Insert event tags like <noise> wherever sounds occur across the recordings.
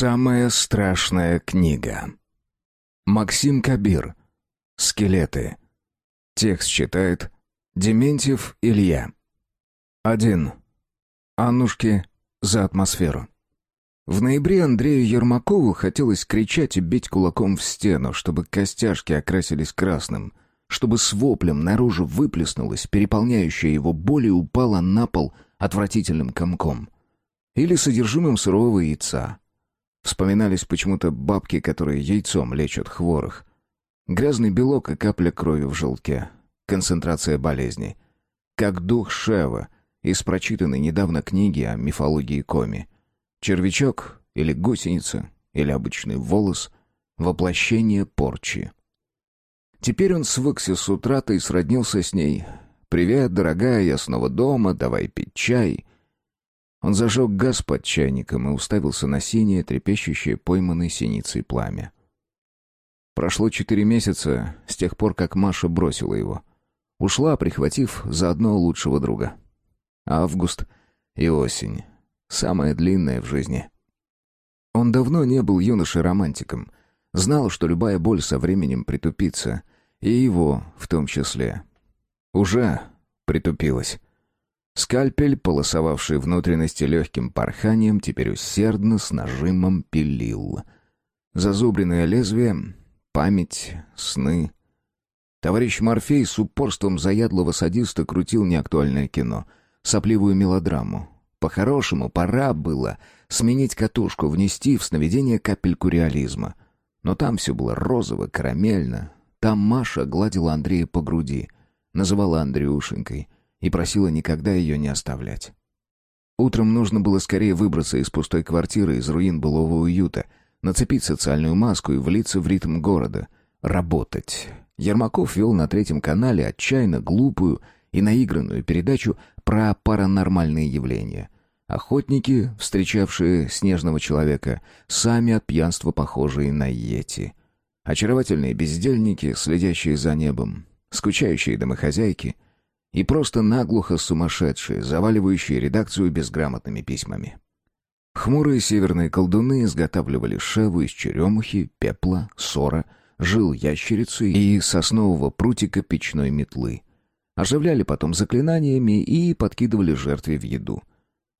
Самая страшная книга. Максим Кабир. Скелеты. Текст читает Дементьев Илья. 1. Аннушки за атмосферу. В ноябре Андрею Ермакову хотелось кричать и бить кулаком в стену, чтобы костяшки окрасились красным, чтобы с воплем наружу выплеснулась, переполняющая его боль и упала на пол отвратительным комком. Или содержимым сырого яйца. Вспоминались почему-то бабки, которые яйцом лечат хворых. Грязный белок и капля крови в желтке. Концентрация болезней. Как дух Шева из прочитанной недавно книги о мифологии Коми. Червячок или гусеница, или обычный волос — воплощение порчи. Теперь он свыкся с утратой и сроднился с ней. «Привет, дорогая, я снова дома, давай пить чай». Он зажег газ под чайником и уставился на синее, трепещущее, пойманной синицей пламя. Прошло четыре месяца с тех пор, как Маша бросила его. Ушла, прихватив заодно лучшего друга. Август и осень. Самая длинная в жизни. Он давно не был юношей-романтиком. Знал, что любая боль со временем притупится. И его в том числе. Уже притупилась. Скальпель, полосовавший внутренности легким порханием, теперь усердно с нажимом пилил. Зазубренное лезвие, память, сны. Товарищ Морфей с упорством заядлого садиста крутил неактуальное кино, сопливую мелодраму. По-хорошему, пора было сменить катушку, внести в сновидение капельку реализма. Но там все было розово, карамельно. Там Маша гладила Андрея по груди, называла Андрюшенькой — и просила никогда ее не оставлять. Утром нужно было скорее выбраться из пустой квартиры, из руин былого уюта, нацепить социальную маску и влиться в ритм города. Работать. Ермаков вел на третьем канале отчаянно глупую и наигранную передачу про паранормальные явления. Охотники, встречавшие снежного человека, сами от пьянства похожие на йети. Очаровательные бездельники, следящие за небом, скучающие домохозяйки — и просто наглухо сумасшедшие, заваливающие редакцию безграмотными письмами. Хмурые северные колдуны изготавливали шеву из черемухи, пепла, сора, жил ящерицы и соснового прутика печной метлы. Оживляли потом заклинаниями и подкидывали жертве в еду.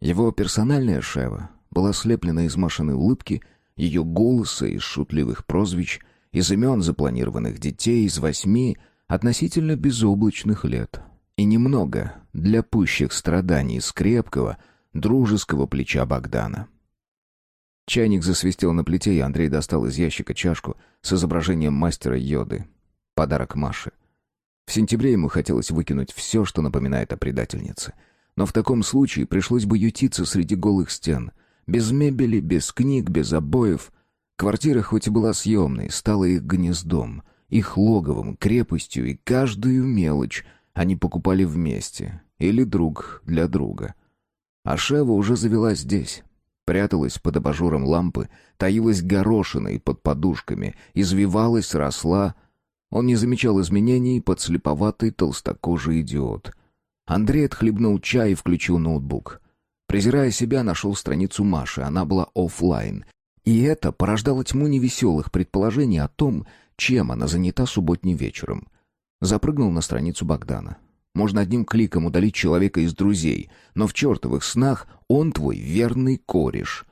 Его персональная шева была слеплена из машины улыбки, ее голоса, из шутливых прозвищ, из имен запланированных детей, из восьми относительно безоблачных лет, и немного для пущих страданий с крепкого, дружеского плеча Богдана. Чайник засвистел на плите, и Андрей достал из ящика чашку с изображением мастера йоды. Подарок Маше. В сентябре ему хотелось выкинуть все, что напоминает о предательнице. Но в таком случае пришлось бы ютиться среди голых стен. Без мебели, без книг, без обоев. Квартира хоть и была съемной, стала их гнездом, их логовом, крепостью, и каждую мелочь — они покупали вместе, или друг для друга. А Шева уже завелась здесь. Пряталась под абажуром лампы, таилась горошиной под подушками, извивалась, росла. Он не замечал изменений под слеповатый толстокожий идиот. Андрей отхлебнул чай и включил ноутбук. Презирая себя, нашел страницу Маши, она была офлайн. И это порождало тьму невеселых предположений о том, чем она занята субботним вечером. Запрыгнул на страницу Богдана. Можно одним кликом удалить человека из друзей, но в чертовых снах он твой верный кореш.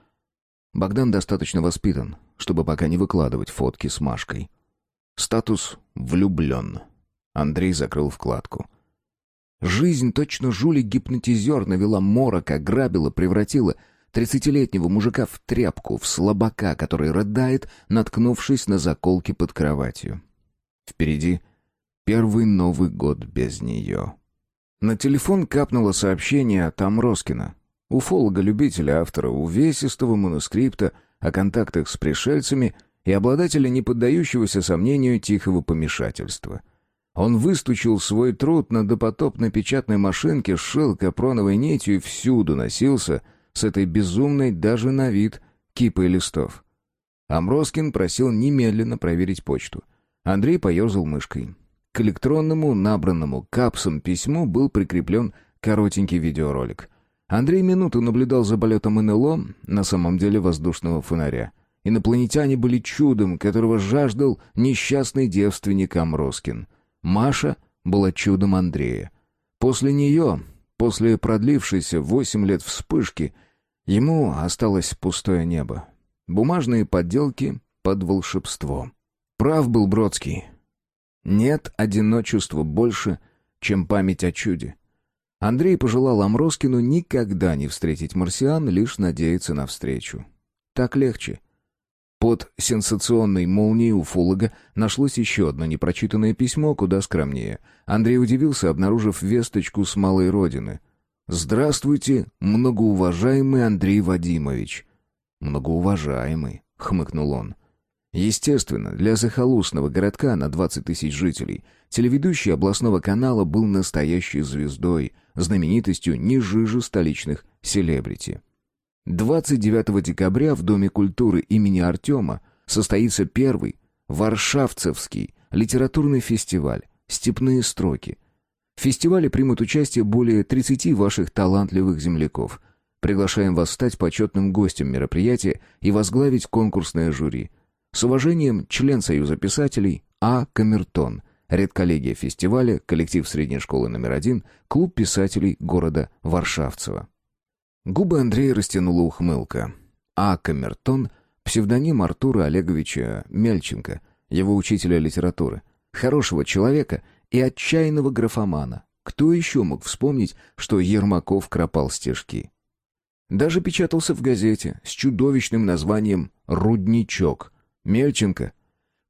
Богдан достаточно воспитан, чтобы пока не выкладывать фотки с Машкой. Статус «влюблен». Андрей закрыл вкладку. Жизнь точно жулик-гипнотизер навела морок, ограбила, превратила тридцатилетнего мужика в тряпку, в слабака, который рыдает, наткнувшись на заколки под кроватью. Впереди Первый Новый год без нее. На телефон капнуло сообщение от Амроскина, уфолога-любителя, автора увесистого манускрипта о контактах с пришельцами и обладателя неподдающегося сомнению тихого помешательства. Он выстучил свой труд на допотопной печатной машинке, сшил капроновой нитью и всюду носился с этой безумной даже на вид кипой листов. Амроскин просил немедленно проверить почту. Андрей поерзал мышкой. К электронному, набранному капсом письму был прикреплен коротенький видеоролик. Андрей минуту наблюдал за полетом НЛО, на самом деле воздушного фонаря. Инопланетяне были чудом, которого жаждал несчастный девственник Амроскин. Маша была чудом Андрея. После нее, после продлившейся восемь лет вспышки, ему осталось пустое небо. Бумажные подделки под волшебство. Прав был Бродский. Нет одиночества больше, чем память о чуде. Андрей пожелал Амроскину никогда не встретить марсиан, лишь надеяться на встречу. Так легче. Под сенсационной молнией у Фуллага нашлось еще одно непрочитанное письмо, куда скромнее. Андрей удивился, обнаружив весточку с малой родины. «Здравствуйте, многоуважаемый Андрей Вадимович». «Многоуважаемый», — хмыкнул он. Естественно, для захолустного городка на 20 тысяч жителей телеведущий областного канала был настоящей звездой, знаменитостью не жиже столичных селебрити. 29 декабря в Доме культуры имени Артема состоится первый Варшавцевский литературный фестиваль «Степные строки». В фестивале примут участие более 30 ваших талантливых земляков. Приглашаем вас стать почетным гостем мероприятия и возглавить конкурсное жюри. С уважением, член Союза писателей А. Камертон, редколлегия фестиваля, коллектив средней школы номер один, клуб писателей города Варшавцева. Губы Андрея растянула ухмылка. А. Камертон — псевдоним Артура Олеговича Мельченко, его учителя литературы, хорошего человека и отчаянного графомана. Кто еще мог вспомнить, что Ермаков кропал стежки? Даже печатался в газете с чудовищным названием «Рудничок». Мельченко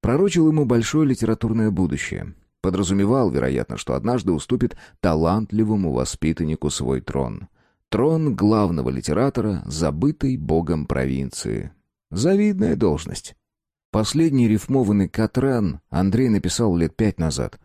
пророчил ему большое литературное будущее. Подразумевал, вероятно, что однажды уступит талантливому воспитаннику свой трон — Трон главного литератора, забытой богом провинции. Завидная должность. Последний рифмованный «Катран» Андрей написал лет пять назад.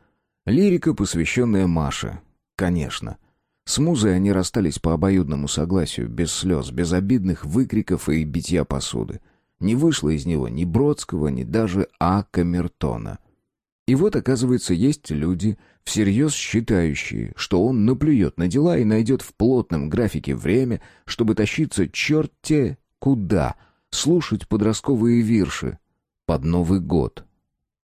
Лирика, посвященная Маше. Конечно. С музой они расстались по обоюдному согласию, без слез, без обидных выкриков и битья посуды. Не вышло из него ни Бродского, ни даже А. Камертона. И вот, оказывается, есть люди, всерьез считающие, что он наплюет на дела и найдет в плотном графике время, чтобы тащиться черт-те куда, слушать подростковые вирши под Новый год.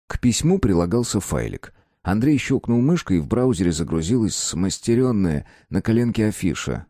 К письму прилагался файлик. Андрей щелкнул мышкой, и в браузере загрузилась смастеренная на коленке афиша.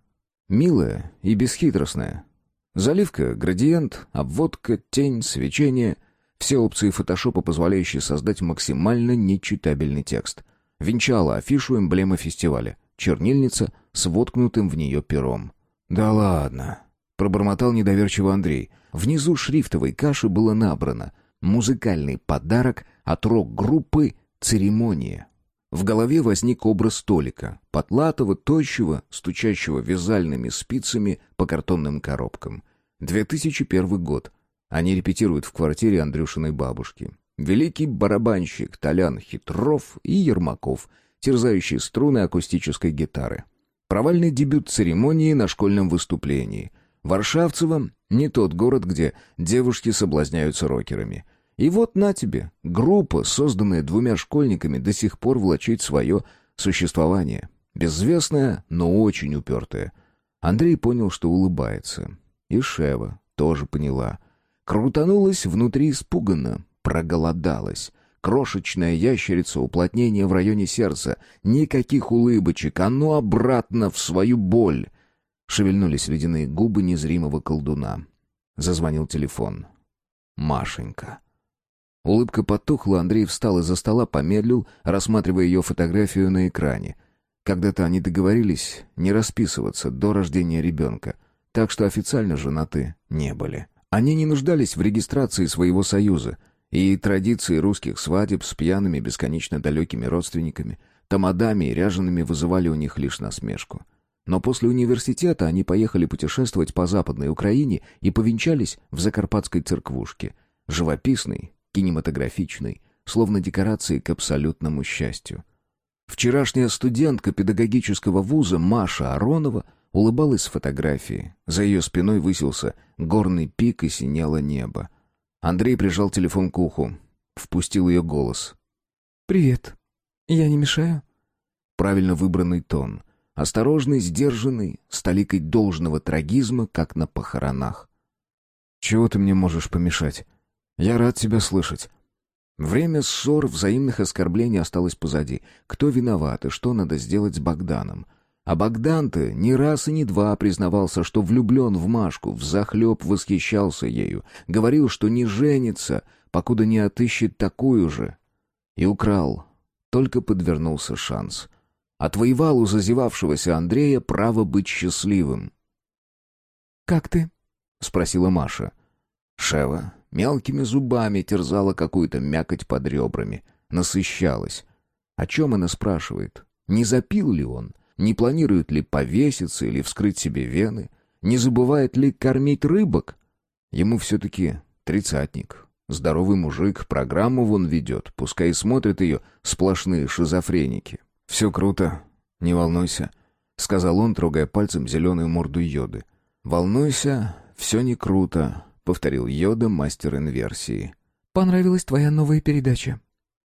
Милая и бесхитростная. Заливка, градиент, обводка, тень, свечение — все опции фотошопа, позволяющие создать максимально нечитабельный текст. Венчала афишу эмблема фестиваля. Чернильница с воткнутым в нее пером. «Да ладно», — пробормотал недоверчиво Андрей. Внизу шрифтовой каши было набрано «Музыкальный подарок от рок-группы «Церемония». В голове возник образ столика, потлатого, тощего, стучащего вязальными спицами по картонным коробкам. 2001 год. Они репетируют в квартире Андрюшиной бабушки. Великий барабанщик Толян Хитров и Ермаков, терзающие струны акустической гитары. Провальный дебют церемонии на школьном выступлении. Варшавцево — не тот город, где девушки соблазняются рокерами. И вот на тебе, группа, созданная двумя школьниками, до сих пор влачит свое существование. Безвестная, но очень упертая. Андрей понял, что улыбается. И Шева тоже поняла. Крутанулась внутри испуганно, проголодалась. Крошечная ящерица уплотнение в районе сердца. Никаких улыбочек, а ну обратно в свою боль. Шевельнулись ледяные губы незримого колдуна. Зазвонил телефон. Машенька. Улыбка потухла, Андрей встал из-за стола, помедлил, рассматривая ее фотографию на экране. Когда-то они договорились не расписываться до рождения ребенка, так что официально женаты не были. Они не нуждались в регистрации своего союза, и традиции русских свадеб с пьяными бесконечно далекими родственниками, тамадами и ряжеными вызывали у них лишь насмешку. Но после университета они поехали путешествовать по Западной Украине и повенчались в Закарпатской церквушке, живописной, кинематографичной, словно декорации к абсолютному счастью. Вчерашняя студентка педагогического вуза Маша Аронова — улыбалась с фотографии. За ее спиной высился горный пик и синело небо. Андрей прижал телефон к уху. Впустил ее голос. «Привет. Я не мешаю?» Правильно выбранный тон. Осторожный, сдержанный, с толикой должного трагизма, как на похоронах. Чего ты мне можешь помешать? Я рад тебя слышать. Время ссор, взаимных оскорблений осталось позади. Кто виноват и что надо сделать с Богданом? А Богдан-то ни раз и не два признавался, что влюблен в Машку, взахлеб восхищался ею, говорил, что не женится, покуда не отыщет такую же. И украл. Только подвернулся шанс. Отвоевал у зазевавшегося Андрея право быть счастливым. «Как ты?» — спросила Маша. Шева мелкими зубами терзала какую-то мякоть под ребрами. Насыщалась. О чем она спрашивает? Не запил ли он? Не планирует ли повеситься или вскрыть себе вены? Не забывает ли кормить рыбок? Ему все-таки тридцатник. Здоровый мужик, программу вон ведет, пускай и смотрят ее сплошные шизофреники. «Все круто, не волнуйся», — сказал он, трогая пальцем зеленую морду йоды. «Волнуйся, все не круто», — повторил йода, мастер инверсии. «Понравилась твоя новая передача?»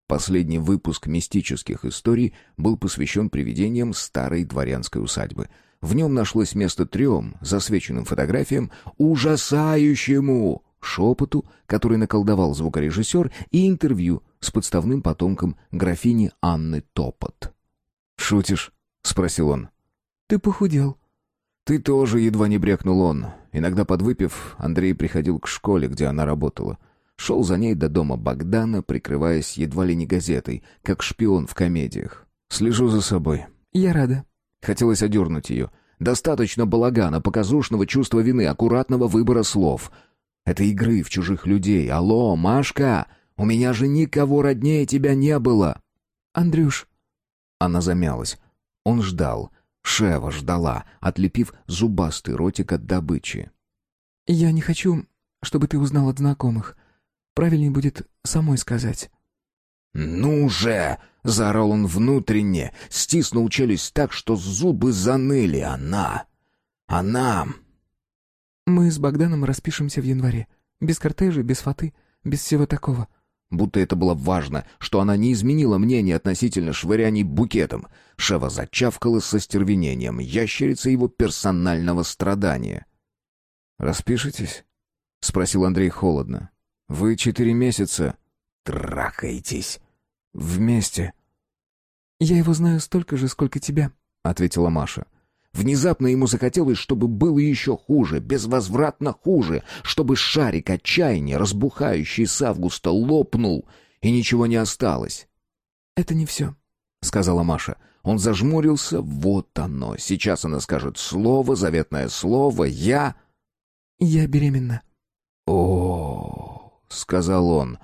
Последний выпуск мистических историй был посвящен привидениям старой дворянской усадьбы. В нем нашлось место трем засвеченным фотографиям, ужасающему шепоту, который наколдовал звукорежиссер, и интервью с подставным потомком графини Анны Топот. «Шутишь?» — спросил он. «Ты похудел». «Ты тоже едва не брякнул он. Иногда подвыпив, Андрей приходил к школе, где она работала. Шел за ней до дома Богдана, прикрываясь едва ли не газетой, как шпион в комедиях. Слежу за собой». «Я рада». Хотелось одернуть ее. Достаточно балагана, показушного чувства вины, аккуратного выбора слов. Это игры в чужих людей. Алло, Машка, у меня же никого роднее тебя не было. Андрюш. Она замялась. Он ждал. Шева ждала, отлепив зубастый ротик от добычи. «Я не хочу, чтобы ты узнал от знакомых. Правильнее будет самой сказать». «Ну же!» — заорал он внутренне, стиснул челюсть так, что зубы заныли. «Она! Она!» «Мы с Богданом распишемся в январе. Без кортежа, без фаты, без всего такого». Будто это было важно, что она не изменила мнение относительно швыряний букетом. Шева зачавкала со стервенением, ящерица его персонального страдания. «Распишитесь?» — спросил Андрей холодно. «Вы четыре месяца...» «Трахаетесь?» «Вместе». «Я его знаю столько же, сколько тебя», — ответила Маша. Внезапно ему захотелось, чтобы было еще хуже, безвозвратно хуже, чтобы шарик отчаяния, разбухающий с августа, лопнул, и ничего не осталось. «Это не все», — сказала Маша. Он зажмурился. Вот оно. Сейчас она скажет слово, заветное слово. «Я...» «Я беременна». «О, — сказал он.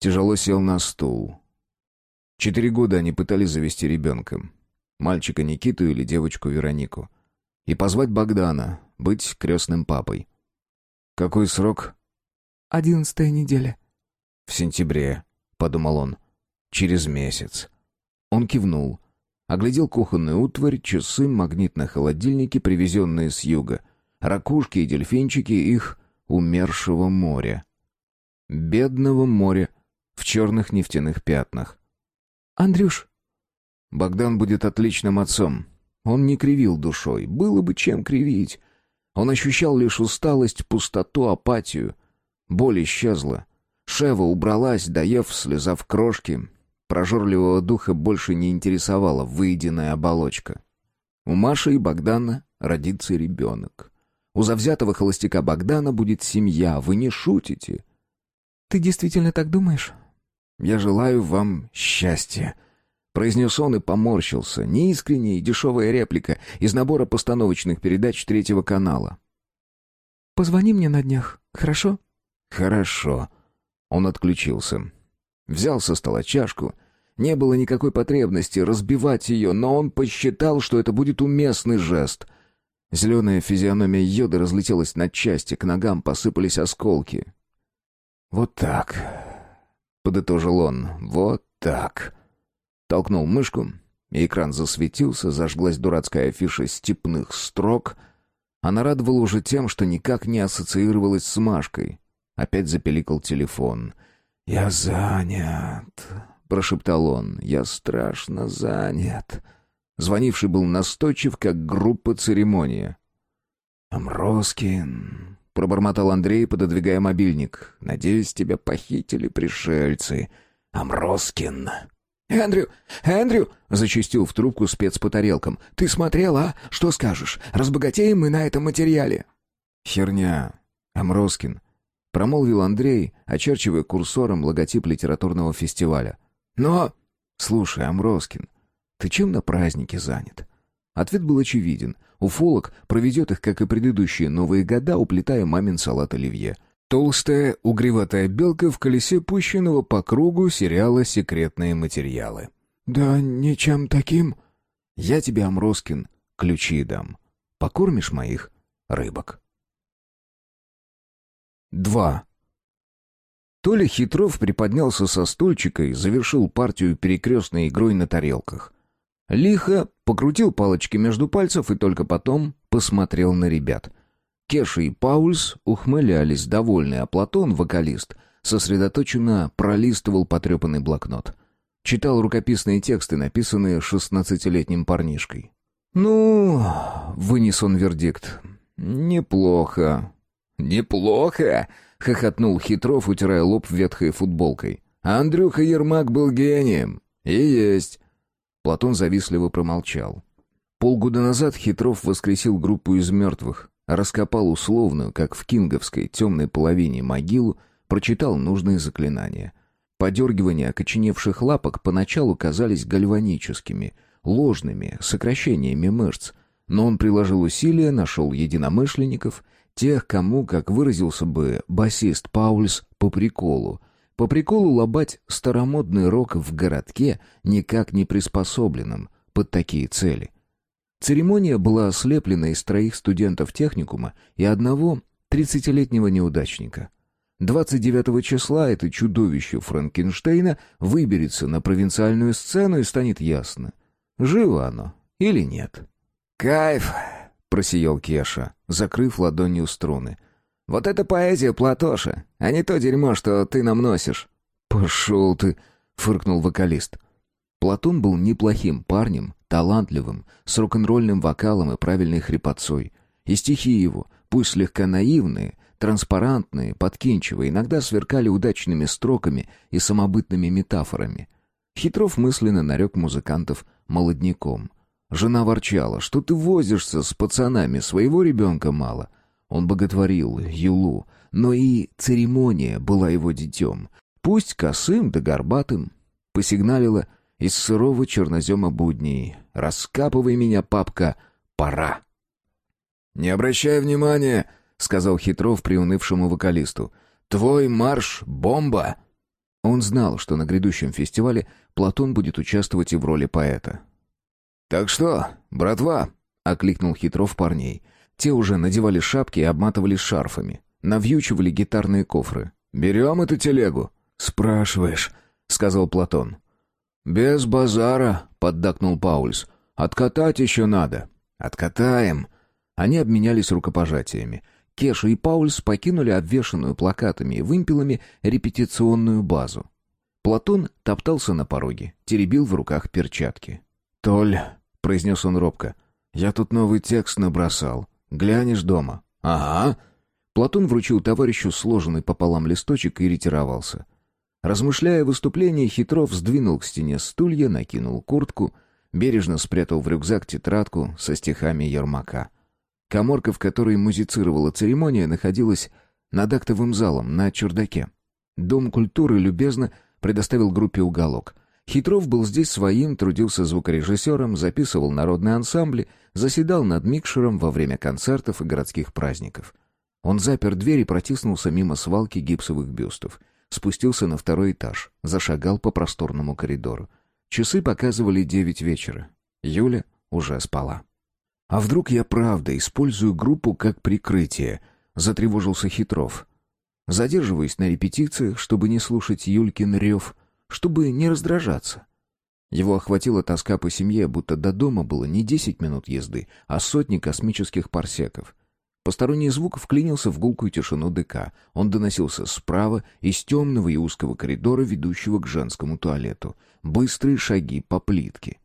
Тяжело сел на стул. Четыре года они пытались завести ребенка. Мальчика Никиту или девочку Веронику. И позвать Богдана, быть крестным папой. Какой срок? Одиннадцатая неделя. В сентябре, подумал он. Через месяц. Он кивнул. Оглядел кухонную утварь, часы, магнит на холодильнике, привезенные с юга. Ракушки и дельфинчики их умершего моря. Бедного моря в черных нефтяных пятнах. «Андрюш, Богдан будет отличным отцом. Он не кривил душой, было бы чем кривить. Он ощущал лишь усталость, пустоту, апатию. Боль исчезла. Шева убралась, доев, слезав крошки. Прожорливого духа больше не интересовала выеденная оболочка. У Маши и Богдана родится ребенок. У завзятого холостяка Богдана будет семья, вы не шутите. «Ты действительно так думаешь?» «Я желаю вам счастья», Произнес он и поморщился. Неискренняя и дешевая реплика из набора постановочных передач третьего канала. «Позвони мне на днях, хорошо?» «Хорошо». Он отключился. Взял со стола чашку. Не было никакой потребности разбивать ее, но он посчитал, что это будет уместный жест. Зеленая физиономия йода разлетелась на части, к ногам посыпались осколки. «Вот так», — подытожил он, — «вот так». Толкнул мышку, и экран засветился, зажглась дурацкая афиша степных строк. Она радовала уже тем, что никак не ассоциировалась с Машкой. Опять запеликал телефон. «Я занят», — прошептал он. «Я страшно занят». Звонивший был настойчив, как группа церемония. «Амроскин, пробормотал Андрей, пододвигая мобильник. «Надеюсь, тебя похитили пришельцы. Амроскин». «Эндрю! Эндрю!» — зачастил в трубку спец по тарелкам. «Ты смотрел, а? Что скажешь? Разбогатеем мы на этом материале!» «Херня. Амроскин», — промолвил Андрей, очерчивая курсором логотип литературного фестиваля. «Но...» «Слушай, Амроскин, ты чем на празднике занят?» Ответ был очевиден. Уфолог проведет их, как и предыдущие новые года, уплетая мамин салат оливье. Толстая, угреватая белка в колесе пущенного по кругу сериала «Секретные материалы». «Да ничем таким...» «Я тебе, Амроскин, ключи дам. Покормишь моих рыбок». Два. Толя Хитров приподнялся со стульчика и завершил партию перекрестной игрой на тарелках. Лихо покрутил палочки между пальцев и только потом посмотрел на ребят. Кеша и Паульс ухмылялись, довольные, а Платон, вокалист, сосредоточенно пролистывал потрепанный блокнот. Читал рукописные тексты, написанные шестнадцатилетним парнишкой. «Ну...» — вынес он вердикт. «Неплохо». «Неплохо?» — хохотнул Хитров, утирая лоб ветхой футболкой. «Андрюха Ермак был гением. И есть. Платон завистливо промолчал. Полгода назад Хитров воскресил группу из мертвых, раскопал условную, как в кинговской темной половине могилу, прочитал нужные заклинания. Подергивания окоченевших лапок поначалу казались гальваническими, ложными, сокращениями мышц, но он приложил усилия, нашел единомышленников, тех, кому, как выразился бы басист Паульс, по приколу — по приколу лобать старомодный рок в городке, никак не приспособленном под такие цели. Церемония была ослеплена из троих студентов техникума и одного тридцатилетнего неудачника. 29 числа это чудовище Франкенштейна выберется на провинциальную сцену и станет ясно, живо оно или нет. «Кайф!» — просиял Кеша, закрыв ладонью струны. Вот это поэзия, Платоша, а не то дерьмо, что ты нам носишь». «Пошел ты», — фыркнул вокалист. Платон был неплохим парнем, талантливым, с рок-н-ролльным вокалом и правильной хрипотцой. И стихи его, пусть слегка наивные, транспарантные, подкинчивые, иногда сверкали удачными строками и самобытными метафорами. Хитров мысленно нарек музыкантов молодняком. Жена ворчала, что ты возишься с пацанами, своего ребенка мало — он боготворил Юлу, но и церемония была его детем. Пусть косым да горбатым. Посигналила из сырого чернозема будней. «Раскапывай меня, папка, пора!» «Не обращай внимания», — сказал Хитров приунывшему вокалисту. «Твой марш — бомба!» Он знал, что на грядущем фестивале Платон будет участвовать и в роли поэта. «Так что, братва?» — окликнул Хитров парней. Те уже надевали шапки и обматывались шарфами. Навьючивали гитарные кофры. «Берем эту телегу?» «Спрашиваешь», — сказал Платон. «Без базара», — поддакнул Паульс. «Откатать еще надо». «Откатаем». Они обменялись рукопожатиями. Кеша и Паульс покинули обвешанную плакатами и вымпелами репетиционную базу. Платон топтался на пороге, теребил в руках перчатки. «Толь», — произнес он робко, — «я тут новый текст набросал. Глянешь дома». «Ага». Платон вручил товарищу сложенный пополам листочек и ретировался. Размышляя о выступлении, Хитров сдвинул к стене стулья, накинул куртку, бережно спрятал в рюкзак тетрадку со стихами Ермака. Коморка, в которой музицировала церемония, находилась над актовым залом на чердаке. Дом культуры любезно предоставил группе уголок — Хитров был здесь своим, трудился звукорежиссером, записывал народные ансамбли, заседал над микшером во время концертов и городских праздников. Он запер дверь и протиснулся мимо свалки гипсовых бюстов. Спустился на второй этаж, зашагал по просторному коридору. Часы показывали девять вечера. Юля уже спала. «А вдруг я правда использую группу как прикрытие?» — затревожился Хитров. Задерживаясь на репетициях, чтобы не слушать Юлькин рев — чтобы не раздражаться. Его охватила тоска по семье, будто до дома было не десять минут езды, а сотни космических парсеков. Посторонний звук вклинился в гулкую тишину ДК. Он доносился справа, из темного и узкого коридора, ведущего к женскому туалету. Быстрые шаги по плитке.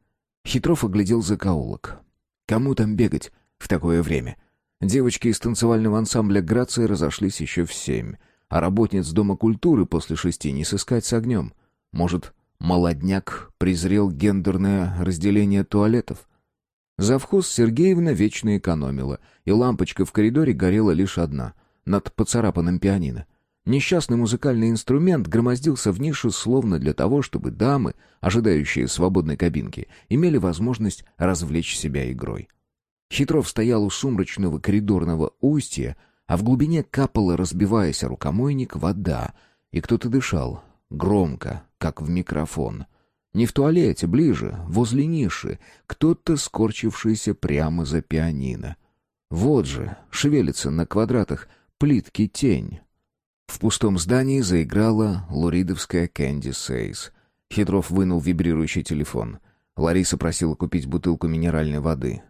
Хитров оглядел закоулок. Кому там бегать в такое время? Девочки из танцевального ансамбля «Грация» разошлись еще в семь, а работниц Дома культуры после шести не сыскать с огнем. Может, молодняк презрел гендерное разделение туалетов? Завхоз Сергеевна вечно экономила, и лампочка в коридоре горела лишь одна, над поцарапанным пианино. Несчастный музыкальный инструмент громоздился в нишу словно для того, чтобы дамы, ожидающие свободной кабинки, имели возможность развлечь себя игрой. Хитров стоял у сумрачного коридорного устья, а в глубине капала, разбиваясь о рукомойник, вода, и кто-то дышал, громко, как в микрофон. Не в туалете, ближе, возле ниши, кто-то скорчившийся прямо за пианино. Вот же, шевелится на квадратах плитки тень. В пустом здании заиграла луридовская Кэнди Сейс. Хитров вынул вибрирующий телефон. Лариса просила купить бутылку минеральной воды.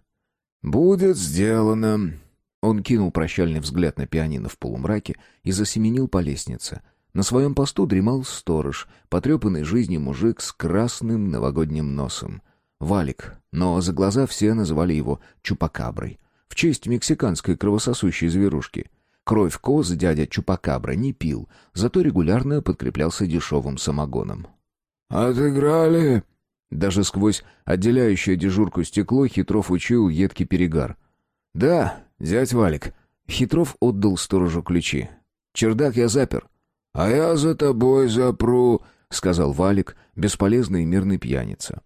«Будет сделано». Он кинул прощальный взгляд на пианино в полумраке и засеменил по лестнице. На своем посту дремал сторож, потрепанный жизнью мужик с красным новогодним носом. Валик, но за глаза все называли его Чупакаброй. В честь мексиканской кровососущей зверушки. Кровь козы дядя Чупакабра не пил, зато регулярно подкреплялся дешевым самогоном. «Отыграли?» Даже сквозь отделяющее дежурку стекло Хитров учил едкий перегар. «Да, дядь Валик». Хитров отдал сторожу ключи. «Чердак я запер». «А я за тобой запру», — сказал Валик, бесполезный и мирный пьяница.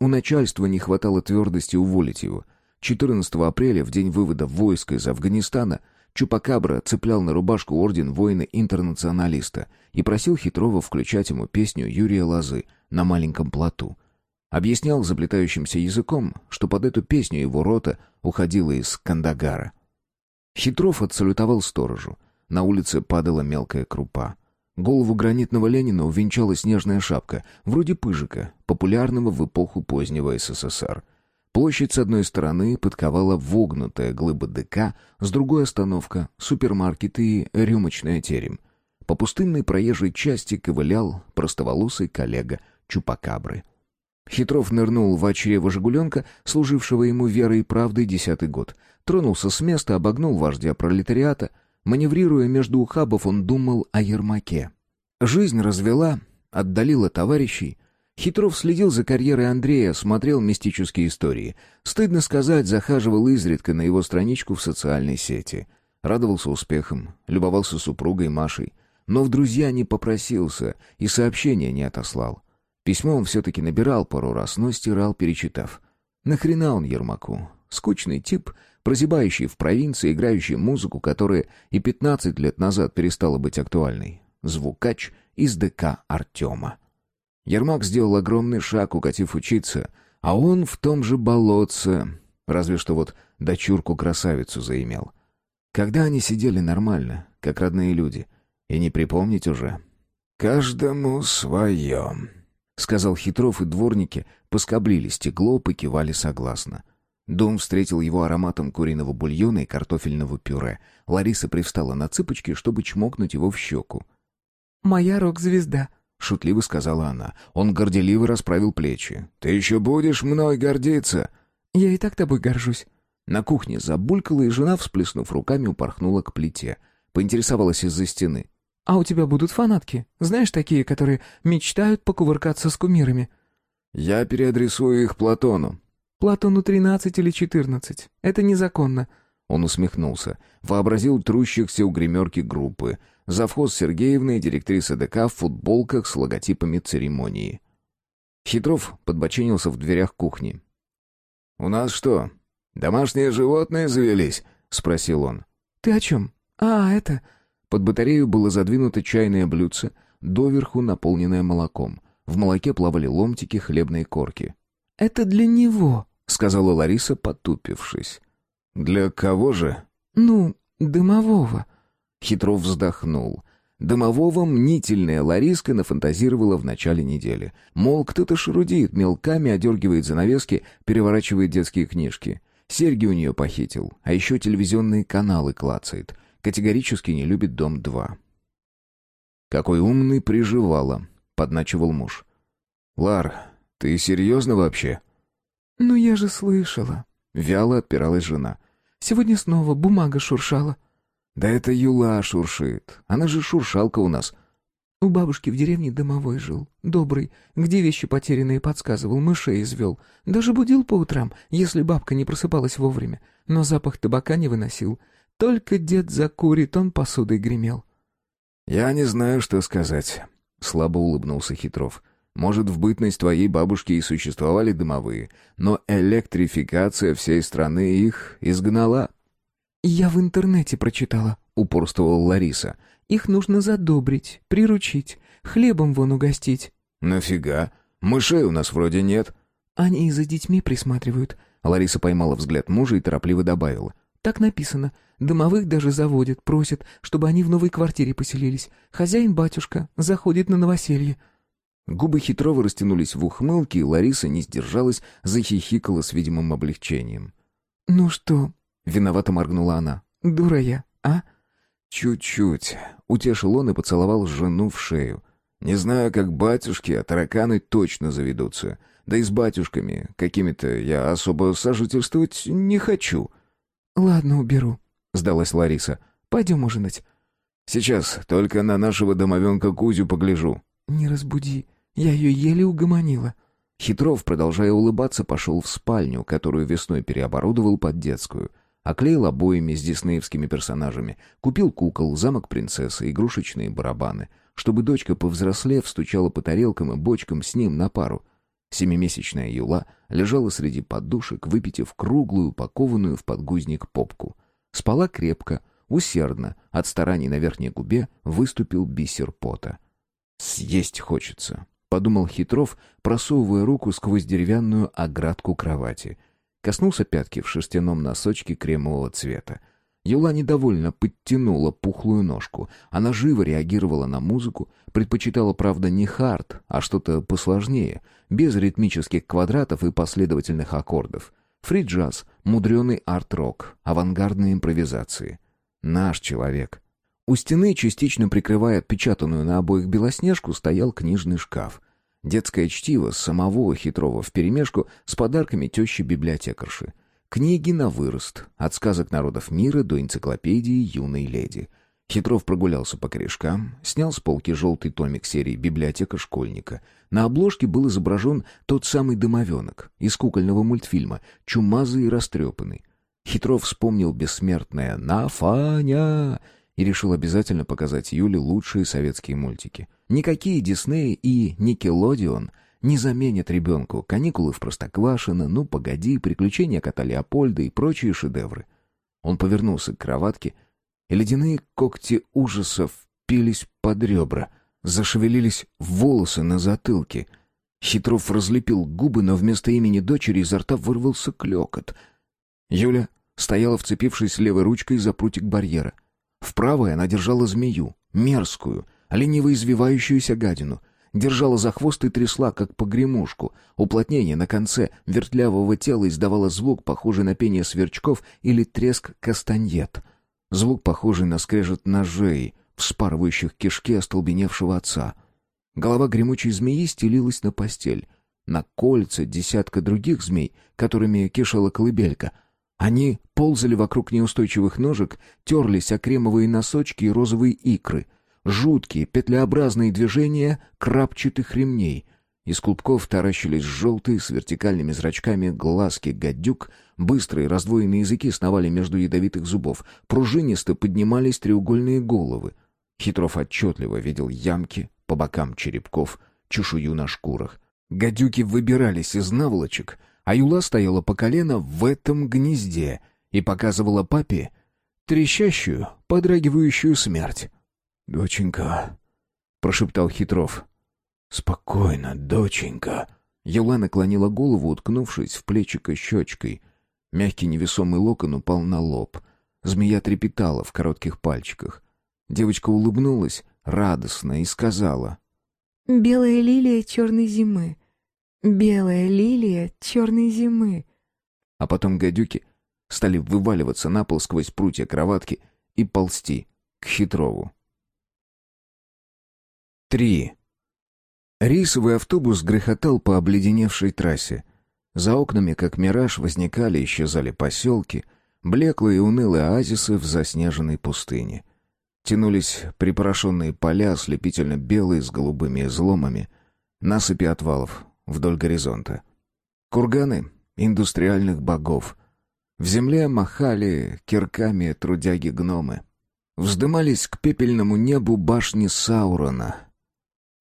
У начальства не хватало твердости уволить его. 14 апреля, в день вывода войск из Афганистана, Чупакабра цеплял на рубашку орден воина-интернационалиста и просил Хитрова включать ему песню Юрия Лозы на маленьком плоту — Объяснял заплетающимся языком, что под эту песню его рота уходила из Кандагара. Хитров отсалютовал сторожу. На улице падала мелкая крупа. Голову гранитного Ленина увенчала снежная шапка, вроде пыжика, популярного в эпоху позднего СССР. Площадь с одной стороны подковала вогнутая глыба ДК, с другой остановка, супермаркет и рюмочная терем. По пустынной проезжей части ковылял простоволосый коллега Чупакабры — Хитров нырнул в чрево «Жигуленка», служившего ему верой и правдой десятый год. Тронулся с места, обогнул вождя пролетариата. Маневрируя между ухабов, он думал о Ермаке. Жизнь развела, отдалила товарищей. Хитров следил за карьерой Андрея, смотрел мистические истории. Стыдно сказать, захаживал изредка на его страничку в социальной сети. Радовался успехам, любовался супругой Машей. Но в друзья не попросился и сообщения не отослал. Письмо он все-таки набирал пару раз, но стирал, перечитав. Нахрена он Ермаку? Скучный тип, прозябающий в провинции, играющий музыку, которая и 15 лет назад перестала быть актуальной. Звукач из ДК Артема. Ермак сделал огромный шаг, укатив учиться, а он в том же болотце, разве что вот дочурку-красавицу заимел. Когда они сидели нормально, как родные люди, и не припомнить уже. «Каждому свое», — сказал Хитров, и дворники поскоблили стекло, покивали согласно. Дом встретил его ароматом куриного бульона и картофельного пюре. Лариса привстала на цыпочки, чтобы чмокнуть его в щеку. «Моя рок-звезда», — шутливо сказала она. Он горделиво расправил плечи. «Ты еще будешь мной гордиться?» «Я и так тобой горжусь». На кухне забулькала, и жена, всплеснув руками, упорхнула к плите. Поинтересовалась из-за стены. А у тебя будут фанатки. Знаешь, такие, которые мечтают покувыркаться с кумирами. Я переадресую их Платону. Платону тринадцать или четырнадцать. Это незаконно. Он усмехнулся. Вообразил трущихся у гримерки группы. Завхоз Сергеевна и директриса ДК в футболках с логотипами церемонии. Хитров подбоченился в дверях кухни. «У нас что, домашние животные завелись?» — спросил он. «Ты о чем? А, это...» Под батарею было задвинуто чайное блюдце, доверху наполненное молоком. В молоке плавали ломтики хлебной корки. «Это для него», — сказала Лариса, потупившись. «Для кого же?» «Ну, дымового». Хитров вздохнул. Дымового мнительная Лариска нафантазировала в начале недели. Мол, кто-то шарудит, мелками одергивает занавески, переворачивает детские книжки. Серьги у нее похитил, а еще телевизионные каналы клацает — Категорически не любит дом-2. «Какой умный приживала», — подначивал муж. «Лар, ты серьезно вообще?» «Ну я же слышала». Вяло отпиралась жена. Сегодня снова бумага шуршала». «Да это Юла шуршит. Она же шуршалка у нас». У бабушки в деревне домовой жил. Добрый. Где вещи потерянные подсказывал, мышей извел. Даже будил по утрам, если бабка не просыпалась вовремя. Но запах табака не выносил. Только дед закурит, он посудой гремел. «Я не знаю, что сказать», — слабо улыбнулся Хитров. «Может, в бытность твоей бабушки и существовали домовые, но электрификация всей страны их изгнала». «Я в интернете прочитала», — упорствовала Лариса. Их нужно задобрить, приручить, хлебом вон угостить». «Нафига? Мышей у нас вроде нет». «Они и за детьми присматривают». Лариса поймала взгляд мужа и торопливо добавила. «Так написано. Домовых даже заводят, просят, чтобы они в новой квартире поселились. Хозяин-батюшка заходит на новоселье». Губы хитрого растянулись в ухмылке, и Лариса не сдержалась, захихикала с видимым облегчением. «Ну что?» — виновато моргнула она. «Дура я, а?» «Чуть-чуть», — утешил он и поцеловал жену в шею. «Не знаю, как батюшки, а тараканы точно заведутся. Да и с батюшками какими-то я особо сожительствовать не хочу». «Ладно, уберу», — сдалась Лариса. «Пойдем ужинать». «Сейчас, только на нашего домовенка Кузю погляжу». «Не разбуди, я ее еле угомонила». Хитров, продолжая улыбаться, пошел в спальню, которую весной переоборудовал под детскую — Оклеил обоями с диснеевскими персонажами, купил кукол, замок принцессы, игрушечные барабаны, чтобы дочка, повзрослев, стучала по тарелкам и бочкам с ним на пару. Семимесячная Юла лежала среди подушек, выпитив круглую, упакованную в подгузник попку. Спала крепко, усердно, от стараний на верхней губе выступил бисер пота. «Съесть хочется», — подумал Хитров, просовывая руку сквозь деревянную оградку кровати — Коснулся пятки в шерстяном носочке кремового цвета. Юла недовольно подтянула пухлую ножку. Она живо реагировала на музыку, предпочитала, правда, не хард, а что-то посложнее, без ритмических квадратов и последовательных аккордов. Фри-джаз, мудреный арт-рок, авангардные импровизации. Наш человек. У стены, частично прикрывая отпечатанную на обоих белоснежку, стоял книжный шкаф. Детское чтиво самого хитрого вперемешку с подарками тещи-библиотекарши. Книги на вырост, от сказок народов мира до энциклопедии юной леди. Хитров прогулялся по корешкам, снял с полки желтый томик серии «Библиотека школьника». На обложке был изображен тот самый домовенок из кукольного мультфильма, чумазый и растрепанный. Хитров вспомнил бессмертное «Нафаня» и решил обязательно показать Юле лучшие советские мультики. Никакие Дисней и Никелодион не заменят ребенку каникулы в Простоквашино, ну погоди, приключения кота Леопольда и прочие шедевры. Он повернулся к кроватке, и ледяные когти ужасов пились под ребра, зашевелились волосы на затылке. Хитров разлепил губы, но вместо имени дочери изо рта вырвался клекот. Юля стояла, вцепившись левой ручкой за прутик барьера. В правой она держала змею, мерзкую — лениво извивающуюся гадину. Держала за хвост и трясла, как погремушку. Уплотнение на конце вертлявого тела издавало звук, похожий на пение сверчков или треск кастаньет. Звук, похожий на скрежет ножей, вспарывающих кишки остолбеневшего отца. Голова гремучей змеи стелилась на постель. На кольца десятка других змей, которыми кишела колыбелька — они ползали вокруг неустойчивых ножек, терлись о кремовые носочки и розовые икры — жуткие петлеобразные движения крапчатых ремней. Из клубков таращились желтые с вертикальными зрачками глазки гадюк, быстрые раздвоенные языки сновали между ядовитых зубов, пружинисто поднимались треугольные головы. Хитров отчетливо видел ямки по бокам черепков, чешую на шкурах. Гадюки выбирались из наволочек, а Юла стояла по колено в этом гнезде и показывала папе трещащую, подрагивающую смерть. «Доченька», — прошептал Хитров. «Спокойно, доченька». Юла наклонила голову, уткнувшись в плечико щечкой. Мягкий невесомый локон упал на лоб. Змея трепетала в коротких пальчиках. Девочка улыбнулась радостно и сказала. «Белая лилия черной зимы. Белая лилия черной зимы». А потом гадюки стали вываливаться на пол сквозь прутья кроватки и ползти к Хитрову. Три. Рейсовый автобус грохотал по обледеневшей трассе. За окнами, как мираж, возникали и исчезали поселки. блеклые и унылые оазисы в заснеженной пустыне. Тянулись припорошенные поля, ослепительно белые, с голубыми изломами, насыпи отвалов вдоль горизонта. Курганы индустриальных богов. В земле махали кирками трудяги-гномы. Вздымались к пепельному небу башни Саурона.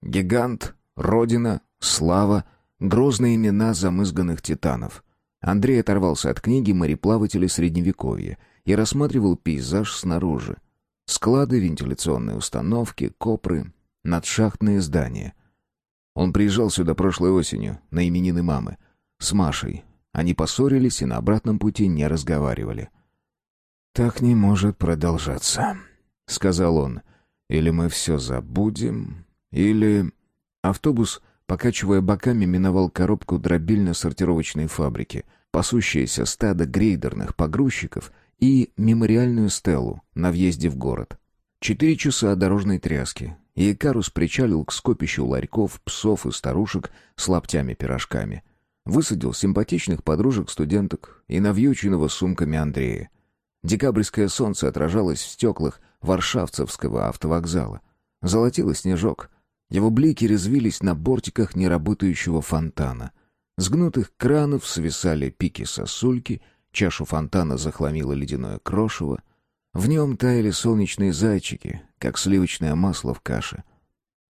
Гигант, Родина, Слава, грозные имена замызганных титанов. Андрей оторвался от книги «Мореплаватели Средневековья» и рассматривал пейзаж снаружи. Склады, вентиляционные установки, копры, надшахтные здания. Он приезжал сюда прошлой осенью, на именины мамы, с Машей. Они поссорились и на обратном пути не разговаривали. «Так не может продолжаться», — сказал он. «Или мы все забудем, или...» Автобус, покачивая боками, миновал коробку дробильно-сортировочной фабрики, пасущееся стадо грейдерных погрузчиков и мемориальную стелу на въезде в город. Четыре часа дорожной тряски, и Икарус причалил к скопищу ларьков, псов и старушек с лаптями-пирожками. Высадил симпатичных подружек-студенток и навьюченного сумками Андрея. Декабрьское солнце отражалось в стеклах Варшавцевского автовокзала. Золотило снежок. Его блики резвились на бортиках неработающего фонтана. С гнутых кранов свисали пики сосульки, чашу фонтана захламило ледяное крошево. В нем таяли солнечные зайчики, как сливочное масло в каше.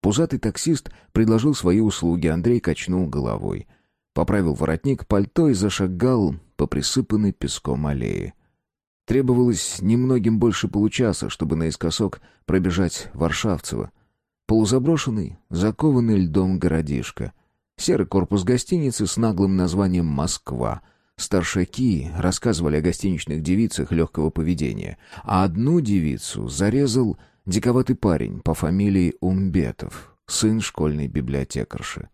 Пузатый таксист предложил свои услуги, Андрей качнул головой. Поправил воротник пальто и зашагал по присыпанной песком аллее. Требовалось немногим больше получаса, чтобы наискосок пробежать Варшавцево. Полузаброшенный, закованный льдом городишко. Серый корпус гостиницы с наглым названием «Москва». Старшаки рассказывали о гостиничных девицах легкого поведения, а одну девицу зарезал диковатый парень по фамилии Умбетов, сын школьной библиотекарши.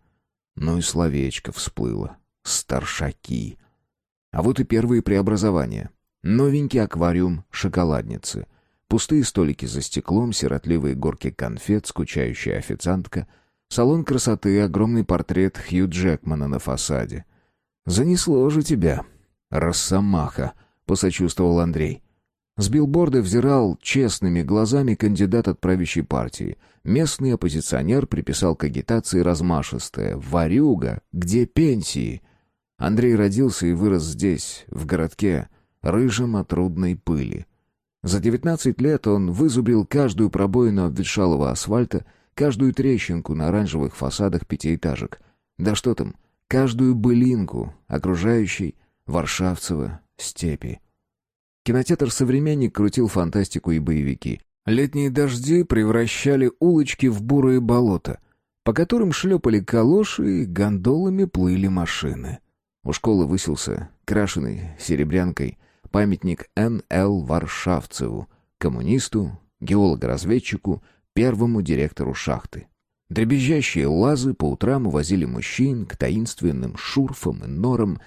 Ну и словечко всплыло. Старшаки. А вот и первые преобразования. Новенький аквариум шоколадницы. Пустые столики за стеклом, сиротливые горки конфет, скучающая официантка. Салон красоты, огромный портрет Хью Джекмана на фасаде. «Занесло же тебя, Росомаха», — посочувствовал Андрей. С билборда взирал честными глазами кандидат от правящей партии. Местный оппозиционер приписал к агитации размашистое «Варюга, где пенсии?» Андрей родился и вырос здесь, в городке, рыжем от трудной пыли. За девятнадцать лет он вызубрил каждую пробоину обветшалого асфальта, каждую трещинку на оранжевых фасадах пятиэтажек. Да что там, каждую былинку, окружающей Варшавцево степи. Кинотеатр «Современник» крутил фантастику и боевики. Летние дожди превращали улочки в бурые болота, по которым шлепали калоши и гондолами плыли машины. У школы высился, крашеный серебрянкой, памятник Н.Л. Варшавцеву, коммунисту, геолого-разведчику, первому директору шахты. Дребезжащие лазы по утрам увозили мужчин к таинственным шурфам и норам,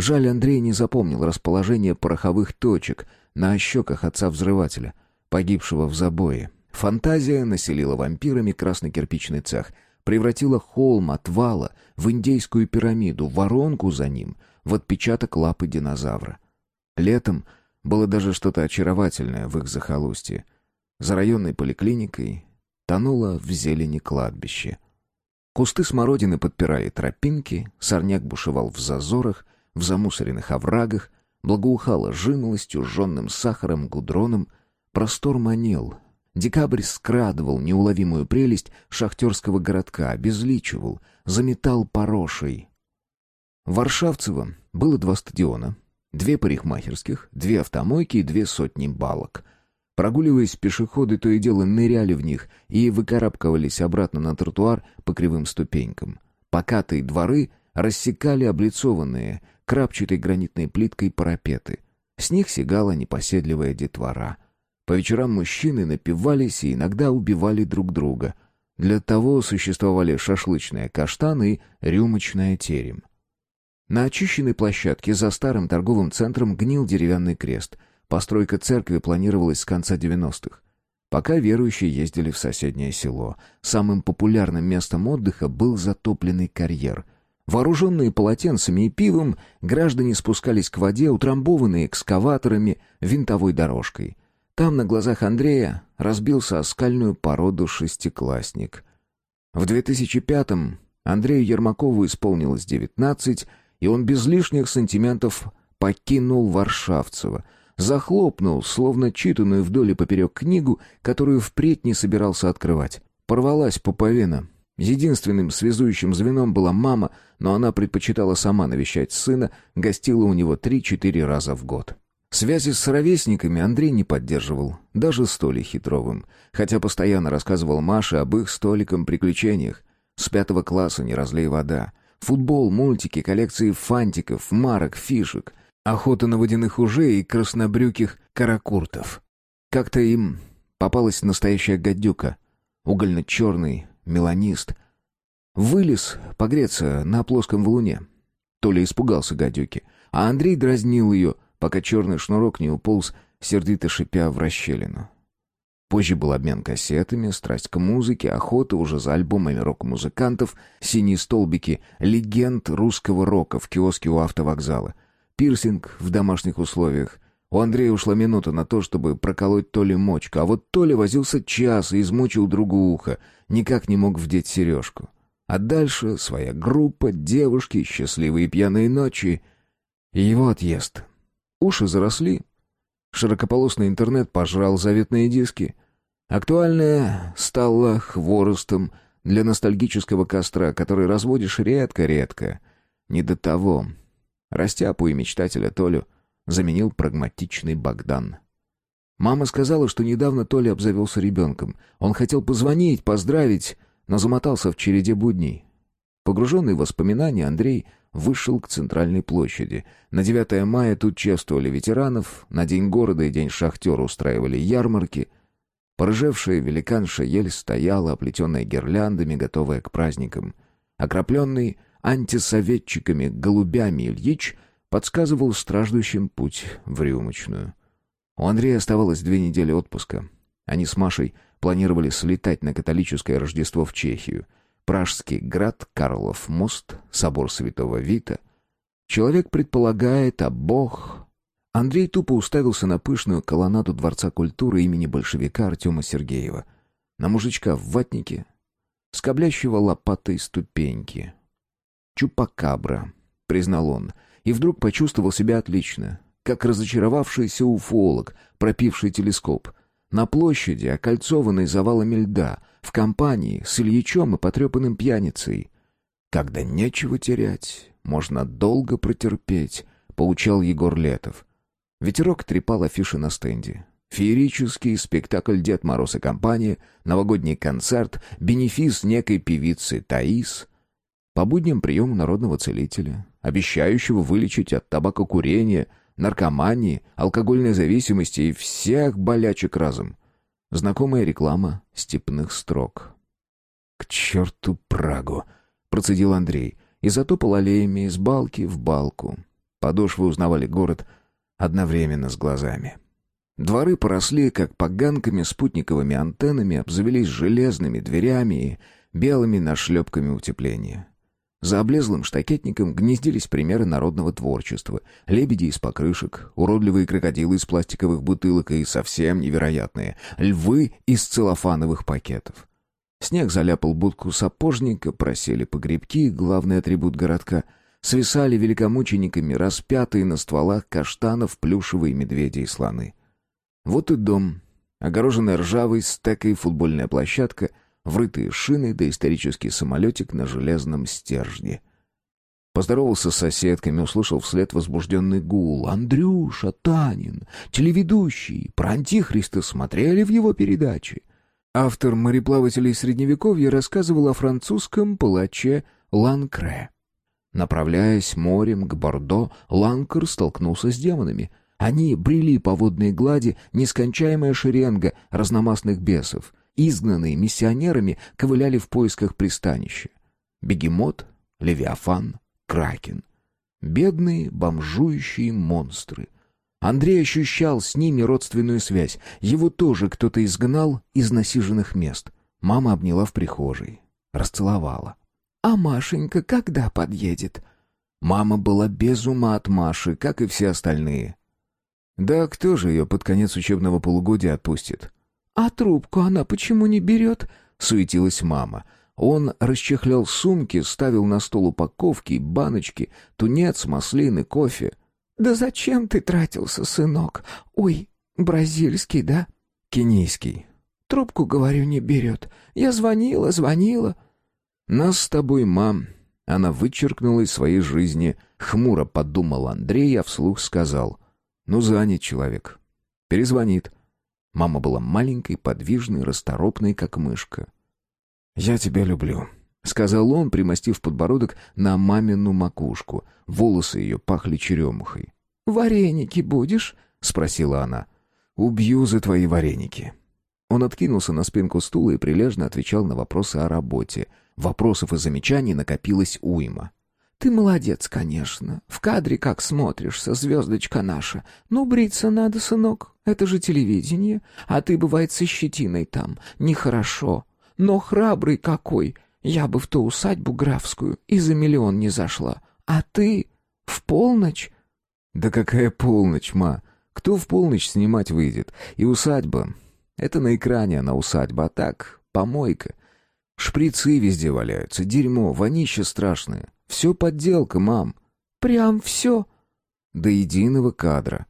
Жаль, Андрей не запомнил расположение пороховых точек на щеках отца-взрывателя, погибшего в забое. Фантазия населила вампирами красный кирпичный цех, превратила холм отвала в индейскую пирамиду, воронку за ним, в отпечаток лапы динозавра. Летом было даже что-то очаровательное в их захолустье. За районной поликлиникой тонуло в зелени кладбище. Кусты смородины подпирали тропинки, сорняк бушевал в зазорах, в замусоренных оврагах, благоухало жимолостью, жженным сахаром, гудроном. Простор манил. Декабрь скрадывал неуловимую прелесть шахтерского городка, обезличивал, заметал порошей. В Варшавцево было два стадиона, две парикмахерских, две автомойки и две сотни балок. Прогуливаясь, пешеходы то и дело ныряли в них и выкарабкивались обратно на тротуар по кривым ступенькам. Покатые дворы рассекали облицованные крапчатой гранитной плиткой парапеты. С них сигала непоседливая детвора. По вечерам мужчины напивались и иногда убивали друг друга. Для того существовали шашлычная каштан и рюмочная терем. На очищенной площадке за старым торговым центром гнил деревянный крест. Постройка церкви планировалась с конца 90-х. Пока верующие ездили в соседнее село. Самым популярным местом отдыха был затопленный карьер — Вооруженные полотенцами и пивом, граждане спускались к воде, утрамбованные экскаваторами, винтовой дорожкой. Там на глазах Андрея разбился о скальную породу шестиклассник. В 2005-м Андрею Ермакову исполнилось 19, и он без лишних сантиментов покинул Варшавцево, захлопнул, словно читанную вдоль и поперек книгу, которую впредь не собирался открывать. Порвалась пуповина. Единственным связующим звеном была мама, но она предпочитала сама навещать сына, гостила у него три-четыре раза в год. Связи с ровесниками Андрей не поддерживал, даже с Толей Хитровым, хотя постоянно рассказывал Маше об их столиком приключениях. С пятого класса «Не разлей вода», футбол, мультики, коллекции фантиков, марок, фишек, охота на водяных ужей и краснобрюких каракуртов. Как-то им попалась настоящая гадюка, угольно-черный, меланист. Вылез погреться на плоском валуне. Толя испугался гадюки, а Андрей дразнил ее — пока черный шнурок не уполз, сердито шипя в расщелину. Позже был обмен кассетами, страсть к музыке, охота уже за альбомами рок-музыкантов, синие столбики, легенд русского рока в киоске у автовокзала, пирсинг в домашних условиях. У Андрея ушла минута на то, чтобы проколоть Толе мочку, а вот Толя возился час и измучил другу ухо, никак не мог вдеть сережку. А дальше своя группа, девушки, счастливые пьяные ночи и его отъезд Уши заросли. Широкополосный интернет пожрал заветные диски. Актуальное стало хворостом для ностальгического костра, который разводишь редко-редко. Не до того. Растяпу и мечтателя Толю заменил прагматичный Богдан. Мама сказала, что недавно Толя обзавелся ребенком. Он хотел позвонить, поздравить, но замотался в череде будней. Погруженный в воспоминания, Андрей вышел к центральной площади. На 9 мая тут чествовали ветеранов, на День города и День шахтера устраивали ярмарки. Порыжевшая великанша еле стояла, оплетенная гирляндами, готовая к праздникам. Окропленный антисоветчиками голубями Ильич подсказывал страждущим путь в рюмочную. У Андрея оставалось две недели отпуска. Они с Машей планировали слетать на католическое Рождество в Чехию — Пражский град, Карлов мост, собор Святого Вита. Человек предполагает, а Бог... Андрей тупо уставился на пышную колоннаду Дворца культуры имени большевика Артема Сергеева. На мужичка в ватнике, скоблящего лопатой ступеньки. «Чупакабра», — признал он, и вдруг почувствовал себя отлично, как разочаровавшийся уфолог, пропивший телескоп. На площади, окольцованной завалами льда, в компании с Ильичом и потрепанным пьяницей. «Когда нечего терять, можно долго протерпеть», — поучал Егор Летов. Ветерок трепал афиши на стенде. Феерический спектакль «Дед Мороз и компания», новогодний концерт, бенефис некой певицы Таис. По будням прием народного целителя, обещающего вылечить от табакокурения, наркомании, алкогольной зависимости и всех болячек разом. Знакомая реклама степных строк. «К черту Прагу!» — процедил Андрей. И затопал аллеями из балки в балку. Подошвы узнавали город одновременно с глазами. Дворы поросли, как поганками, спутниковыми антеннами, обзавелись железными дверями и белыми нашлепками утепления. За облезлым штакетником гнездились примеры народного творчества. Лебеди из покрышек, уродливые крокодилы из пластиковых бутылок и совсем невероятные львы из целлофановых пакетов. Снег заляпал будку сапожника, просели погребки, главный атрибут городка. Свисали великомучениками распятые на стволах каштанов плюшевые медведи и слоны. Вот и дом, огороженная ржавой стекой футбольная площадка — врытые шины да исторический самолетик на железном стержне. Поздоровался с соседками, услышал вслед возбужденный гул. «Андрюша, Танин, телеведущий, про Антихриста смотрели в его передаче?» Автор «Мореплавателей Средневековья» рассказывал о французском палаче Ланкре. Направляясь морем к Бордо, Ланкер столкнулся с демонами. Они брели по водной глади нескончаемая шеренга разномастных бесов изгнанные миссионерами, ковыляли в поисках пристанища. Бегемот, Левиафан, Кракен. Бедные, бомжующие монстры. Андрей ощущал с ними родственную связь. Его тоже кто-то изгнал из насиженных мест. Мама обняла в прихожей. Расцеловала. А Машенька когда подъедет?» Мама была без ума от Маши, как и все остальные. Да кто же ее под конец учебного полугодия отпустит? «А трубку она почему не берет?» — суетилась мама. Он расчехлял сумки, ставил на стол упаковки, баночки, тунец, маслины, кофе. «Да зачем ты тратился, сынок? Ой, бразильский, да?» «Кенийский». «Трубку, говорю, не берет. Я звонила, звонила». «Нас с тобой, мам, она вычеркнула из своей жизни, хмуро подумал Андрей, а вслух сказал. «Ну, занят человек. Перезвонит». Мама была маленькой, подвижной, расторопной, как мышка. «Я тебя люблю», — сказал он, примостив подбородок на мамину макушку. Волосы ее пахли черемухой. «Вареники будешь?» — спросила она. «Убью за твои вареники». Он откинулся на спинку стула и прилежно отвечал на вопросы о работе — Вопросов и замечаний накопилось уйма. «Ты молодец, конечно. В кадре как смотришься, звездочка наша. Ну, бриться надо, сынок. Это же телевидение. А ты, бывает, со щетиной там. Нехорошо. Но храбрый какой. Я бы в ту усадьбу графскую и за миллион не зашла. А ты в полночь?» «Да какая полночь, ма? Кто в полночь снимать выйдет? И усадьба. Это на экране она усадьба, а так, помойка. Шприцы везде валяются, дерьмо, вонище страшное. Все подделка, мам. Прям все? До единого кадра.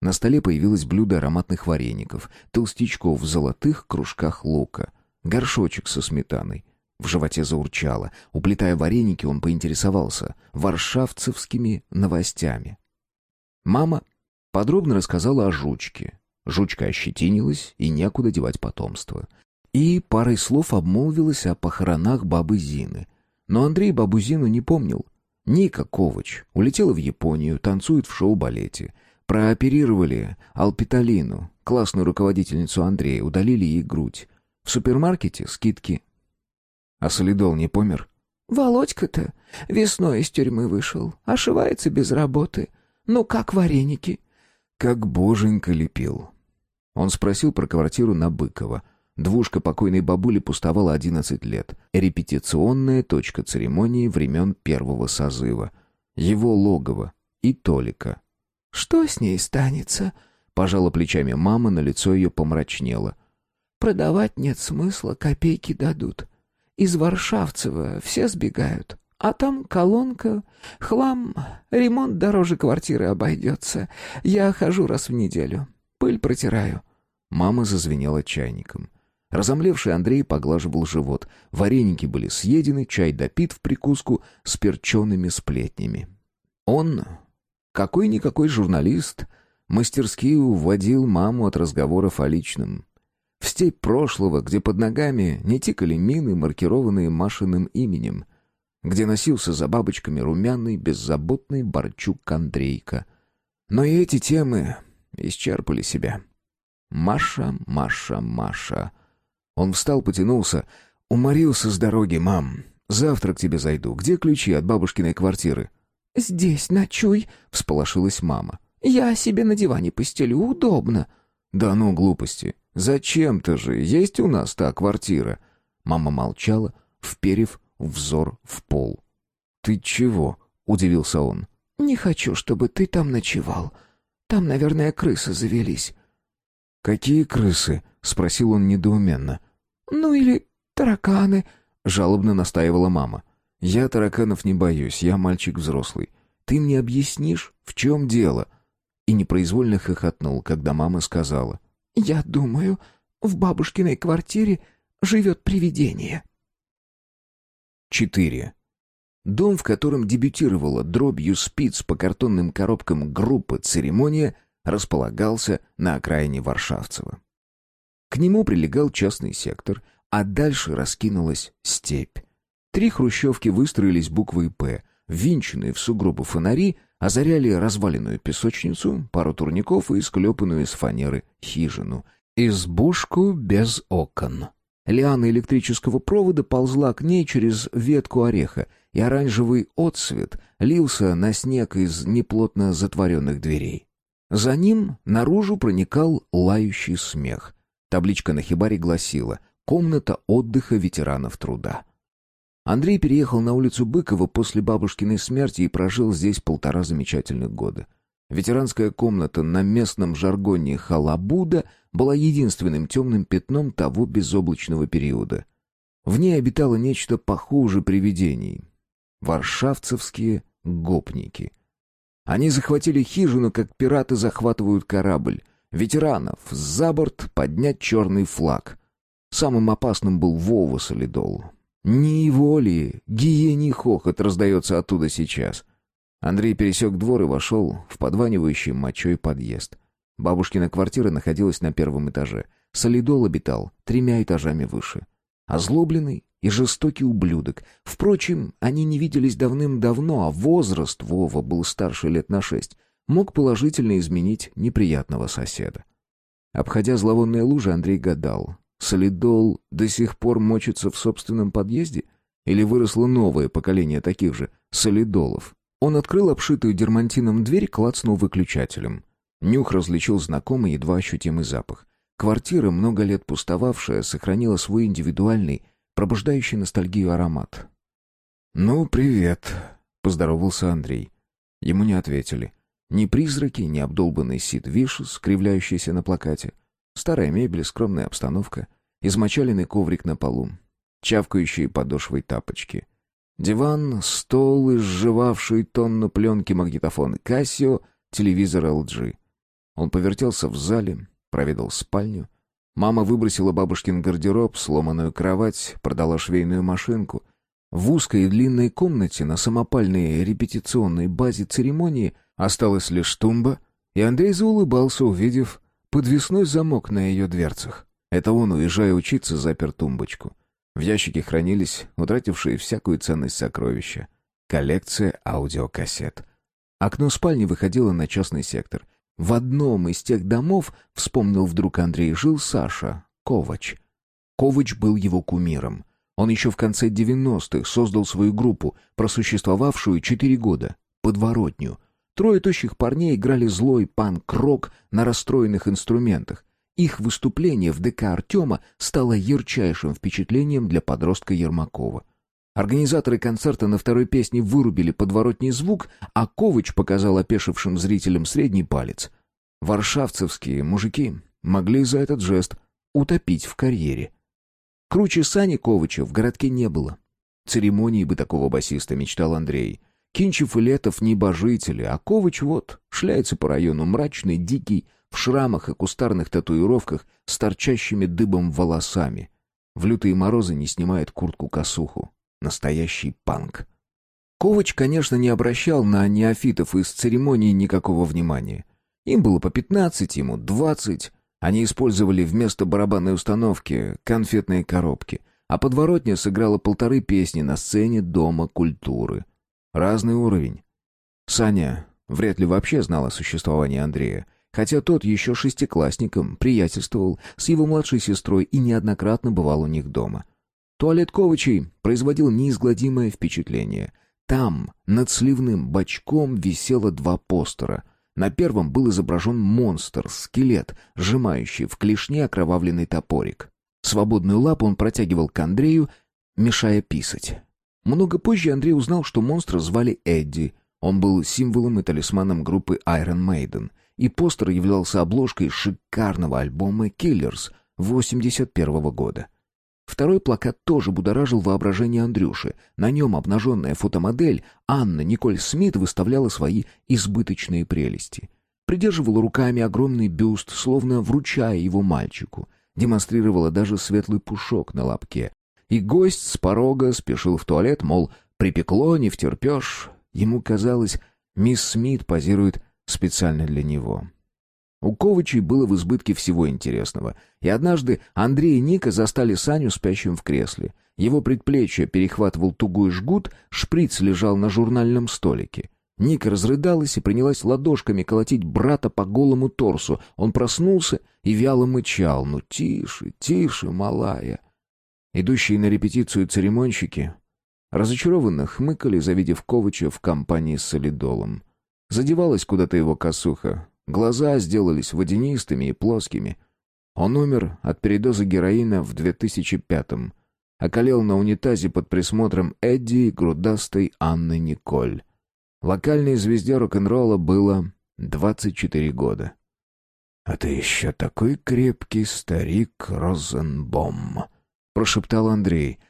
На столе появилось блюдо ароматных вареников, толстячков в золотых кружках лука, горшочек со сметаной. В животе заурчало. Уплетая вареники, он поинтересовался варшавцевскими новостями. Мама подробно рассказала о жучке. Жучка ощетинилась, и некуда девать потомство и парой слов обмолвилась о похоронах бабы Зины. Но Андрей бабу Зину не помнил. Ника Ковач улетела в Японию, танцует в шоу-балете. Прооперировали Алпиталину, классную руководительницу Андрея, удалили ей грудь. В супермаркете скидки. А Солидол не помер? Володька-то весной из тюрьмы вышел, ошивается без работы. Ну как вареники? Как боженька лепил. Он спросил про квартиру на Быкова — Двушка покойной бабули пустовала 11 лет. Репетиционная точка церемонии времен первого созыва. Его логово. И Толика. «Что с ней станется?» Пожала плечами мама, на лицо ее помрачнело. «Продавать нет смысла, копейки дадут. Из Варшавцева все сбегают. А там колонка, хлам, ремонт дороже квартиры обойдется. Я хожу раз в неделю, пыль протираю». Мама зазвенела чайником. Разомлевший Андрей поглаживал живот. Вареники были съедены, чай допит в прикуску с перчеными сплетнями. Он, какой-никакой журналист, мастерски уводил маму от разговоров о личном. В степь прошлого, где под ногами не тикали мины, маркированные Машиным именем, где носился за бабочками румяный, беззаботный Борчук Андрейка. Но и эти темы исчерпали себя. Маша, Маша, Маша. Он встал, потянулся. «Уморился с дороги, мам. Завтра к тебе зайду. Где ключи от бабушкиной квартиры?» «Здесь ночуй», — всполошилась мама. «Я себе на диване постелю, удобно». «Да ну, глупости. Зачем-то же? Есть у нас та квартира». Мама молчала, вперев взор в пол. «Ты чего?» — удивился он. «Не хочу, чтобы ты там ночевал. Там, наверное, крысы завелись». «Какие крысы?» — спросил он недоуменно. «Ну или тараканы», — жалобно настаивала мама. «Я тараканов не боюсь, я мальчик взрослый. Ты мне объяснишь, в чем дело?» И непроизвольно хохотнул, когда мама сказала. «Я думаю, в бабушкиной квартире живет привидение». 4. Дом, в котором дебютировала дробью спиц по картонным коробкам группа «Церемония», располагался на окраине Варшавцева. К нему прилегал частный сектор, а дальше раскинулась степь. Три хрущевки выстроились буквой «П», винченные в сугробы фонари озаряли разваленную песочницу, пару турников и склепанную из фанеры хижину. Избушку без окон. Лиана электрического провода ползла к ней через ветку ореха, и оранжевый отсвет лился на снег из неплотно затворенных дверей. За ним наружу проникал лающий смех. Табличка на хибаре гласила «Комната отдыха ветеранов труда». Андрей переехал на улицу Быкова после бабушкиной смерти и прожил здесь полтора замечательных года. Ветеранская комната на местном жаргоне «Халабуда» была единственным темным пятном того безоблачного периода. В ней обитало нечто похуже привидений. Варшавцевские гопники. Они захватили хижину, как пираты захватывают корабль. Ветеранов за борт поднять черный флаг. Самым опасным был Вова Солидол. Не его ли, гиений хохот раздается оттуда сейчас. Андрей пересек двор и вошел в подванивающий мочой подъезд. Бабушкина квартира находилась на первом этаже. Солидол обитал тремя этажами выше. Озлобленный и жестокий ублюдок. Впрочем, они не виделись давным-давно, а возраст Вова был старше лет на шесть. Мог положительно изменить неприятного соседа. Обходя зловонные лужи, Андрей гадал. Солидол до сих пор мочится в собственном подъезде? Или выросло новое поколение таких же солидолов? Он открыл обшитую дермантином дверь, клацнул выключателем. Нюх различил знакомый, едва ощутимый запах. Квартира, много лет пустовавшая, сохранила свой индивидуальный, пробуждающий ностальгию аромат. «Ну, привет», — поздоровался Андрей. Ему не ответили. Ни призраки, ни обдолбанный Сид Вишес, скривляющийся на плакате. Старая мебель, скромная обстановка. Измочаленный коврик на полу. Чавкающие подошвой тапочки — Диван, стол, изживавший тонну пленки магнитофон Casio, телевизор LG. Он повертелся в зале, проведал спальню. Мама выбросила бабушкин гардероб, сломанную кровать, продала швейную машинку. В узкой и длинной комнате на самопальной репетиционной базе церемонии осталась лишь тумба, и Андрей заулыбался, увидев подвесной замок на ее дверцах. Это он, уезжая учиться, запер тумбочку. В ящике хранились утратившие всякую ценность сокровища. Коллекция аудиокассет. Окно спальни выходило на частный сектор. В одном из тех домов, вспомнил вдруг Андрей, жил Саша Ковач. Ковач был его кумиром. Он еще в конце 90-х создал свою группу, просуществовавшую четыре года, «Подворотню». Трое тощих парней играли злой панк-рок на расстроенных инструментах, их выступление в ДК Артема стало ярчайшим впечатлением для подростка Ермакова. Организаторы концерта на второй песне вырубили подворотний звук, а Ковыч показал опешившим зрителям средний палец. Варшавцевские мужики могли за этот жест утопить в карьере. Круче Сани Ковыча в городке не было. Церемонии бы такого басиста мечтал Андрей. Кинчев и Летов небожители, а Ковыч вот шляется по району мрачный, дикий, в шрамах и кустарных татуировках с торчащими дыбом волосами. В лютые морозы не снимает куртку-косуху. Настоящий панк. Ковач, конечно, не обращал на неофитов из церемонии никакого внимания. Им было по пятнадцать, ему двадцать. Они использовали вместо барабанной установки конфетные коробки, а подворотня сыграла полторы песни на сцене Дома культуры. Разный уровень. Саня вряд ли вообще знал о существовании Андрея, хотя тот еще шестиклассником приятельствовал с его младшей сестрой и неоднократно бывал у них дома. Туалет Ковачей производил неизгладимое впечатление. Там, над сливным бачком, висело два постера. На первом был изображен монстр, скелет, сжимающий в клешне окровавленный топорик. Свободную лапу он протягивал к Андрею, мешая писать. Много позже Андрей узнал, что монстра звали Эдди. Он был символом и талисманом группы Iron Maiden — и постер являлся обложкой шикарного альбома «Killers» 81 года. Второй плакат тоже будоражил воображение Андрюши. На нем обнаженная фотомодель Анна Николь Смит выставляла свои избыточные прелести. Придерживала руками огромный бюст, словно вручая его мальчику. Демонстрировала даже светлый пушок на лобке. И гость с порога спешил в туалет, мол, припекло, не втерпешь. Ему казалось, мисс Смит позирует специально для него. У Ковачей было в избытке всего интересного, и однажды Андрей и Ника застали Саню спящим в кресле. Его предплечье перехватывал тугой жгут, шприц лежал на журнальном столике. Ника разрыдалась и принялась ладошками колотить брата по голому торсу. Он проснулся и вяло мычал. «Ну тише, тише, малая!» Идущие на репетицию церемонщики разочарованно хмыкали, завидев Ковача в компании с солидолом. Задевалась куда-то его косуха. Глаза сделались водянистыми и плоскими. Он умер от передоза героина в 2005-м. околел на унитазе под присмотром Эдди и грудастой Анны Николь. Локальной звезде рок-н-ролла было 24 года. «А ты еще такой крепкий старик Розенбом», — прошептал Андрей.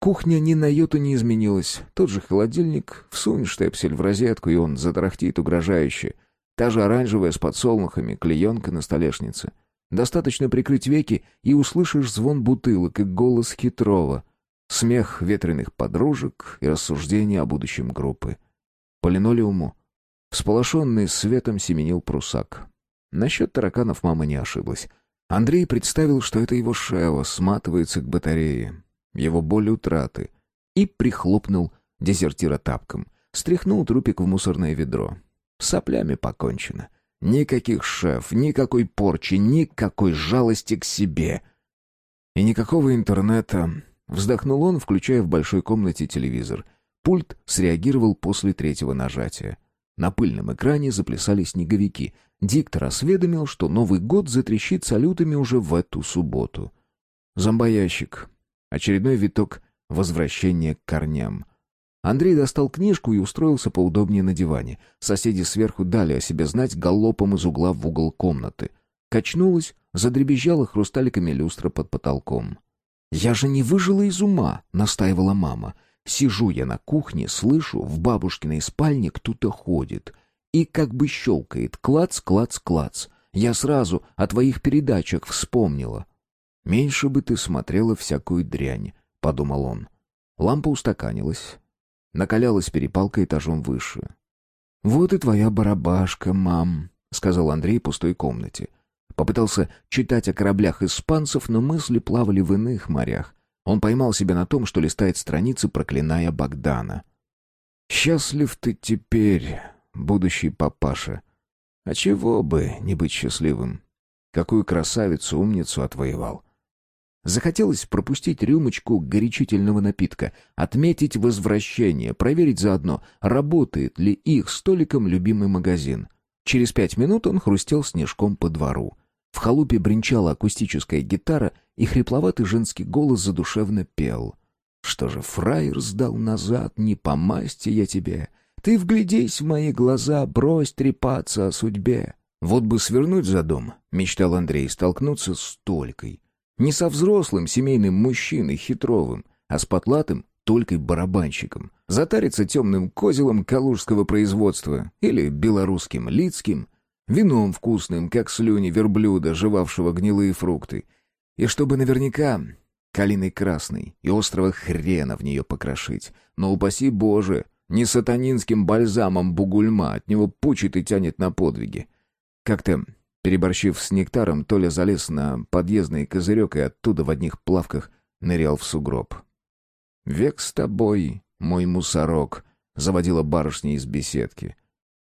Кухня ни на йоту не изменилась. Тот же холодильник, всунь штепсель в розетку, и он затарахтит угрожающе. Та же оранжевая с подсолнухами, клеенка на столешнице. Достаточно прикрыть веки, и услышишь звон бутылок и голос хитрого, смех ветреных подружек и рассуждения о будущем группы. По линолеуму, всполошенный светом, семенил прусак. Насчет тараканов мама не ошиблась. Андрей представил, что это его Шева сматывается к батарее, его боль утраты, и прихлопнул дезертира тапком, стряхнул трупик в мусорное ведро. Соплями покончено. Никаких шеф, никакой порчи, никакой жалости к себе. И никакого интернета. Вздохнул он, включая в большой комнате телевизор. Пульт среагировал после третьего нажатия. На пыльном экране заплясали снеговики. Диктор осведомил, что Новый год затрещит салютами уже в эту субботу. Зомбоящик. Очередной виток возвращения к корням. Андрей достал книжку и устроился поудобнее на диване. Соседи сверху дали о себе знать галопом из угла в угол комнаты. Качнулась, задребезжала хрусталиками люстра под потолком. «Я же не выжила из ума», — настаивала мама. Сижу я на кухне, слышу, в бабушкиной спальне кто-то ходит. И как бы щелкает, клац, клац, клац. Я сразу о твоих передачах вспомнила. «Меньше бы ты смотрела всякую дрянь», — подумал он. Лампа устаканилась, накалялась перепалка этажом выше. «Вот и твоя барабашка, мам», — сказал Андрей в пустой комнате. Попытался читать о кораблях испанцев, но мысли плавали в иных морях. Он поймал себя на том, что листает страницы, проклиная Богдана. «Счастлив ты теперь, будущий папаша. А чего бы не быть счастливым? Какую красавицу, умницу отвоевал. Захотелось пропустить рюмочку горячительного напитка, отметить возвращение, проверить заодно, работает ли их столиком любимый магазин. Через пять минут он хрустел снежком по двору. В халупе бренчала акустическая гитара, и хрипловатый женский голос задушевно пел. «Что же, фраер сдал назад, не по масти я тебе. Ты вглядись в мои глаза, брось трепаться о судьбе». «Вот бы свернуть за дом», — мечтал Андрей, — «столкнуться с Толькой. Не со взрослым семейным мужчиной хитровым, а с потлатым Толькой-барабанщиком. Затариться темным козелом калужского производства или белорусским лицким, вином вкусным, как слюни верблюда, жевавшего гнилые фрукты. И чтобы наверняка калиной красной и острого хрена в нее покрошить. Но упаси Боже, не сатанинским бальзамом бугульма, от него пучит и тянет на подвиги. Как-то, переборщив с нектаром, Толя залез на подъездный козырек и оттуда в одних плавках нырял в сугроб. «Век с тобой, мой мусорок», — заводила барышня из беседки.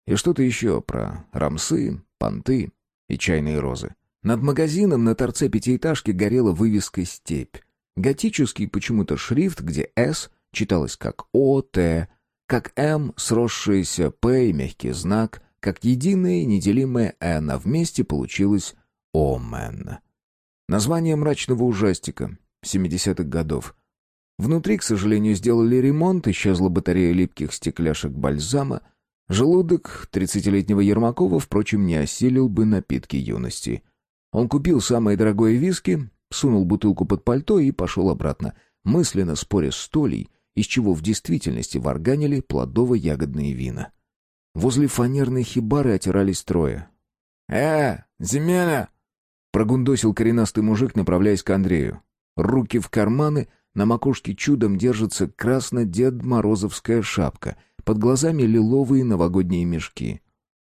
И что-то еще про рамсы, понты и чайные розы. Над магазином на торце пятиэтажки горела вывеска «Степь». Готический почему-то шрифт, где «С» читалось как «О», «Т», как «М», сросшееся «П» и мягкий знак, как единое неделимое «Н», а вместе получилось «Омен». Название мрачного ужастика 70-х годов. Внутри, к сожалению, сделали ремонт, исчезла батарея липких стекляшек бальзама, Желудок тридцатилетнего Ермакова, впрочем, не осилил бы напитки юности. Он купил самое дорогое виски, сунул бутылку под пальто и пошел обратно, мысленно споря с Толей, из чего в действительности варганили плодово-ягодные вина. Возле фанерной хибары отирались трое. «Э, Земеля!» — прогундосил коренастый мужик, направляясь к Андрею. Руки в карманы, на макушке чудом держится красно-дед Морозовская шапка — под глазами лиловые новогодние мешки.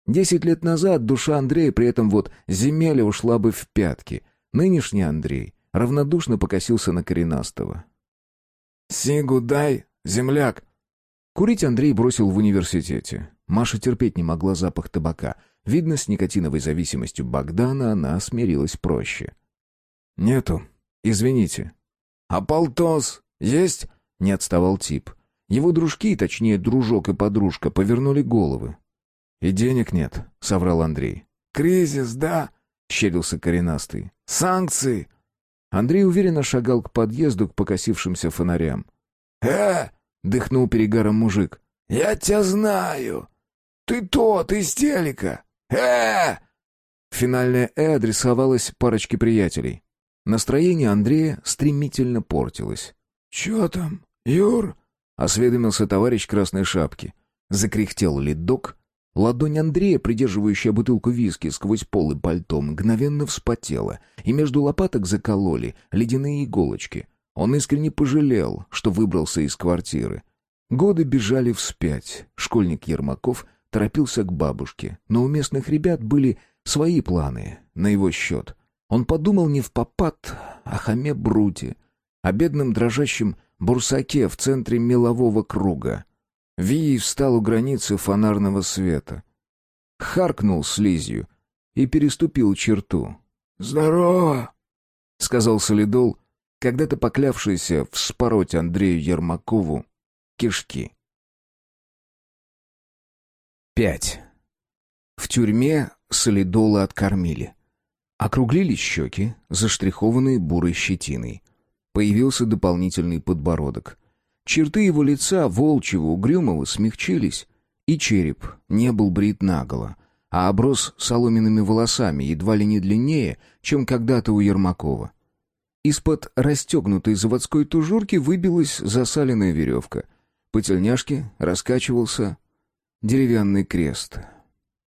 Десять лет назад душа Андрея при этом вот земеля ушла бы в пятки. Нынешний Андрей равнодушно покосился на коренастого. «Сигу дай, земляк!» Курить Андрей бросил в университете. Маша терпеть не могла запах табака. Видно, с никотиновой зависимостью Богдана она смирилась проще. «Нету. Извините». «А полтос есть?» — не отставал тип. Его дружки, точнее, дружок и подружка, повернули головы. «И денег нет», — соврал Андрей. «Кризис, да?» — щерился коренастый. «Санкции!» Андрей уверенно шагал к подъезду к покосившимся фонарям. «Э!» — дыхнул перегаром мужик. «Я тебя знаю! Ты тот из телека! Э!» Финальное «э» адресовалось парочке приятелей. Настроение Андрея стремительно портилось. «Чё там, Юр?» — осведомился товарищ красной шапки. Закряхтел ледок. Ладонь Андрея, придерживающая бутылку виски сквозь полы пальто, мгновенно вспотела, и между лопаток закололи ледяные иголочки. Он искренне пожалел, что выбрался из квартиры. Годы бежали вспять. Школьник Ермаков торопился к бабушке, но у местных ребят были свои планы на его счет. Он подумал не в попад, а хаме Бруте, о бедном дрожащем бурсаке в центре мелового круга. Вий встал у границы фонарного света. Харкнул слизью и переступил черту. «Здорово!» — сказал Солидол, когда-то поклявшийся вспороть Андрею Ермакову кишки. Пять. В тюрьме Солидола откормили. Округлились щеки, заштрихованные бурой щетиной. Появился дополнительный подбородок. Черты его лица, волчьего, угрюмого, смягчились, и череп не был брит наголо, а оброс соломенными волосами, едва ли не длиннее, чем когда-то у Ермакова. Из-под расстегнутой заводской тужурки выбилась засаленная веревка. По тельняшке раскачивался деревянный крест.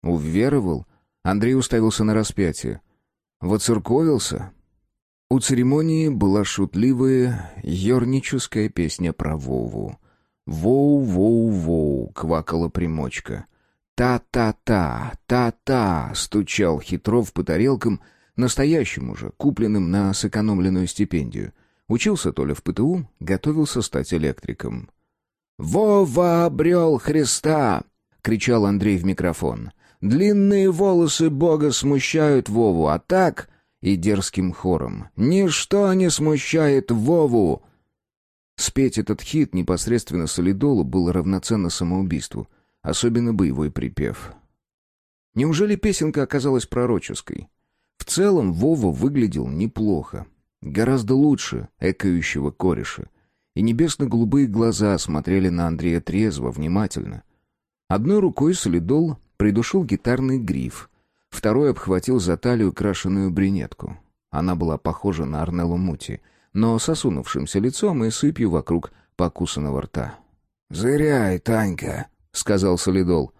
Уверовал, Андрей уставился на распятие. Воцерковился. У церемонии была шутливая ерническая песня про Вову. «Воу-воу-воу», — квакала примочка. «Та-та-та, та-та», — стучал Хитров по тарелкам, настоящим уже, купленным на сэкономленную стипендию. Учился Толя в ПТУ, готовился стать электриком. «Вова обрел Христа!» — кричал Андрей в микрофон. Длинные волосы Бога смущают Вову, а так и дерзким хором. Ничто не смущает Вову. Спеть этот хит непосредственно солидолу было равноценно самоубийству, особенно боевой припев. Неужели песенка оказалась пророческой? В целом Вова выглядел неплохо, гораздо лучше экающего кореша, и небесно-голубые глаза смотрели на Андрея трезво, внимательно. Одной рукой солидол придушил гитарный гриф, второй обхватил за талию крашеную брюнетку. Она была похожа на Арнеллу Мути, но с осунувшимся лицом и сыпью вокруг покусанного рта. «Зыряй, Танька», — сказал Солидол.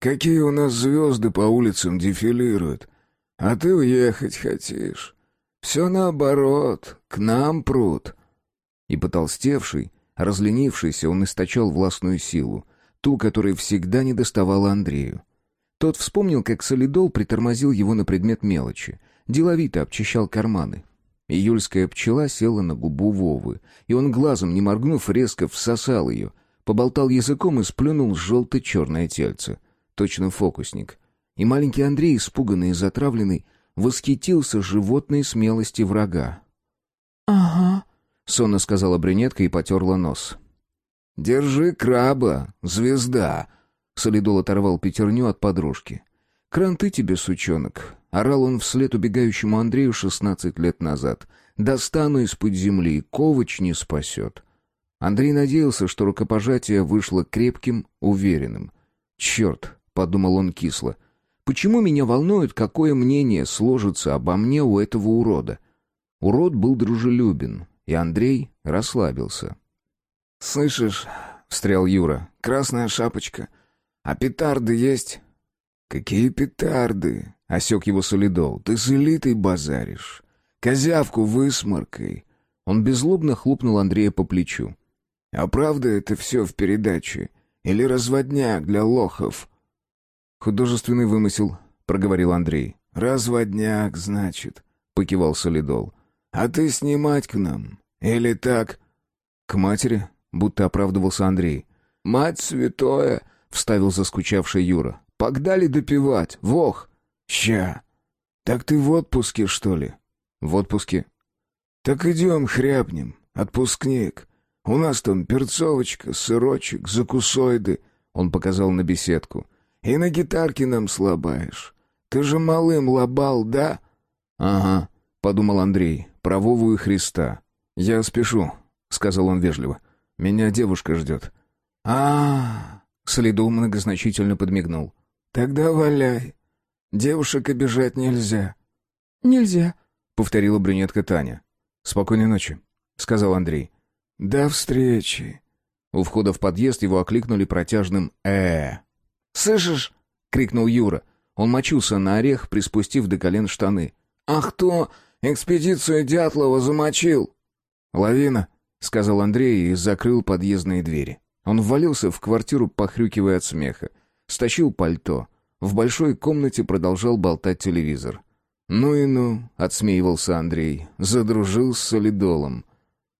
«Какие у нас звезды по улицам дефилируют. А ты уехать хотишь. Все наоборот, к нам прут». И потолстевший, разленившийся, он источал властную силу, ту, которая всегда не доставала Андрею. Тот вспомнил, как солидол притормозил его на предмет мелочи. Деловито обчищал карманы. Июльская пчела села на губу Вовы, и он, глазом не моргнув, резко всосал ее, поболтал языком и сплюнул желто-черное тельце. Точно фокусник. И маленький Андрей, испуганный и затравленный, восхитился животной смелости врага. «Ага», — сонно сказала брюнетка и потерла нос. «Держи краба, звезда», Солидол оторвал пятерню от подружки. «Кранты тебе, сучонок!» — орал он вслед убегающему Андрею шестнадцать лет назад. «Достану из-под земли, Ковач не спасет!» Андрей надеялся, что рукопожатие вышло крепким, уверенным. «Черт!» — подумал он кисло. «Почему меня волнует, какое мнение сложится обо мне у этого урода?» Урод был дружелюбен, и Андрей расслабился. «Слышишь?» — встрял Юра. «Красная шапочка. «А петарды есть?» «Какие петарды?» — осек его солидол. «Ты с элитой базаришь. Козявку высморкой». Он беззлобно хлопнул Андрея по плечу. «А правда это все в передаче? Или разводняк для лохов?» «Художественный вымысел», — проговорил Андрей. «Разводняк, значит», — покивал Солидол. «А ты снимать к нам? Или так?» «К матери», — будто оправдывался Андрей. «Мать святое!» — вставил заскучавший Юра. «Погнали допивать, вох!» «Ща! Так ты в отпуске, что ли?» «В отпуске». «Так идем хряпнем, отпускник. У нас там перцовочка, сырочек, закусоиды», — он показал на беседку. «И на гитарке нам слабаешь. Ты же малым лобал, да?» «Ага», — подумал Андрей, Про Вову и Христа. «Я спешу», — сказал он вежливо. «Меня девушка ждет». а, Следу многозначительно подмигнул. «Тогда валяй. Девушек обижать нельзя». «Нельзя», — повторила брюнетка Таня. «Спокойной ночи», — сказал Андрей. «До встречи». У входа в подъезд его окликнули протяжным э «Слышишь?» — крикнул Юра. Он мочился на орех, приспустив до колен штаны. «А кто экспедицию Дятлова замочил?» «Лавина», — сказал Андрей и закрыл подъездные двери. Он ввалился в квартиру, похрюкивая от смеха. Стащил пальто. В большой комнате продолжал болтать телевизор. «Ну и ну», — отсмеивался Андрей, задружил с солидолом.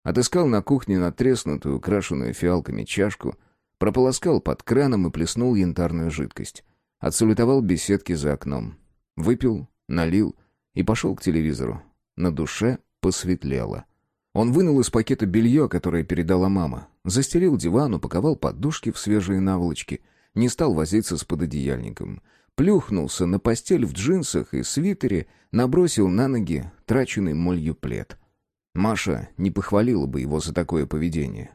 Отыскал на кухне натреснутую, украшенную фиалками чашку, прополоскал под краном и плеснул янтарную жидкость. Отсалютовал беседки за окном. Выпил, налил и пошел к телевизору. На душе посветлело. Он вынул из пакета белье, которое передала мама. Застелил диван, упаковал подушки в свежие наволочки. Не стал возиться с пододеяльником. Плюхнулся на постель в джинсах и свитере, набросил на ноги траченный молью плед. Маша не похвалила бы его за такое поведение.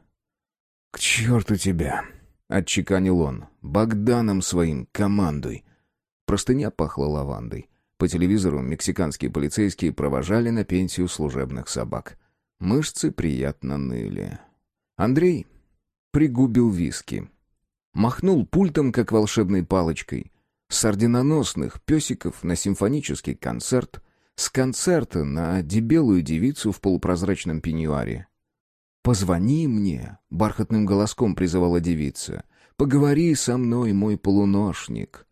«К черту тебя!» — отчеканил он. «Богданом своим командуй!» Простыня пахла лавандой. По телевизору мексиканские полицейские провожали на пенсию служебных собак. Мышцы приятно ныли. Андрей пригубил виски. Махнул пультом, как волшебной палочкой. С орденоносных песиков на симфонический концерт, с концерта на дебелую девицу в полупрозрачном пеньюаре. «Позвони мне», — бархатным голоском призывала девица. «Поговори со мной, мой полуношник».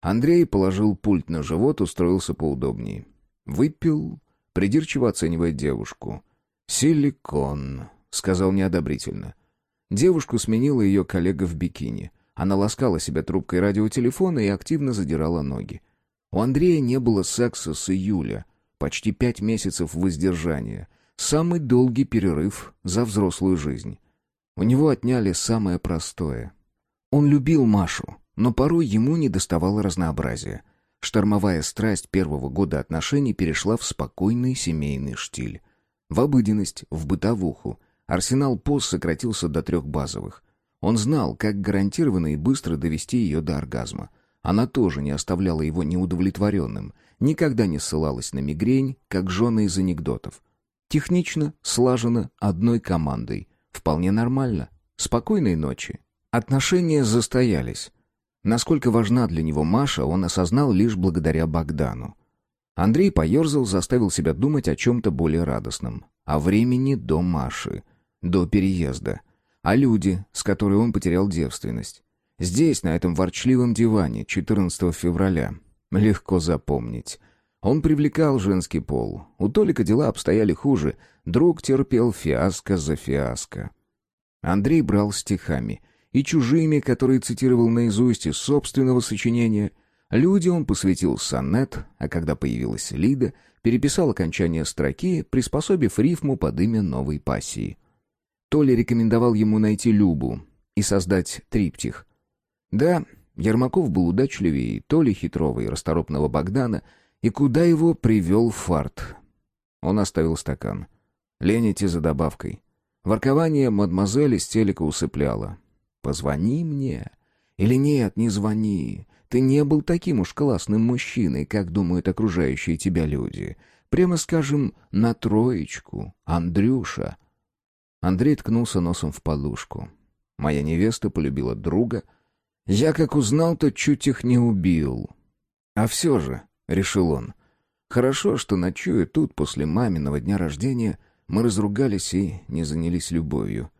Андрей положил пульт на живот, устроился поудобнее. Выпил, придирчиво оценивая девушку. «Силикон», — сказал неодобрительно. Девушку сменила ее коллега в бикини. Она ласкала себя трубкой радиотелефона и активно задирала ноги. У Андрея не было секса с июля. Почти пять месяцев воздержания. Самый долгий перерыв за взрослую жизнь. У него отняли самое простое. Он любил Машу, но порой ему не доставало разнообразия. Штормовая страсть первого года отношений перешла в спокойный семейный штиль. В обыденность, в бытовуху. Арсенал поз сократился до трех базовых. Он знал, как гарантированно и быстро довести ее до оргазма. Она тоже не оставляла его неудовлетворенным, никогда не ссылалась на мигрень, как жены из анекдотов. Технично, слаженно, одной командой. Вполне нормально. Спокойной ночи. Отношения застоялись. Насколько важна для него Маша, он осознал лишь благодаря Богдану. Андрей поерзал, заставил себя думать о чем-то более радостном. О времени до Маши. До переезда. О люди, с которой он потерял девственность. Здесь, на этом ворчливом диване, 14 февраля. Легко запомнить. Он привлекал женский пол. У Толика дела обстояли хуже. Друг терпел фиаско за фиаско. Андрей брал стихами. И чужими, которые цитировал наизусть из собственного сочинения. Люди он посвятил сонет, а когда появилась Лида, переписал окончание строки, приспособив рифму под имя новой пассии. Толя рекомендовал ему найти Любу и создать триптих. Да, Ермаков был удачливее Толи Хитрова и расторопного Богдана, и куда его привел фарт. Он оставил стакан. Лень идти за добавкой. Воркование мадемуазели с телека усыпляло. «Позвони мне». «Или нет, не звони. Ты не был таким уж классным мужчиной, как думают окружающие тебя люди. Прямо скажем, на троечку. Андрюша». Андрей ткнулся носом в подушку. Моя невеста полюбила друга. Я, как узнал, то чуть их не убил. А все же, решил он. Хорошо, что ночуя тут после маминого дня рождения мы разругались и не занялись любовью.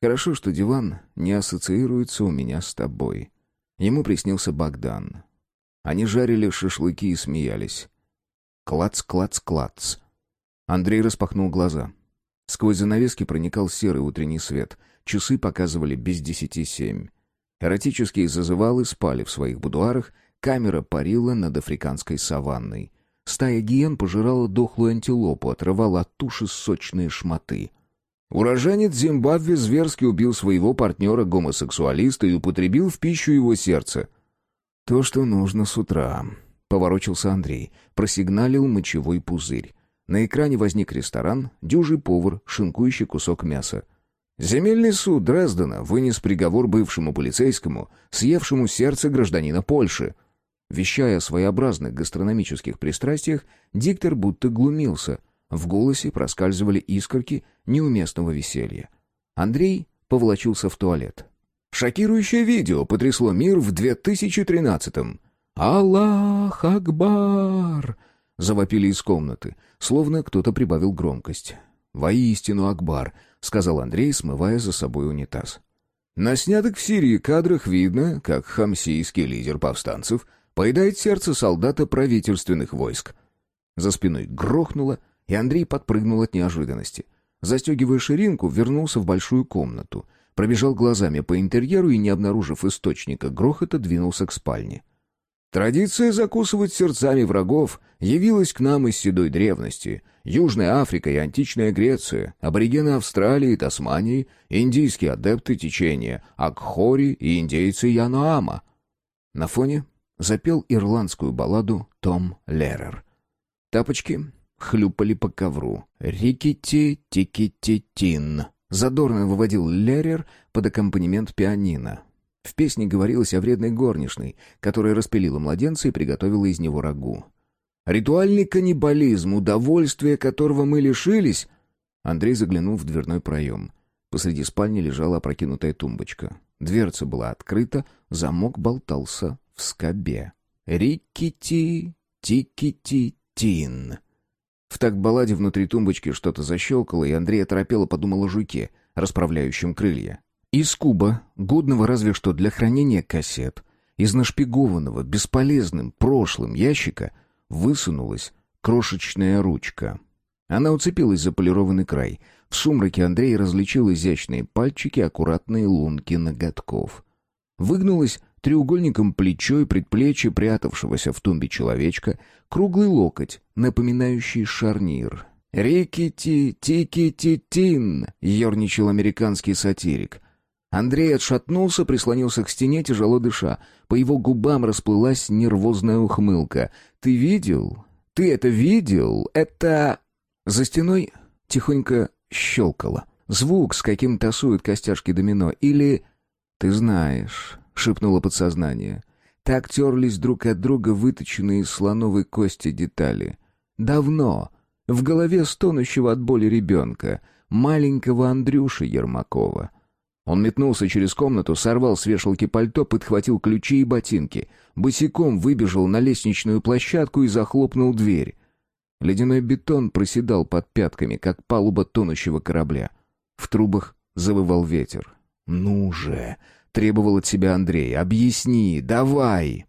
Хорошо, что диван не ассоциируется у меня с тобой. Ему приснился Богдан. Они жарили шашлыки и смеялись. Клац, клац, клац. Андрей распахнул глаза. Сквозь занавески проникал серый утренний свет. Часы показывали без десяти семь. Эротические зазывалы спали в своих будуарах, Камера парила над африканской саванной. Стая гиен пожирала дохлую антилопу, отрывала от туши сочные шматы. Уроженец Зимбабве зверски убил своего партнера-гомосексуалиста и употребил в пищу его сердце. «То, что нужно с утра», — поворочился Андрей, просигналил мочевой пузырь. На экране возник ресторан, дюжий повар, шинкующий кусок мяса. Земельный суд Дрездена вынес приговор бывшему полицейскому, съевшему сердце гражданина Польши. Вещая о своеобразных гастрономических пристрастиях, диктор будто глумился. В голосе проскальзывали искорки неуместного веселья. Андрей поволочился в туалет. Шокирующее видео потрясло мир в 2013-м. «Аллах Акбар!» — завопили из комнаты, словно кто-то прибавил громкость. «Воистину Акбар!» — сказал Андрей, смывая за собой унитаз. На снятых в Сирии кадрах видно, как хамсийский лидер повстанцев поедает сердце солдата правительственных войск. За спиной грохнуло, и Андрей подпрыгнул от неожиданности. Застегивая ширинку, вернулся в большую комнату. Пробежал глазами по интерьеру и, не обнаружив источника грохота, двинулся к спальне. Традиция закусывать сердцами врагов явилась к нам из седой древности. Южная Африка и античная Греция, аборигены Австралии и Тасмании, индийские адепты течения, Акхори и индейцы Януама. На фоне запел ирландскую балладу Том Леррер. Тапочки хлюпали по ковру. «Рикити-тикити-тин». Задорно выводил Леррер под аккомпанемент пианино. В песне говорилось о вредной горничной, которая распилила младенца и приготовила из него рагу. «Ритуальный каннибализм, удовольствие которого мы лишились...» Андрей заглянул в дверной проем. Посреди спальни лежала опрокинутая тумбочка. Дверца была открыта, замок болтался в скобе. «Рикити, тикити, тин». В так балладе внутри тумбочки что-то защелкало, и Андрей оторопело подумал о жуке, расправляющем крылья. Из куба, годного разве что для хранения кассет, из нашпигованного, бесполезным прошлым ящика высунулась крошечная ручка. Она уцепилась за полированный край. В сумраке Андрей различил изящные пальчики, аккуратные лунки ноготков. Выгнулась треугольником плечо и предплечье прятавшегося в тумбе человечка, круглый локоть, напоминающий шарнир. «Рикити-тики-ти-тин!» — ерничал американский сатирик. Андрей отшатнулся, прислонился к стене, тяжело дыша. По его губам расплылась нервозная ухмылка. «Ты видел? Ты это видел? Это...» За стеной тихонько щелкало. Звук, с каким тасуют костяшки домино. Или... «Ты знаешь...» — шепнуло подсознание. Так терлись друг от друга выточенные из слоновой кости детали. Давно, в голове стонущего от боли ребенка, маленького Андрюши Ермакова — он метнулся через комнату, сорвал с вешалки пальто, подхватил ключи и ботинки. Босиком выбежал на лестничную площадку и захлопнул дверь. Ледяной бетон проседал под пятками, как палуба тонущего корабля. В трубах завывал ветер. «Ну же!» — требовал от себя Андрей. «Объясни! Давай!»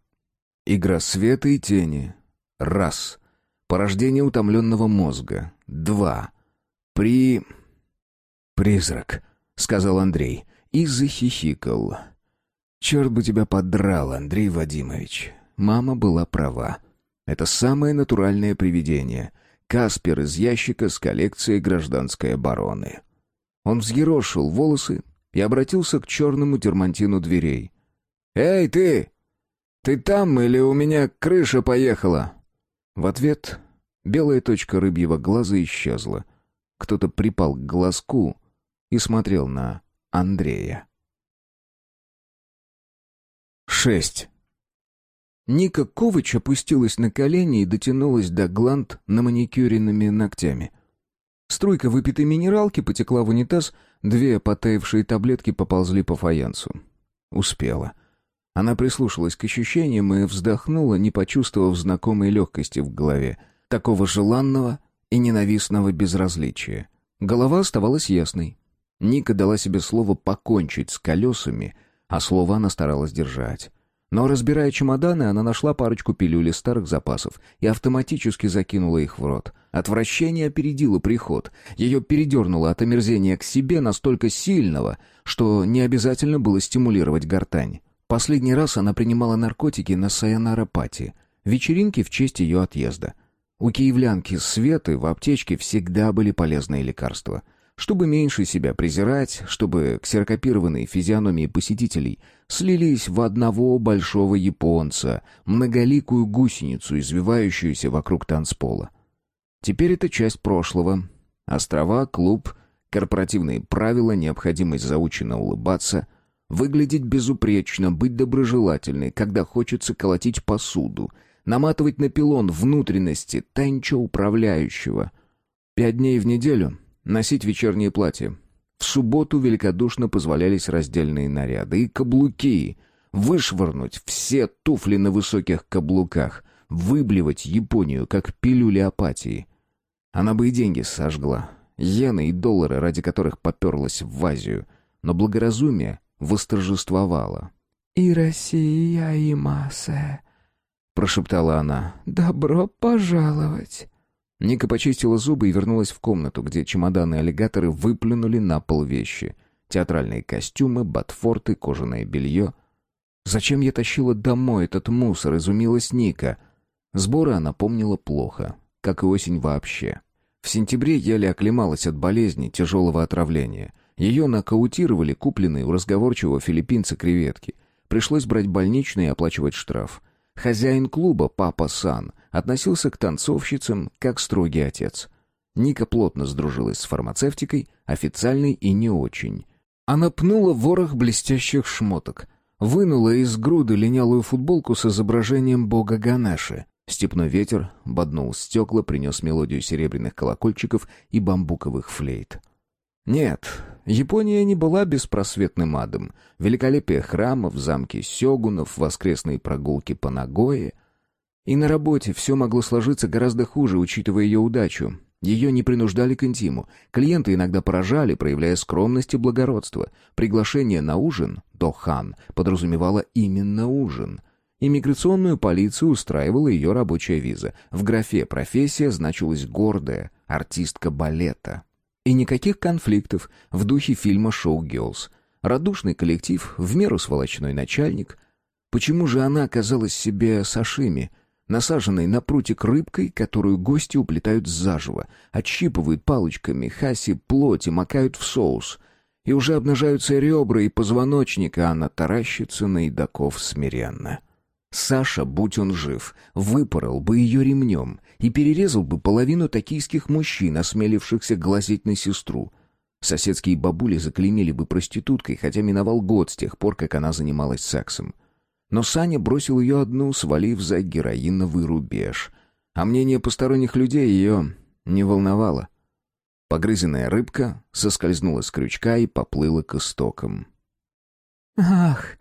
Игра света и тени. Раз. Порождение утомленного мозга. Два. При... Призрак. — сказал Андрей. И захихикал. «Черт бы тебя подрал, Андрей Вадимович. Мама была права. Это самое натуральное привидение. Каспер из ящика с коллекцией гражданской обороны». Он взъерошил волосы и обратился к черному дермантину дверей. «Эй, ты! Ты там или у меня крыша поехала?» В ответ белая точка рыбьего глаза исчезла. Кто-то припал к глазку, и смотрел на Андрея. 6. Ника Ковыч опустилась на колени и дотянулась до гланд на маникюренными ногтями. Струйка выпитой минералки потекла в унитаз, две потаявшие таблетки поползли по фаянсу. Успела. Она прислушалась к ощущениям и вздохнула, не почувствовав знакомой легкости в голове, такого желанного и ненавистного безразличия. Голова оставалась ясной. Ника дала себе слово покончить с колесами, а слово она старалась держать. Но, разбирая чемоданы, она нашла парочку пилюль старых запасов и автоматически закинула их в рот. Отвращение опередило приход. Ее передернуло от омерзения к себе настолько сильного, что не обязательно было стимулировать гортань. Последний раз она принимала наркотики на Сайонарапати, вечеринке в честь ее отъезда. У киевлянки Светы в аптечке всегда были полезные лекарства — чтобы меньше себя презирать, чтобы ксерокопированные физиономии посетителей слились в одного большого японца, многоликую гусеницу, извивающуюся вокруг танцпола. Теперь это часть прошлого. Острова, клуб, корпоративные правила, необходимость заученно улыбаться, выглядеть безупречно, быть доброжелательной, когда хочется колотить посуду, наматывать на пилон внутренности танча управляющего. Пять дней в неделю носить вечернее платье. В субботу великодушно позволялись раздельные наряды и каблуки. Вышвырнуть все туфли на высоких каблуках, выблевать Японию, как пилюли апатии. Она бы и деньги сожгла, иены и доллары, ради которых поперлась в Азию, но благоразумие восторжествовало. «И Россия, и Массе», — прошептала она. «Добро пожаловать». Ника почистила зубы и вернулась в комнату, где чемоданы-аллигаторы выплюнули на пол вещи. Театральные костюмы, ботфорты, кожаное белье. «Зачем я тащила домой этот мусор?» — изумилась Ника. Сборы она помнила плохо, как и осень вообще. В сентябре еле оклемалась от болезни, тяжелого отравления. Ее нокаутировали купленные у разговорчивого филиппинца креветки. Пришлось брать больничный и оплачивать штраф. Хозяин клуба, папа Сан, относился к танцовщицам как строгий отец. Ника плотно сдружилась с фармацевтикой, официальной и не очень. Она пнула ворох блестящих шмоток, вынула из груды линялую футболку с изображением бога Ганеши. Степной ветер боднул стекла, принес мелодию серебряных колокольчиков и бамбуковых флейт. Нет, Япония не была беспросветным адом. Великолепие храмов, замки сёгунов, воскресные прогулки по Нагое. И на работе все могло сложиться гораздо хуже, учитывая ее удачу. Ее не принуждали к интиму. Клиенты иногда поражали, проявляя скромность и благородство. Приглашение на ужин, дохан, подразумевало именно ужин. Иммиграционную полицию устраивала ее рабочая виза. В графе «профессия» значилась гордая артистка балета. И никаких конфликтов в духе фильма «Шоу Герлз». Радушный коллектив, в меру сволочной начальник. Почему же она оказалась себе сашими, насаженной на прутик рыбкой, которую гости уплетают заживо, отщипывают палочками хаси плоти, макают в соус — и уже обнажаются ребра и позвоночник, а она таращится на едоков смиренно. Саша, будь он жив, выпорол бы ее ремнем и перерезал бы половину токийских мужчин, осмелившихся глазеть на сестру. Соседские бабули заклеймили бы проституткой, хотя миновал год с тех пор, как она занималась сексом. Но Саня бросил ее одну, свалив за героиновый рубеж. А мнение посторонних людей ее не волновало. Погрызенная рыбка соскользнула с крючка и поплыла к истокам. «Ах,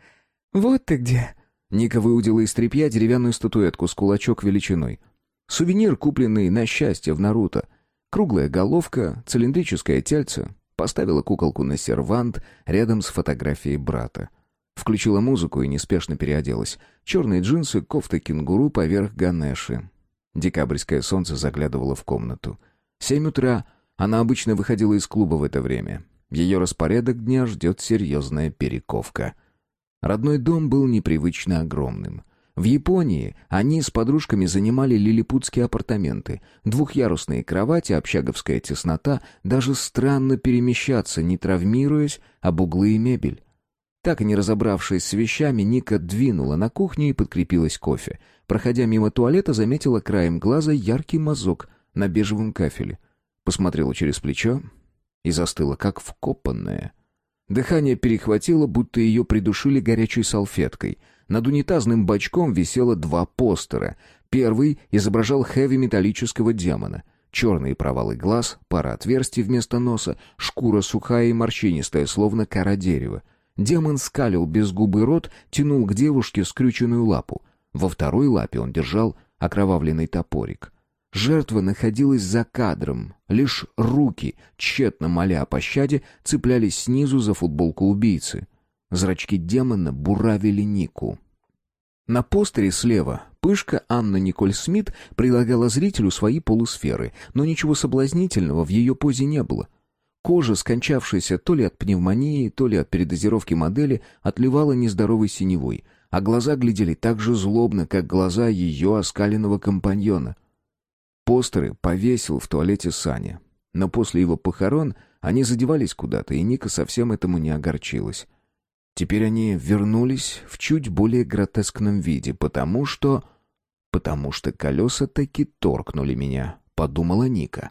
вот ты где!» Ника выудила из тряпья деревянную статуэтку с кулачок величиной. Сувенир, купленный на счастье в Наруто. Круглая головка, цилиндрическое тельце. Поставила куколку на сервант рядом с фотографией брата. Включила музыку и неспешно переоделась. Черные джинсы, кофта кенгуру поверх ганеши. Декабрьское солнце заглядывало в комнату. Семь утра. Она обычно выходила из клуба в это время. Ее распорядок дня ждет серьезная перековка — Родной дом был непривычно огромным. В Японии они с подружками занимали лилипутские апартаменты. Двухъярусные кровати, общаговская теснота, даже странно перемещаться, не травмируясь об углы и мебель. Так и не разобравшись с вещами, Ника двинула на кухню и подкрепилась кофе. Проходя мимо туалета, заметила краем глаза яркий мазок на бежевом кафеле. Посмотрела через плечо и застыла, как вкопанная — Дыхание перехватило, будто ее придушили горячей салфеткой. Над унитазным бачком висело два постера. Первый изображал хэви-металлического демона. Черные провалы глаз, пара отверстий вместо носа, шкура сухая и морщинистая, словно кора дерева. Демон скалил без губы рот, тянул к девушке скрюченную лапу. Во второй лапе он держал окровавленный топорик. Жертва находилась за кадром. Лишь руки, тщетно моля о пощаде, цеплялись снизу за футболку убийцы. Зрачки демона буравили Нику. На постере слева пышка Анна Николь Смит предлагала зрителю свои полусферы, но ничего соблазнительного в ее позе не было. Кожа, скончавшаяся то ли от пневмонии, то ли от передозировки модели, отливала нездоровой синевой, а глаза глядели так же злобно, как глаза ее оскаленного компаньона — Постеры повесил в туалете Саня. Но после его похорон они задевались куда-то, и Ника совсем этому не огорчилась. Теперь они вернулись в чуть более гротескном виде, потому что... Потому что колеса таки торкнули меня подумала Ника.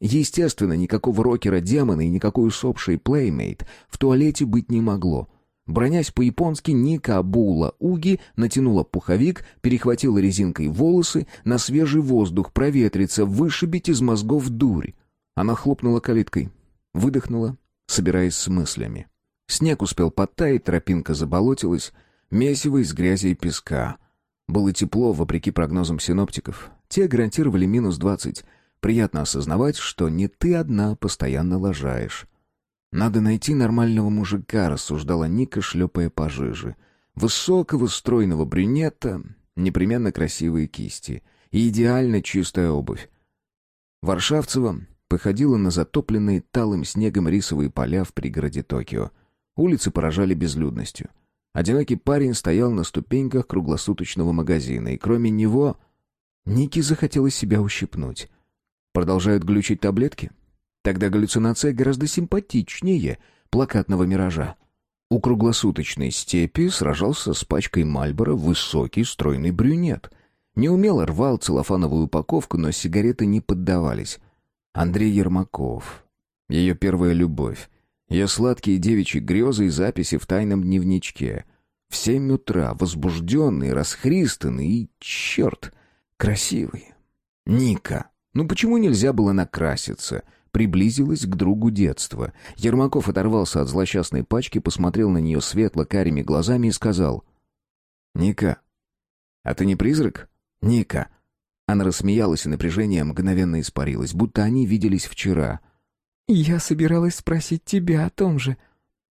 Естественно, никакого рокера-демона и никакой усопшей плеймейт в туалете быть не могло. Бронясь по-японски, Ника обула уги, натянула пуховик, перехватила резинкой волосы, на свежий воздух проветриться, вышибить из мозгов дурь. Она хлопнула калиткой, выдохнула, собираясь с мыслями. Снег успел подтаять, тропинка заболотилась, месиво из грязи и песка. Было тепло, вопреки прогнозам синоптиков. Те гарантировали минус двадцать. Приятно осознавать, что не ты одна постоянно лажаешь. «Надо найти нормального мужика», — рассуждала Ника, шлепая пожиже. «Высокого, стройного брюнета, непременно красивые кисти и идеально чистая обувь». Варшавцева походила на затопленные талым снегом рисовые поля в пригороде Токио. Улицы поражали безлюдностью. Одинокий парень стоял на ступеньках круглосуточного магазина, и кроме него Нике захотелось себя ущипнуть. Продолжают глючить таблетки? Тогда галлюцинация гораздо симпатичнее плакатного миража. У круглосуточной степи сражался с пачкой Мальбора высокий стройный брюнет. Неумело рвал целлофановую упаковку, но сигареты не поддавались. Андрей Ермаков. Ее первая любовь. Ее сладкие девичьи грезы и записи в тайном дневничке. В семь утра, возбужденный, расхристанный и, черт, красивый. Ника. Ну почему нельзя было накраситься? Приблизилась к другу детства. Ермаков оторвался от злосчастной пачки, посмотрел на нее светло-карими глазами и сказал. «Ника, а ты не призрак? Ника!» Она рассмеялась, и напряжение мгновенно испарилось, будто они виделись вчера. «Я собиралась спросить тебя о том же».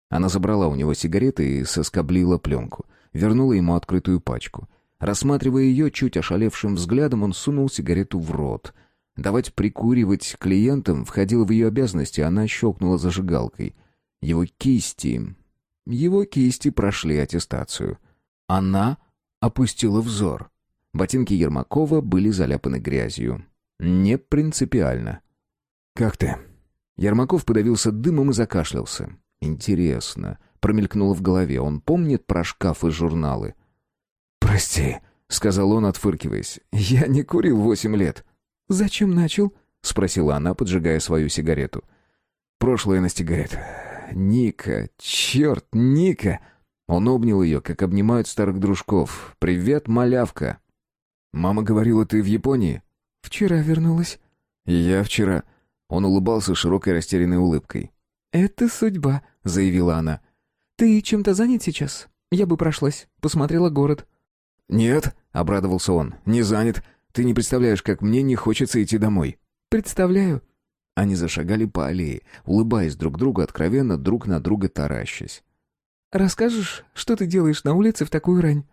Она забрала у него сигареты и соскоблила пленку. Вернула ему открытую пачку. Рассматривая ее чуть ошалевшим взглядом, он сунул сигарету в рот — Давать прикуривать клиентам входило в ее обязанности, она щелкнула зажигалкой. Его кисти... Его кисти прошли аттестацию. Она опустила взор. Ботинки Ермакова были заляпаны грязью. Не принципиально. «Как ты?» Ермаков подавился дымом и закашлялся. «Интересно», — промелькнуло в голове. «Он помнит про шкаф и журналы?» «Прости», — сказал он, отфыркиваясь. «Я не курил восемь лет». «Зачем начал?» — спросила она, поджигая свою сигарету. «Прошлое настигает. Ника, черт, Ника!» Он обнял ее, как обнимают старых дружков. «Привет, малявка!» «Мама говорила, ты в Японии?» «Вчера вернулась». «И я вчера». Он улыбался широкой растерянной улыбкой. «Это судьба», — заявила она. «Ты чем-то занят сейчас? Я бы прошлась, посмотрела город». «Нет», — обрадовался он, — «не занят. Ты не представляешь, как мне не хочется идти домой». «Представляю». Они зашагали по аллее, улыбаясь друг другу, откровенно друг на друга таращась. «Расскажешь, что ты делаешь на улице в такую рань?»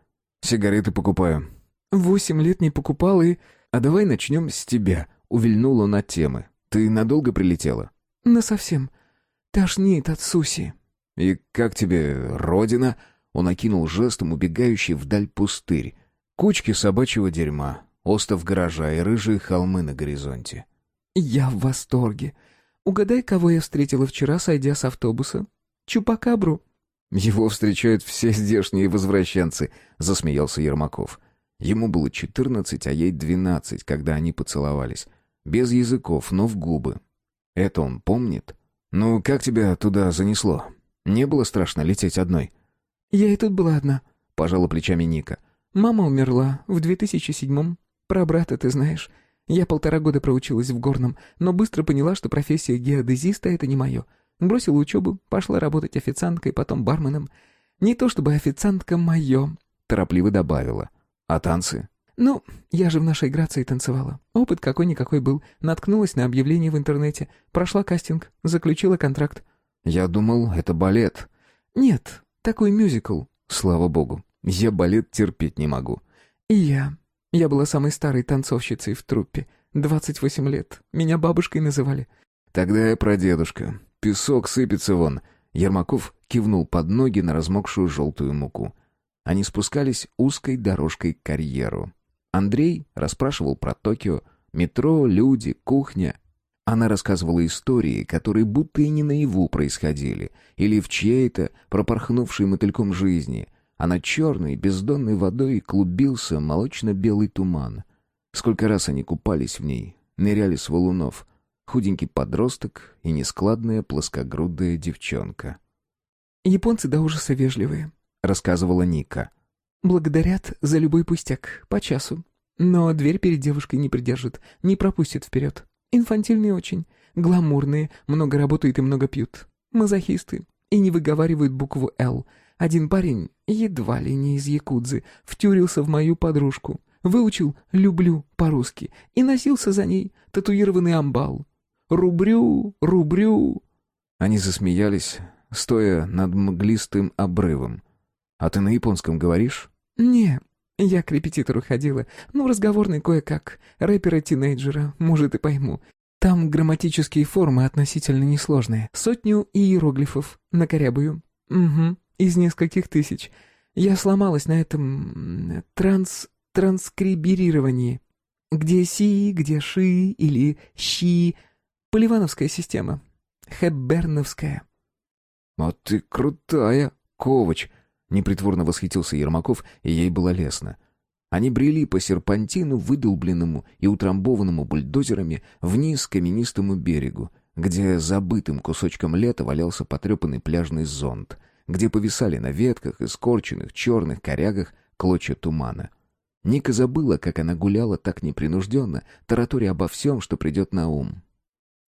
«Сигареты покупаю». «Восемь лет не покупал и...» «А давай начнем с тебя», — увильнул он от темы. «Ты надолго прилетела?» «Насовсем. Тошнит от суси». «И как тебе родина?» Он окинул жестом убегающий вдаль пустырь. Кучки собачьего дерьма, остов гаража и рыжие холмы на горизонте. «Я в восторге. Угадай, кого я встретила вчера, сойдя с автобуса? Чупакабру». «Его встречают все здешние возвращенцы», — засмеялся Ермаков. Ему было четырнадцать, а ей двенадцать, когда они поцеловались. Без языков, но в губы. Это он помнит? «Ну, как тебя туда занесло? Не было страшно лететь одной?» «Я и тут была одна», — пожала плечами Ника. «Мама умерла в 2007-м. Про брата ты знаешь. Я полтора года проучилась в горном, но быстро поняла, что профессия геодезиста — это не мое. Бросила учебу, пошла работать официанткой, потом барменом. Не то чтобы официантка мое, торопливо добавила. А танцы? Ну, я же в нашей Грации танцевала. Опыт какой-никакой был. Наткнулась на объявление в интернете. Прошла кастинг, заключила контракт. Я думал, это балет. Нет, такой мюзикл. Слава богу. Я балет терпеть не могу. И я. Я была самой старой танцовщицей в труппе. Двадцать восемь лет. Меня бабушкой называли. Тогда я прадедушка. Песок сыпется вон. Ермаков кивнул под ноги на размокшую желтую муку. Они спускались узкой дорожкой к карьеру. Андрей расспрашивал про Токио, метро, люди, кухня. Она рассказывала истории, которые будто и не наяву происходили, или в чьей-то пропорхнувшей мотыльком жизни, а над черной бездонной водой клубился молочно-белый туман. Сколько раз они купались в ней, ныряли с валунов. Худенький подросток и нескладная плоскогрудая девчонка. «Японцы до ужаса вежливые», — рассказывала Ника. «Благодарят за любой пустяк, по часу. Но дверь перед девушкой не придержит, не пропустит вперед. Инфантильные очень, гламурные, много работают и много пьют. Мазохисты. И не выговаривают букву «Л». Один парень, едва ли не из Якудзы, втюрился в мою подружку. Выучил «люблю» по-русски и носился за ней, татуированный амбал. «Рубрю, рубрю». Они засмеялись, стоя над мглистым обрывом. «А ты на японском говоришь?» «Не, я к репетитору ходила. Ну, разговорный кое-как. Рэпера-тинейджера, может, и пойму. Там грамматические формы относительно несложные. Сотню иероглифов накорябаю. Угу, из нескольких тысяч. Я сломалась на этом... транс... транскрибирировании. Где си, где ши или щи. Поливановская система. Хэбберновская. «А ты крутая, Ковач!» — непритворно восхитился Ермаков, и ей было лестно. Они брели по серпантину, выдолбленному и утрамбованному бульдозерами, вниз к каменистому берегу, где забытым кусочком лета валялся потрепанный пляжный зонт, где повисали на ветках и скорченных черных корягах клочья тумана. Ника забыла, как она гуляла так непринужденно, тараторя обо всем, что придет на ум.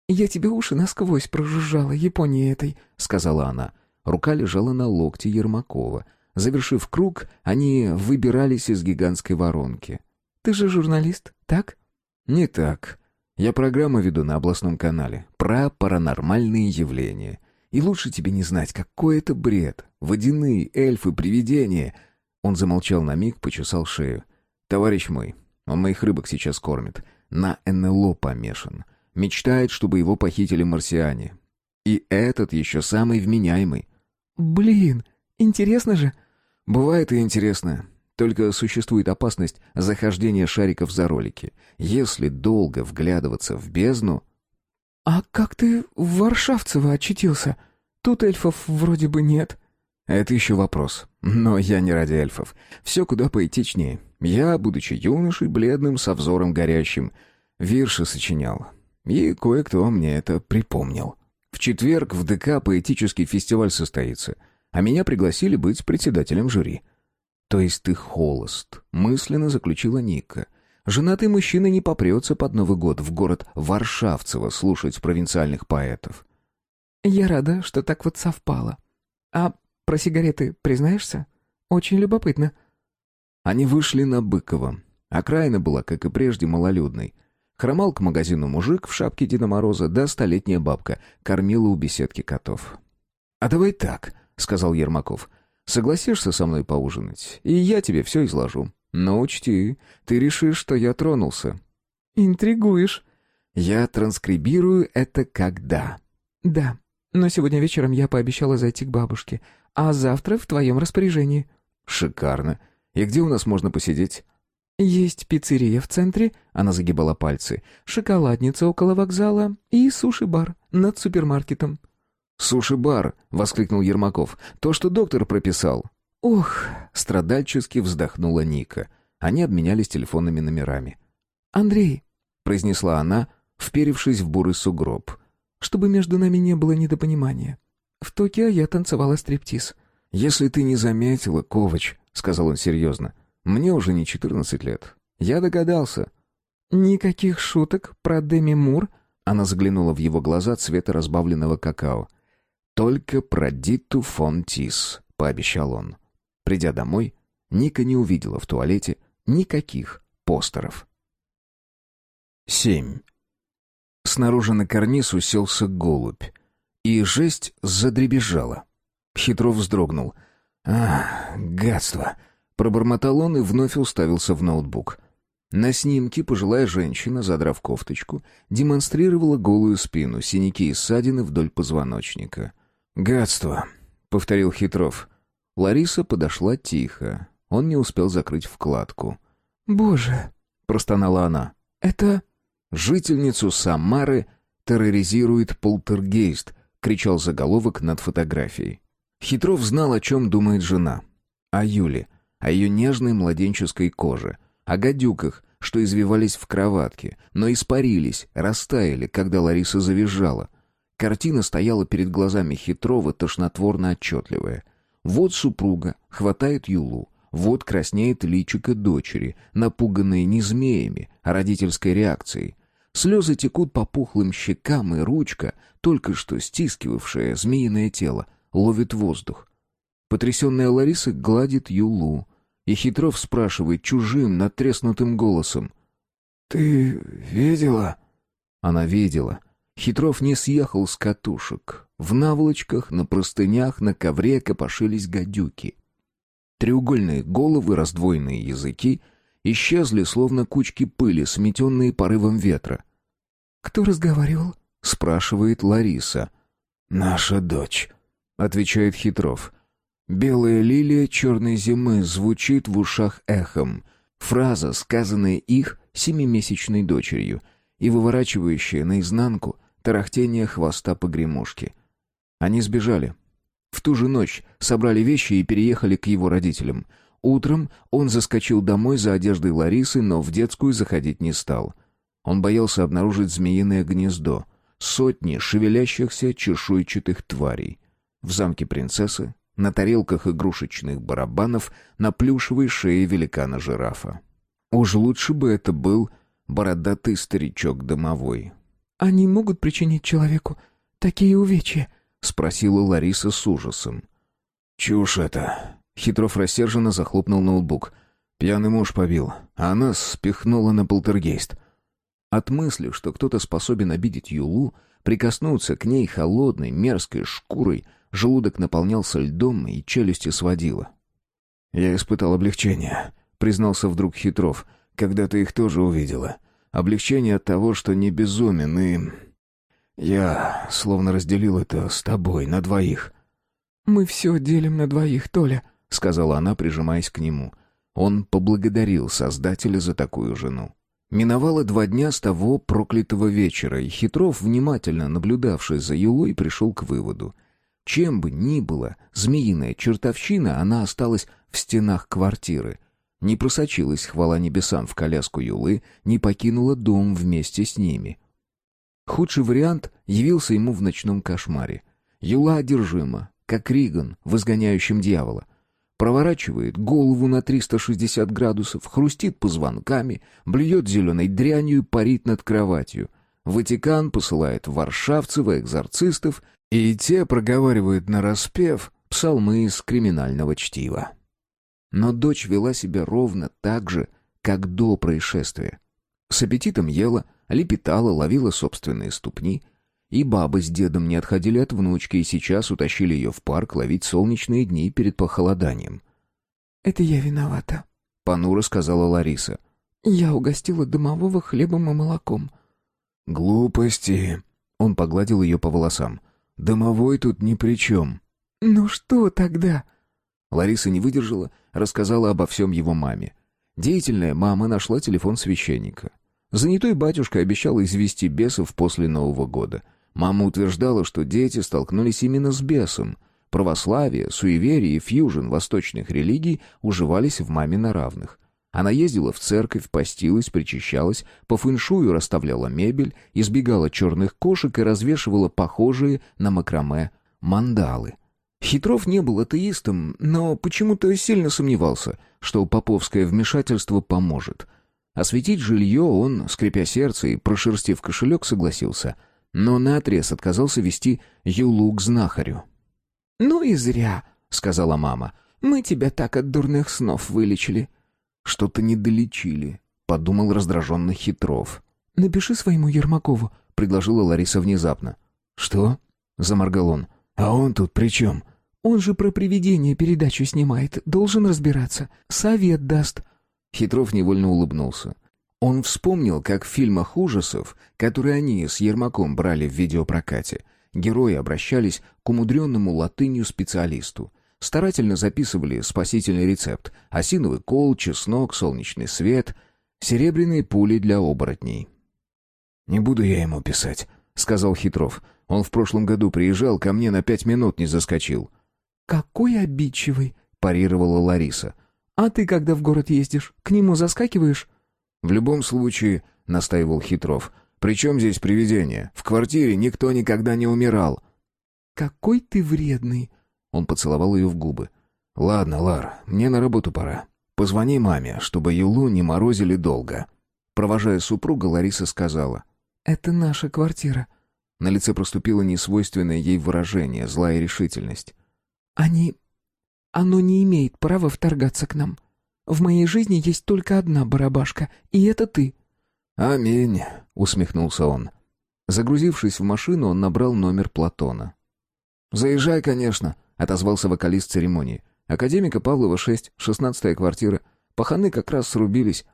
«Я тебе уши насквозь прожужжала, Японии этой», — сказала она. Рука лежала на локте Ермакова, Завершив круг, они выбирались из гигантской воронки. «Ты же журналист, так?» «Не так. Я программу веду на областном канале. Про паранормальные явления. И лучше тебе не знать, какой это бред. Водяные, эльфы, привидения». Он замолчал на миг, почесал шею. «Товарищ мой, он моих рыбок сейчас кормит. На НЛО помешан. Мечтает, чтобы его похитили марсиане. И этот еще самый вменяемый». «Блин, интересно же!» Бывает и интересно. Только существует опасность захождения шариков за ролики. Если долго вглядываться в бездну... «А как ты в Варшавцево очутился? Тут эльфов вроде бы нет». Это еще вопрос. Но я не ради эльфов. Все куда поэтичнее. Я, будучи юношей, бледным, со взором горящим, вирши сочинял. И кое-кто мне это припомнил. В четверг в ДК поэтический фестиваль состоится — а меня пригласили быть председателем жюри. То есть ты холост, мысленно заключила Ника. Женатый мужчина не попрется под Новый год в город Варшавцево слушать провинциальных поэтов. Я рада, что так вот совпало. А про сигареты признаешься? Очень любопытно. Они вышли на Быкова. Окраина была, как и прежде, малолюдной. Хромал к магазину мужик в шапке Деда Мороза, да столетняя бабка кормила у беседки котов. «А давай так», — сказал Ермаков. «Согласишься со мной поужинать, и я тебе все изложу. Но учти, ты решишь, что я тронулся». «Интригуешь». «Я транскрибирую это когда?» «Да, но сегодня вечером я пообещала зайти к бабушке, а завтра в твоем распоряжении». «Шикарно. И где у нас можно посидеть?» «Есть пиццерия в центре», — она загибала пальцы, «шоколадница около вокзала и суши-бар над супермаркетом». «Суши-бар!» — воскликнул Ермаков. «То, что доктор прописал». «Ох!» — страдальчески вздохнула Ника. Они обменялись телефонными номерами. «Андрей!» — произнесла она, вперевшись в бурый сугроб. «Чтобы между нами не было недопонимания. В Токио я танцевала стриптиз». «Если ты не заметила, Ковач», — сказал он серьезно, — «мне уже не четырнадцать лет. Я догадался». «Никаких шуток про Деми Мур?» Она заглянула в его глаза цвета разбавленного какао. «Только про Диту фон Тис», — пообещал он. Придя домой, Ника не увидела в туалете никаких постеров. 7. Снаружи на карниз уселся голубь, и жесть задребезжала. Хитров вздрогнул. «А, гадство!» Пробормотал он и вновь уставился в ноутбук. На снимке пожилая женщина, задрав кофточку, демонстрировала голую спину, синяки и ссадины вдоль позвоночника — «Гадство», — повторил Хитров. Лариса подошла тихо. Он не успел закрыть вкладку. «Боже!» — простонала она. «Это...» «Жительницу Самары терроризирует полтергейст», — кричал заголовок над фотографией. Хитров знал, о чем думает жена. О Юле, о ее нежной младенческой коже, о гадюках, что извивались в кроватке, но испарились, растаяли, когда Лариса завизжала. Картина стояла перед глазами Хитрова тошнотворно отчетливая. Вот супруга хватает Юлу, вот краснеет личико дочери, напуганные не змеями, а родительской реакцией. Слезы текут по пухлым щекам, и ручка, только что стискивавшая змеиное тело, ловит воздух. Потрясенная Лариса гладит Юлу, и Хитров спрашивает чужим, натреснутым голосом. «Ты видела?» Она видела. Хитров не съехал с катушек. В наволочках, на простынях, на ковре копошились гадюки. Треугольные головы, раздвоенные языки исчезли, словно кучки пыли, сметенные порывом ветра. «Кто разговаривал?» — спрашивает Лариса. «Наша дочь», — отвечает Хитров. «Белая лилия черной зимы» звучит в ушах эхом. Фраза, сказанная их семимесячной дочерью и выворачивающая наизнанку тарахтение хвоста погремушки. Они сбежали. В ту же ночь собрали вещи и переехали к его родителям. Утром он заскочил домой за одеждой Ларисы, но в детскую заходить не стал. Он боялся обнаружить змеиное гнездо, сотни шевелящихся чешуйчатых тварей. В замке принцессы, на тарелках игрушечных барабанов, на плюшевой шее великана-жирафа. Уж лучше бы это был бородатый старичок домовой. «Они могут причинить человеку такие увечья?» — спросила Лариса с ужасом. «Чушь это!» — Хитров рассерженно захлопнул ноутбук. «Пьяный муж побил, а нас спихнула на полтергейст». От мысли, что кто-то способен обидеть Юлу, прикоснуться к ней холодной, мерзкой шкурой, желудок наполнялся льдом и челюсти сводило. «Я испытал облегчение», — признался вдруг Хитров, — «когда ты их тоже увидела. Облегчение от того, что не безумен, и... Я словно разделил это с тобой на двоих». «Мы все делим на двоих, Толя», — сказала она, прижимаясь к нему. Он поблагодарил Создателя за такую жену. Миновало два дня с того проклятого вечера, и Хитров, внимательно наблюдавший за Юлой, пришел к выводу. Чем бы ни было, змеиная чертовщина, она осталась в стенах квартиры. Не просочилась, хвала небесам, в коляску Юлы, не покинула дом вместе с ними. Худший вариант явился ему в ночном кошмаре. Юла одержима, как Риган в «Изгоняющем дьявола». Проворачивает голову на 360 градусов, хрустит позвонками, блюет зеленой дрянью и парит над кроватью. Ватикан посылает варшавцева экзорцистов, и те проговаривают нараспев псалмы из криминального чтива. Но дочь вела себя ровно так же, как до происшествия. С аппетитом ела, лепетала, ловила собственные ступни. И баба с дедом не отходили от внучки и сейчас утащили ее в парк ловить солнечные дни перед похолоданием. «Это я виновата», — понуро сказала Лариса. «Я угостила домового хлебом и молоком». «Глупости», — он погладил ее по волосам. «Домовой тут ни при чем». «Ну что тогда?» Лариса не выдержала, рассказала обо всем его маме. Деятельная мама нашла телефон священника. Занятой батюшка обещал извести бесов после Нового года. Мама утверждала, что дети столкнулись именно с бесом. Православие, суеверие и фьюжн восточных религий уживались в маме на равных. Она ездила в церковь, постилась, причащалась, по фэншую расставляла мебель, избегала черных кошек и развешивала похожие на макраме мандалы. Хитров не был атеистом, но почему-то сильно сомневался, что поповское вмешательство поможет. Осветить жилье он, скрипя сердце и прошерстив кошелек, согласился, но наотрез отказался вести Юлу к знахарю. «Ну и зря», — сказала мама, — «мы тебя так от дурных снов вылечили». «Что-то не долечили», — подумал раздраженно Хитров. «Напиши своему Ермакову», — предложила Лариса внезапно. «Что?» — заморгал он. «А он тут при чем?» «Он же про привидение передачу снимает, должен разбираться. Совет даст». Хитров невольно улыбнулся. Он вспомнил, как в фильмах ужасов, которые они с Ермаком брали в видеопрокате, герои обращались к умудренному латынью специалисту. Старательно записывали спасительный рецепт. Осиновый кол, чеснок, солнечный свет, серебряные пули для оборотней. «Не буду я ему писать», — сказал Хитров. «Он в прошлом году приезжал, ко мне на пять минут не заскочил». «Какой обидчивый», — парировала Лариса. «А ты, когда в город ездишь, к нему заскакиваешь?» «В любом случае», — настаивал Хитров, — «при чем здесь привидение? В квартире никто никогда не умирал». «Какой ты вредный!» Он поцеловал ее в губы. «Ладно, Лар, мне на работу пора. Позвони маме, чтобы Юлу не морозили долго». Провожая супруга, Лариса сказала. «Это наша квартира». На лице проступило несвойственное ей выражение, злая решительность. «Они... Оно не имеет права вторгаться к нам. В моей жизни есть только одна барабашка, и это ты». «Аминь», — усмехнулся он. Загрузившись в машину, он набрал номер Платона. «Заезжай, конечно», — отозвался вокалист церемонии. «Академика Павлова, 6, шестнадцатая квартира. Паханы как раз срубились».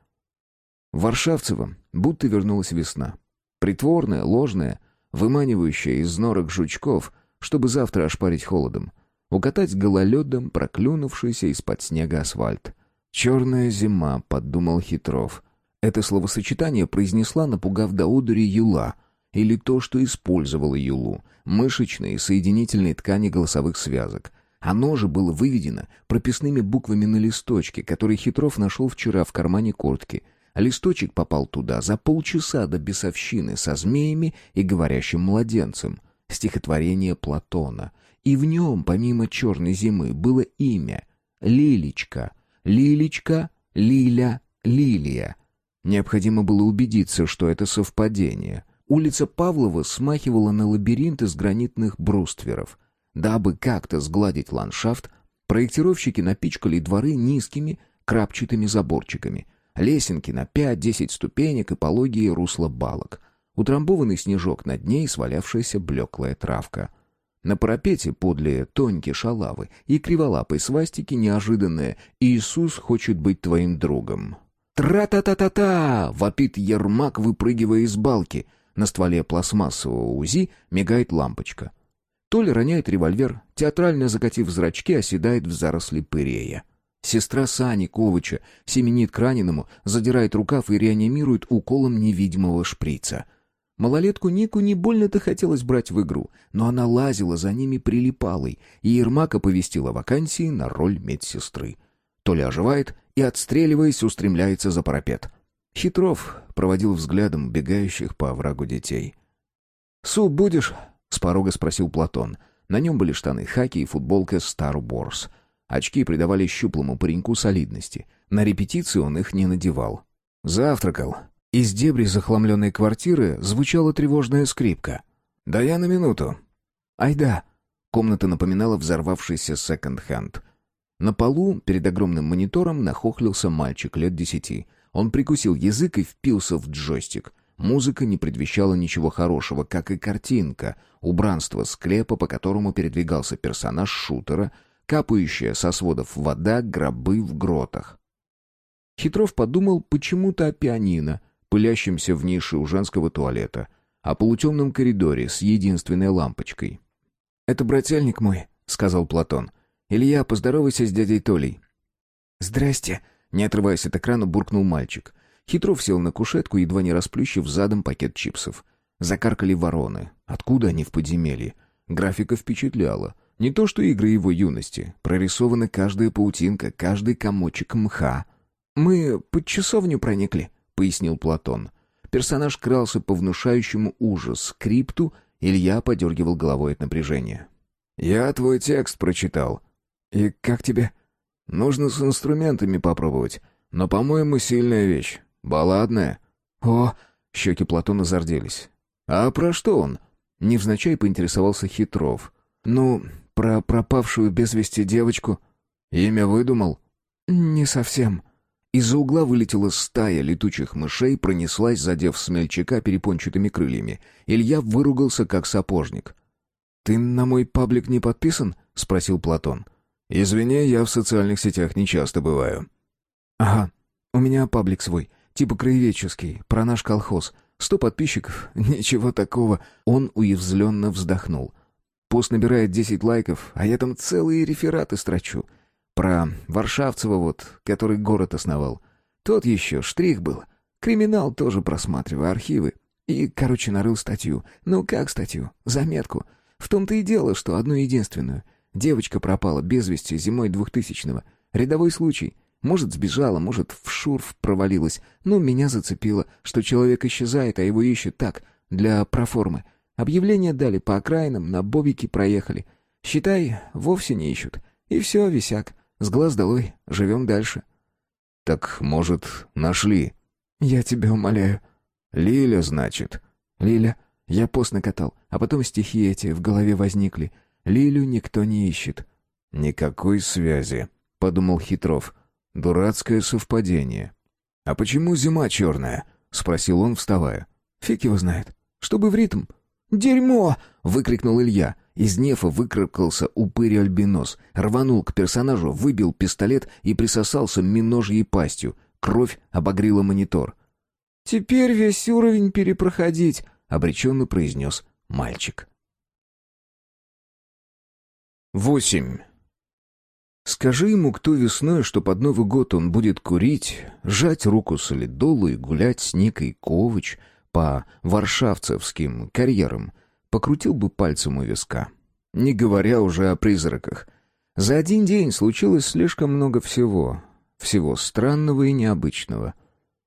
В Варшавцево будто вернулась весна. Притворная, ложная, выманивающая из норок жучков, чтобы завтра ошпарить холодом. Укатать гололедом проклюнувшийся из-под снега асфальт. «Черная зима», — подумал Хитров. Это словосочетание произнесла, напугав до одури Юла, или то, что использовала Юлу, мышечные соединительные ткани голосовых связок. Оно же было выведено прописными буквами на листочке, который Хитров нашел вчера в кармане куртки. Листочек попал туда за полчаса до бесовщины со змеями и говорящим младенцем. Стихотворение Платона. И в нем, помимо «Черной зимы», было имя — Лилечка. Лилечка, Лиля, Лилия. Необходимо было убедиться, что это совпадение. Улица Павлова смахивала на лабиринт из гранитных брустверов. Дабы как-то сгладить ландшафт, проектировщики напичкали дворы низкими крапчатыми заборчиками. Лесенки на 5-10 ступенек и пологие русла балок. Утрамбованный снежок над ней свалявшаяся блеклая травка — на парапете подле тоньки шалавы и криволапой свастики неожиданное «Иисус хочет быть твоим другом». «Тра-та-та-та-та!» — вопит Ермак, выпрыгивая из балки. На стволе пластмассового УЗИ мигает лампочка. Толя роняет револьвер, театрально закатив зрачки, оседает в заросли пырея. Сестра Сани Ковыча семенит к раненому, задирает рукав и реанимирует уколом невидимого шприца — Малолетку Нику не больно-то хотелось брать в игру, но она лазила за ними прилипалой, и Ермак оповестила вакансии на роль медсестры. Толя оживает и, отстреливаясь, устремляется за парапет. Хитров проводил взглядом бегающих по оврагу детей. «Суп будешь?» — с порога спросил Платон. На нем были штаны хаки и футболка Star Wars. Очки придавали щуплому пареньку солидности. На репетиции он их не надевал. «Завтракал», из дебри захламленной квартиры звучала тревожная скрипка. «Да я на минуту». «Ай да». Комната напоминала взорвавшийся секонд-хенд. На полу, перед огромным монитором, нахохлился мальчик лет десяти. Он прикусил язык и впился в джойстик. Музыка не предвещала ничего хорошего, как и картинка, убранство склепа, по которому передвигался персонаж шутера, капающая со сводов вода, гробы в гротах. Хитров подумал почему-то о пианино — пылящимся в нише у женского туалета, о полутемном коридоре с единственной лампочкой. «Это брательник мой», — сказал Платон. «Илья, поздоровайся с дядей Толей». «Здрасте», — не отрываясь от экрана, буркнул мальчик. Хитров сел на кушетку, едва не расплющив задом пакет чипсов. Закаркали вороны. Откуда они в подземелье? Графика впечатляла. Не то что игры его юности. Прорисована каждая паутинка, каждый комочек мха. «Мы под часовню проникли», пояснил Платон. Персонаж крался по внушающему ужас скрипту, Илья подергивал головой от напряжения. «Я твой текст прочитал. И как тебе?» «Нужно с инструментами попробовать. Но, по-моему, сильная вещь. Балладная». «О!» — щеки Платона зарделись. «А про что он?» Невзначай поинтересовался Хитров. «Ну, про пропавшую без вести девочку». «Имя выдумал?» «Не совсем», из-за угла вылетела стая летучих мышей, пронеслась, задев смельчака перепончатыми крыльями. Илья выругался, как сапожник. «Ты на мой паблик не подписан?» — спросил Платон. «Извини, я в социальных сетях не часто бываю». «Ага, у меня паблик свой, типа краеведческий, про наш колхоз. Сто подписчиков, <laughs> ничего такого». Он уязвленно вздохнул. «Пост набирает десять лайков, а я там целые рефераты строчу». Про Варшавцева вот, который город основал. Тот еще штрих был. Криминал тоже просматриваю, архивы. И, короче, нарыл статью. Ну как статью? Заметку. В том-то и дело, что одну единственную. Девочка пропала без вести зимой двухтысячного. Рядовой случай. Может, сбежала, может, в шурф провалилась. Но меня зацепило, что человек исчезает, а его ищут так, для проформы. Объявление дали по окраинам, на бобики проехали. Считай, вовсе не ищут. И все, висяк. С глаз долой, живем дальше. Так, может, нашли? Я тебя умоляю. Лиля, значит? Лиля. Я пост накатал, а потом стихи эти в голове возникли. Лилю никто не ищет. Никакой связи, подумал Хитров. Дурацкое совпадение. А почему зима черная? спросил он, вставая. Фиг его знает. Чтобы в ритм. «Дерьмо!» — выкрикнул Илья. Из нефа выкрикался упырь-альбинос, рванул к персонажу, выбил пистолет и присосался миножьей пастью. Кровь обогрила монитор. «Теперь весь уровень перепроходить», — обреченно произнес мальчик. Восемь. Скажи ему кто весной, что под Новый год он будет курить, жать руку солидолу и гулять с Никой Ковыч по варшавцевским карьерам, покрутил бы пальцем у виска. Не говоря уже о призраках. За один день случилось слишком много всего. Всего странного и необычного.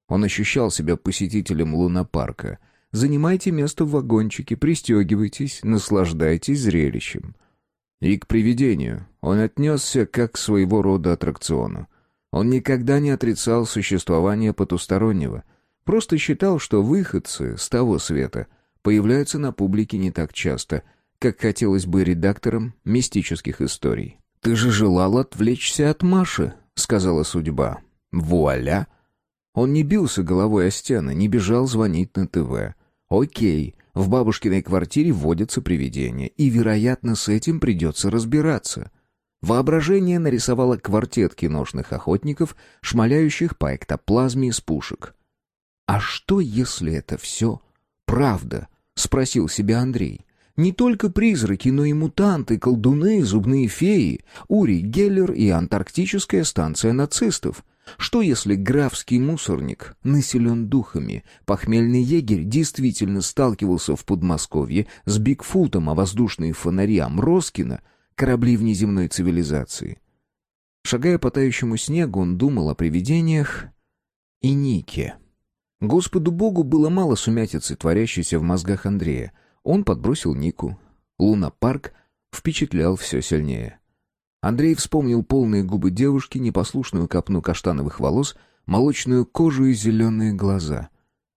Он ощущал себя посетителем лунопарка. Занимайте место в вагончике, пристегивайтесь, наслаждайтесь зрелищем. И к привидению он отнесся как к своего рода аттракциону. Он никогда не отрицал существование потустороннего. Просто считал, что выходцы с того света появляются на публике не так часто, как хотелось бы редакторам мистических историй. «Ты же желал отвлечься от Маши», — сказала судьба. «Вуаля!» Он не бился головой о стены, не бежал звонить на ТВ. «Окей, в бабушкиной квартире водятся привидения, и, вероятно, с этим придется разбираться». Воображение нарисовало квартет киношных охотников, шмаляющих по эктоплазме из пушек. «А что, если это все правда?» — спросил себя Андрей. «Не только призраки, но и мутанты, колдуны, зубные феи, Ури Геллер и антарктическая станция нацистов. Что если графский мусорник населен духами, похмельный егерь действительно сталкивался в Подмосковье с Бигфутом, а воздушные фонари Амроскина — корабли внеземной цивилизации?» Шагая по тающему снегу, он думал о привидениях и Нике. Господу Богу было мало сумятицы, творящейся в мозгах Андрея. Он подбросил Нику. Луна-парк впечатлял все сильнее. Андрей вспомнил полные губы девушки, непослушную копну каштановых волос, молочную кожу и зеленые глаза.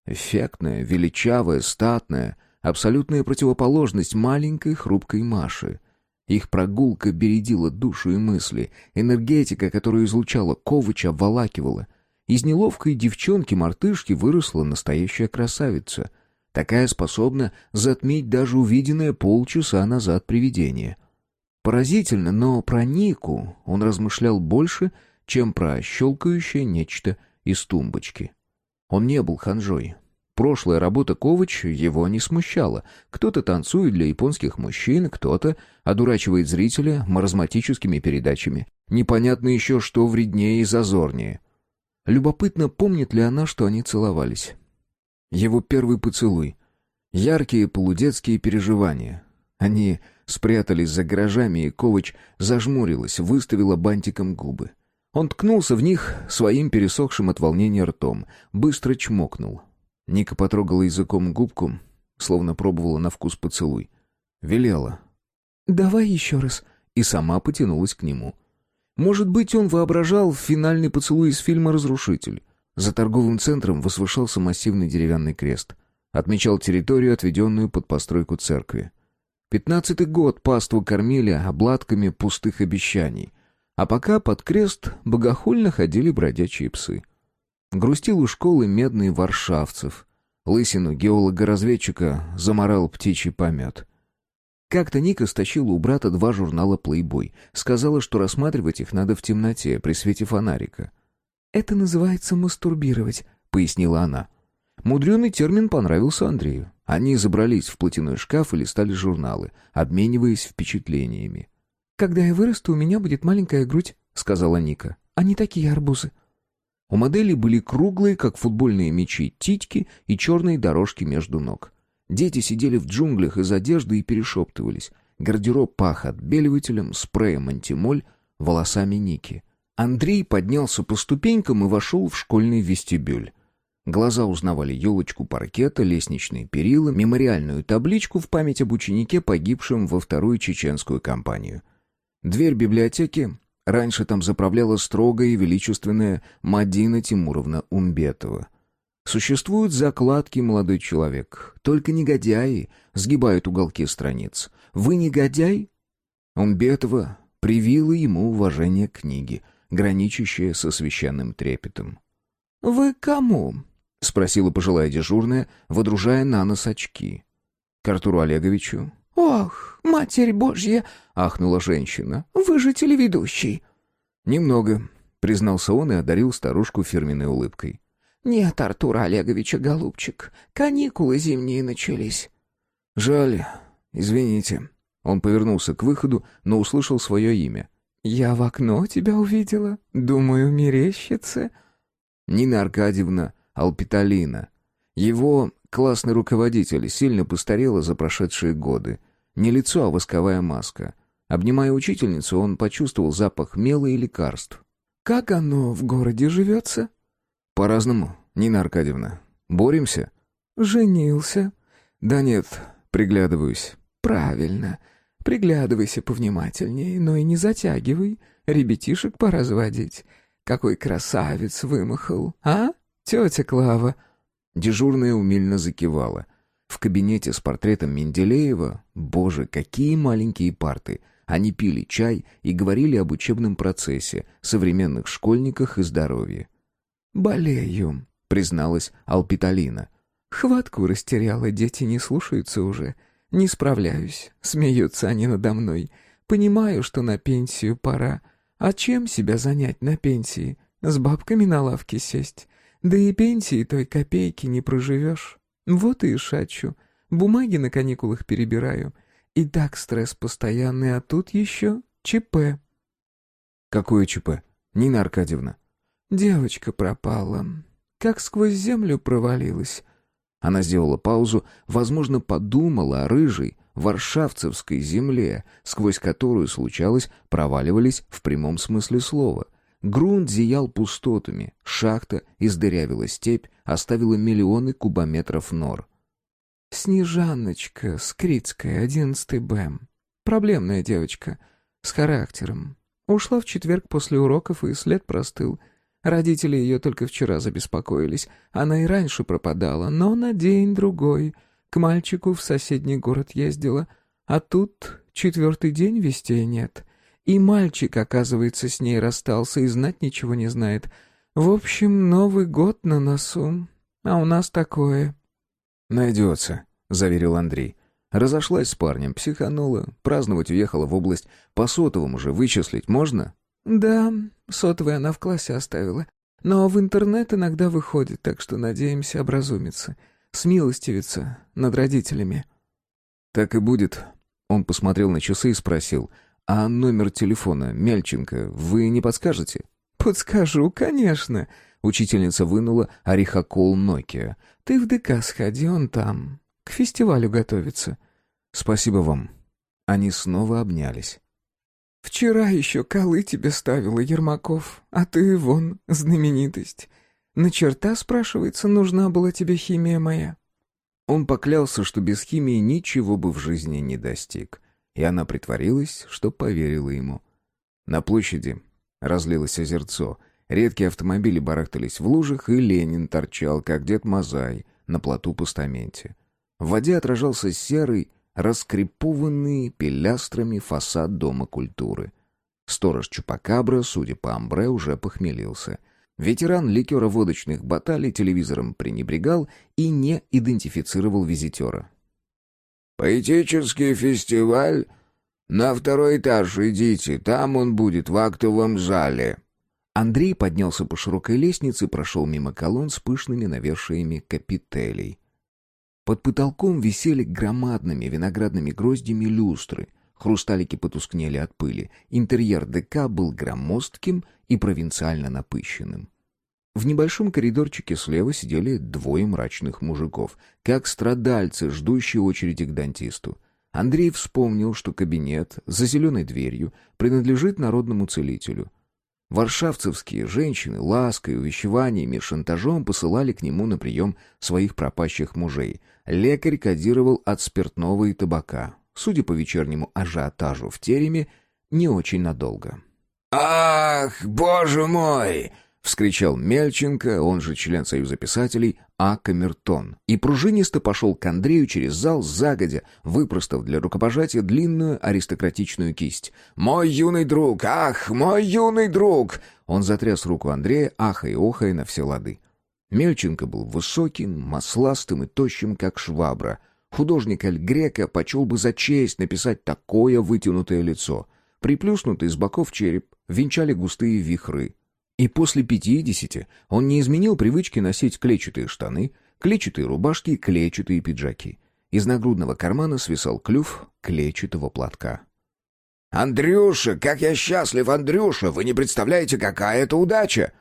Эффектная, величавая, статная, абсолютная противоположность маленькой хрупкой Маши. Их прогулка бередила душу и мысли, энергетика, которую излучала Ковыча, обволакивала — из неловкой девчонки-мартышки выросла настоящая красавица. Такая способна затмить даже увиденное полчаса назад привидение. Поразительно, но про Нику он размышлял больше, чем про щелкающее нечто из тумбочки. Он не был ханжой. Прошлая работа Ковач его не смущала. Кто-то танцует для японских мужчин, кто-то одурачивает зрителя маразматическими передачами. Непонятно еще, что вреднее и зазорнее. Любопытно, помнит ли она, что они целовались. Его первый поцелуй. Яркие полудетские переживания. Они спрятались за гаражами, и Ковач зажмурилась, выставила бантиком губы. Он ткнулся в них своим пересохшим от волнения ртом, быстро чмокнул. Ника потрогала языком губку, словно пробовала на вкус поцелуй. Велела. «Давай еще раз», и сама потянулась к нему. Может быть, он воображал финальный поцелуй из фильма «Разрушитель». За торговым центром возвышался массивный деревянный крест. Отмечал территорию, отведенную под постройку церкви. Пятнадцатый год паству кормили обладками пустых обещаний. А пока под крест богохульно ходили бродячие псы. Грустил у школы медный варшавцев. Лысину геолога-разведчика заморал птичий помет. Как-то Ника стащила у брата два журнала «Плейбой». Сказала, что рассматривать их надо в темноте, при свете фонарика. «Это называется мастурбировать», — пояснила она. Мудреный термин понравился Андрею. Они забрались в платяной шкаф и листали журналы, обмениваясь впечатлениями. «Когда я вырасту, у меня будет маленькая грудь», — сказала Ника. «А не такие арбузы». У модели были круглые, как футбольные мячи, титьки и черные дорожки между ног. Дети сидели в джунглях из одежды и перешептывались. Гардероб пах отбеливателем, спреем антимоль, волосами Ники. Андрей поднялся по ступенькам и вошел в школьный вестибюль. Глаза узнавали елочку паркета, лестничные перила, мемориальную табличку в память об ученике, погибшем во вторую чеченскую кампанию. Дверь библиотеки. Раньше там заправляла строгая и величественная Мадина Тимуровна Умбетова. Существуют закладки, молодой человек. Только негодяи сгибают уголки страниц. Вы негодяй? Умбетова привила ему уважение к книге, граничащее со священным трепетом. «Вы кому?» — спросила пожилая дежурная, водружая на нос очки. «К Артуру Олеговичу». «Ох, Матерь Божья!» — ахнула женщина. «Вы же телеведущий». «Немного», — признался он и одарил старушку фирменной улыбкой. «Нет, Артура Олеговича, голубчик, каникулы зимние начались». «Жаль, извините». Он повернулся к выходу, но услышал свое имя. «Я в окно тебя увидела. Думаю, мерещится». Нина Аркадьевна Алпиталина. Его классный руководитель сильно постарела за прошедшие годы. Не лицо, а восковая маска. Обнимая учительницу, он почувствовал запах мела и лекарств. «Как оно в городе живется?» «По-разному, Нина Аркадьевна. Боремся?» «Женился?» «Да нет, приглядываюсь». «Правильно. Приглядывайся повнимательнее, но и не затягивай. Ребятишек пора заводить. Какой красавец вымахал, а, тетя Клава?» Дежурная умильно закивала. В кабинете с портретом Менделеева, боже, какие маленькие парты! Они пили чай и говорили об учебном процессе, современных школьниках и здоровье. «Болею», — призналась Алпиталина. «Хватку растеряла, дети не слушаются уже. Не справляюсь, смеются они надо мной. Понимаю, что на пенсию пора. А чем себя занять на пенсии? С бабками на лавке сесть? Да и пенсии той копейки не проживешь. Вот и шачу. Бумаги на каникулах перебираю. И так стресс постоянный, а тут еще ЧП. Какое ЧП? Нина Аркадьевна. Девочка пропала. Как сквозь землю провалилась. Она сделала паузу, возможно, подумала о рыжей, варшавцевской земле, сквозь которую, случалось, проваливались в прямом смысле слова. Грунт зиял пустотами, шахта издырявила степь, оставила миллионы кубометров нор. «Снежаночка, Скритская, одиннадцатый БЭМ. Проблемная девочка, с характером. Ушла в четверг после уроков, и след простыл». Родители ее только вчера забеспокоились. Она и раньше пропадала, но на день-другой. К мальчику в соседний город ездила. А тут четвертый день вестей нет. И мальчик, оказывается, с ней расстался и знать ничего не знает. В общем, Новый год на носу. А у нас такое. «Найдется», — заверил Андрей. Разошлась с парнем, психанула, праздновать уехала в область. По сотовому же вычислить можно? «Да, сотовый она в классе оставила. Но в интернет иногда выходит, так что, надеемся, образумится. Смилостивится над родителями». «Так и будет». Он посмотрел на часы и спросил. «А номер телефона Мельченко вы не подскажете?» «Подскажу, конечно». Учительница вынула орехокол Нокия. «Ты в ДК сходи, он там. К фестивалю готовится». «Спасибо вам». Они снова обнялись. Вчера еще колы тебе ставила Ермаков, а ты вон, знаменитость. На черта, спрашивается, нужна была тебе химия моя?» Он поклялся, что без химии ничего бы в жизни не достиг, и она притворилась, что поверила ему. На площади разлилось озерцо, редкие автомобили барахтались в лужах, и Ленин торчал, как дед Мазай, на плоту-постаменте. В воде отражался серый, раскрепованный пилястрами фасад Дома культуры. Сторож Чупакабра, судя по амбре, уже похмелился. Ветеран ликеро-водочных баталий телевизором пренебрегал и не идентифицировал визитера. «Поэтический фестиваль? На второй этаж идите, там он будет, в актовом зале». Андрей поднялся по широкой лестнице прошел мимо колонн с пышными навершиями капителей. Под потолком висели громадными виноградными гроздями люстры. Хрусталики потускнели от пыли. Интерьер ДК был громоздким и провинциально напыщенным. В небольшом коридорчике слева сидели двое мрачных мужиков, как страдальцы, ждущие очереди к дантисту. Андрей вспомнил, что кабинет за зеленой дверью принадлежит народному целителю. Варшавцевские женщины лаской, увещеваниями, шантажом посылали к нему на прием своих пропащих мужей. Лекарь кодировал от спиртного и табака. Судя по вечернему ажиотажу в тереме, не очень надолго. «Ах, боже мой!» — вскричал Мельченко, он же член Союза писателей, А. Камертон. И пружинисто пошел к Андрею через зал загодя, выпростав для рукопожатия длинную аристократичную кисть. «Мой юный друг! Ах, мой юный друг!» Он затряс руку Андрея, ахая и охая на все лады. Мельченко был высоким, масластым и тощим, как швабра. Художник Эль Грека почел бы за честь написать такое вытянутое лицо. Приплюснутый с боков череп венчали густые вихры. И после пятидесяти он не изменил привычки носить клетчатые штаны, клетчатые рубашки клетчатые пиджаки. Из нагрудного кармана свисал клюв клетчатого платка. «Андрюша, как я счастлив, Андрюша! Вы не представляете, какая это удача!»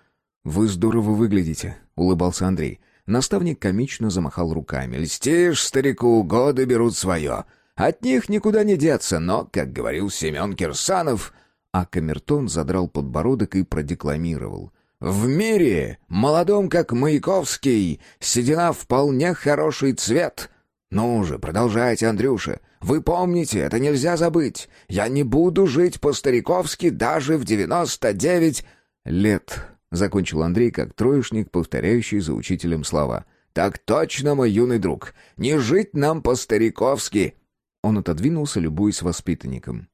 «Вы здорово выглядите», — улыбался Андрей. Наставник комично замахал руками. «Льстишь старику, годы берут свое. От них никуда не деться, но, как говорил Семен Кирсанов, а Камертон задрал подбородок и продекламировал. «В мире, молодом как Маяковский, седина вполне хороший цвет. Ну же, продолжайте, Андрюша. Вы помните, это нельзя забыть. Я не буду жить по-стариковски даже в девяносто девять...» «Лет», — закончил Андрей как троечник, повторяющий за учителем слова. «Так точно, мой юный друг. Не жить нам по-стариковски!» Он отодвинулся, любуясь воспитанником.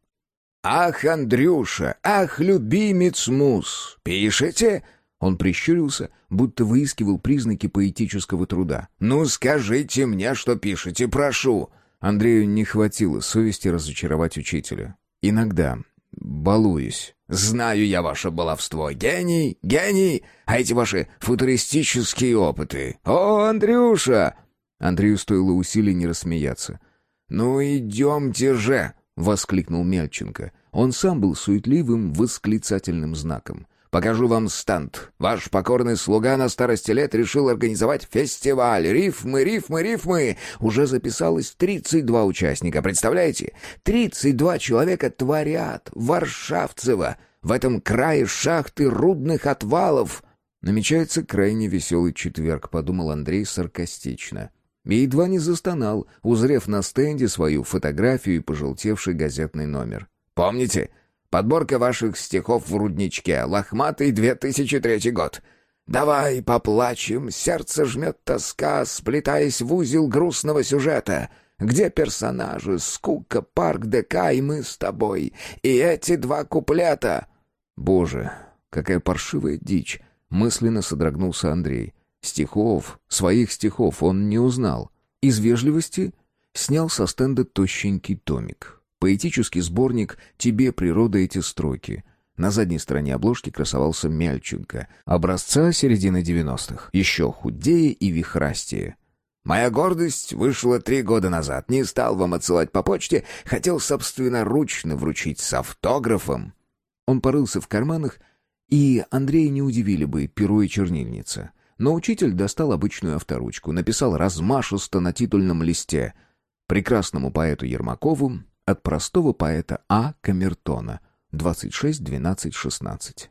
«Ах, Андрюша! Ах, любимец Мус! Пишете?» Он прищурился, будто выискивал признаки поэтического труда. «Ну, скажите мне, что пишете, прошу!» Андрею не хватило совести разочаровать учителя. «Иногда. Балуюсь». «Знаю я ваше баловство. Гений, гений! А эти ваши футуристические опыты! О, Андрюша!» Андрею стоило усилий не рассмеяться. «Ну, идемте же!» — воскликнул Мельченко. Он сам был суетливым восклицательным знаком. «Покажу вам станд. Ваш покорный слуга на старости лет решил организовать фестиваль. Рифмы, рифмы, рифмы. Уже записалось 32 участника, представляете? 32 человека творят. Варшавцево. В этом крае шахты рудных отвалов». «Намечается крайне веселый четверг», — подумал Андрей саркастично. И едва не застонал, узрев на стенде свою фотографию и пожелтевший газетный номер. «Помните? Подборка ваших стихов в рудничке. Лохматый 2003 год. Давай поплачем, сердце жмет тоска, сплетаясь в узел грустного сюжета. Где персонажи, скука, парк, ДК и мы с тобой. И эти два куплета...» «Боже, какая паршивая дичь!» — мысленно содрогнулся Андрей. Стихов, своих стихов он не узнал. Из вежливости снял со стенда тощенький томик. Поэтический сборник «Тебе, природа, эти строки». На задней стороне обложки красовался Мяльченко, образца середины девяностых, еще худее и вихрастее. «Моя гордость вышла три года назад. Не стал вам отсылать по почте, хотел собственноручно вручить с автографом». Он порылся в карманах, и Андрея не удивили бы перо и чернильница — но учитель достал обычную авторучку, написал размашисто на титульном листе «Прекрасному поэту Ермакову от простого поэта А. Камертона 26-12-16».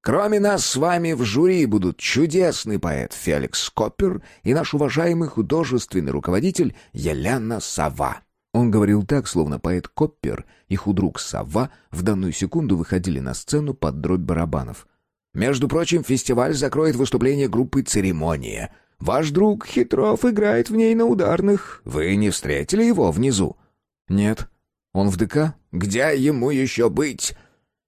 Кроме нас с вами в жюри будут чудесный поэт Феликс Коппер и наш уважаемый художественный руководитель Елена Сава. Он говорил так, словно поэт Коппер и худрук Сава в данную секунду выходили на сцену под дробь барабанов. Между прочим, фестиваль закроет выступление группы «Церемония». Ваш друг Хитров играет в ней на ударных. Вы не встретили его внизу?» «Нет. Он в ДК?» «Где ему еще быть?»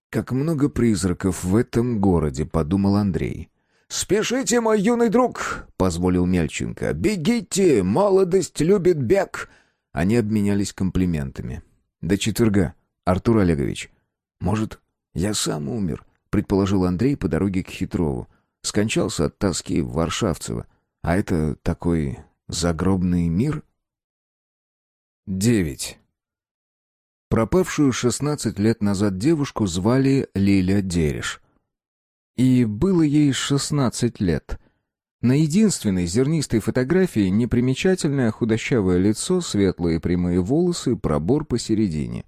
«Как много призраков в этом городе», — подумал Андрей. «Спешите, мой юный друг!» — позволил Мельченко. «Бегите! Молодость любит бег!» Они обменялись комплиментами. «До четверга, Артур Олегович. Может, я сам умер?» Предположил Андрей по дороге к Хитрову. Скончался от тоски в Варшавцево. А это такой загробный мир? Девять. Пропавшую шестнадцать лет назад девушку звали Лиля Дереш. И было ей шестнадцать лет. На единственной зернистой фотографии непримечательное худощавое лицо, светлые прямые волосы, пробор посередине.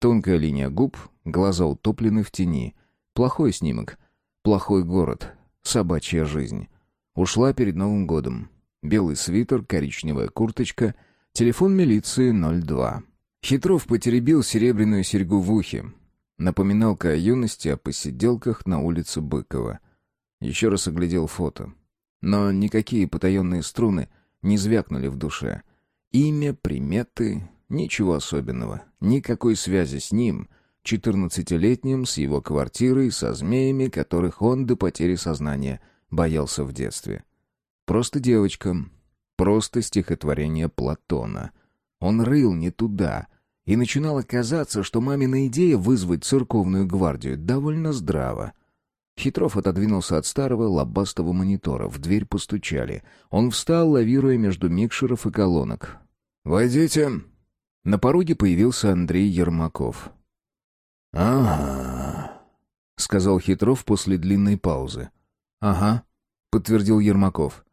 Тонкая линия губ, глаза утоплены в тени — Плохой снимок. Плохой город. Собачья жизнь. Ушла перед Новым годом. Белый свитер, коричневая курточка, телефон милиции 02. Хитров потеребил серебряную серьгу в ухе. Напоминалка о юности, о посиделках на улице Быкова. Еще раз оглядел фото. Но никакие потаенные струны не звякнули в душе. Имя, приметы, ничего особенного. Никакой связи с ним, четырнадцатилетним, с его квартирой, со змеями, которых он до потери сознания боялся в детстве. Просто девочка, просто стихотворение Платона. Он рыл не туда, и начинало казаться, что мамина идея вызвать церковную гвардию довольно здраво. Хитров отодвинулся от старого лобастого монитора, в дверь постучали. Он встал, лавируя между микшеров и колонок. «Войдите!» На пороге появился Андрей Ермаков. «Ага», — сказал Хитров после длинной паузы. «Ага», — подтвердил Ермаков.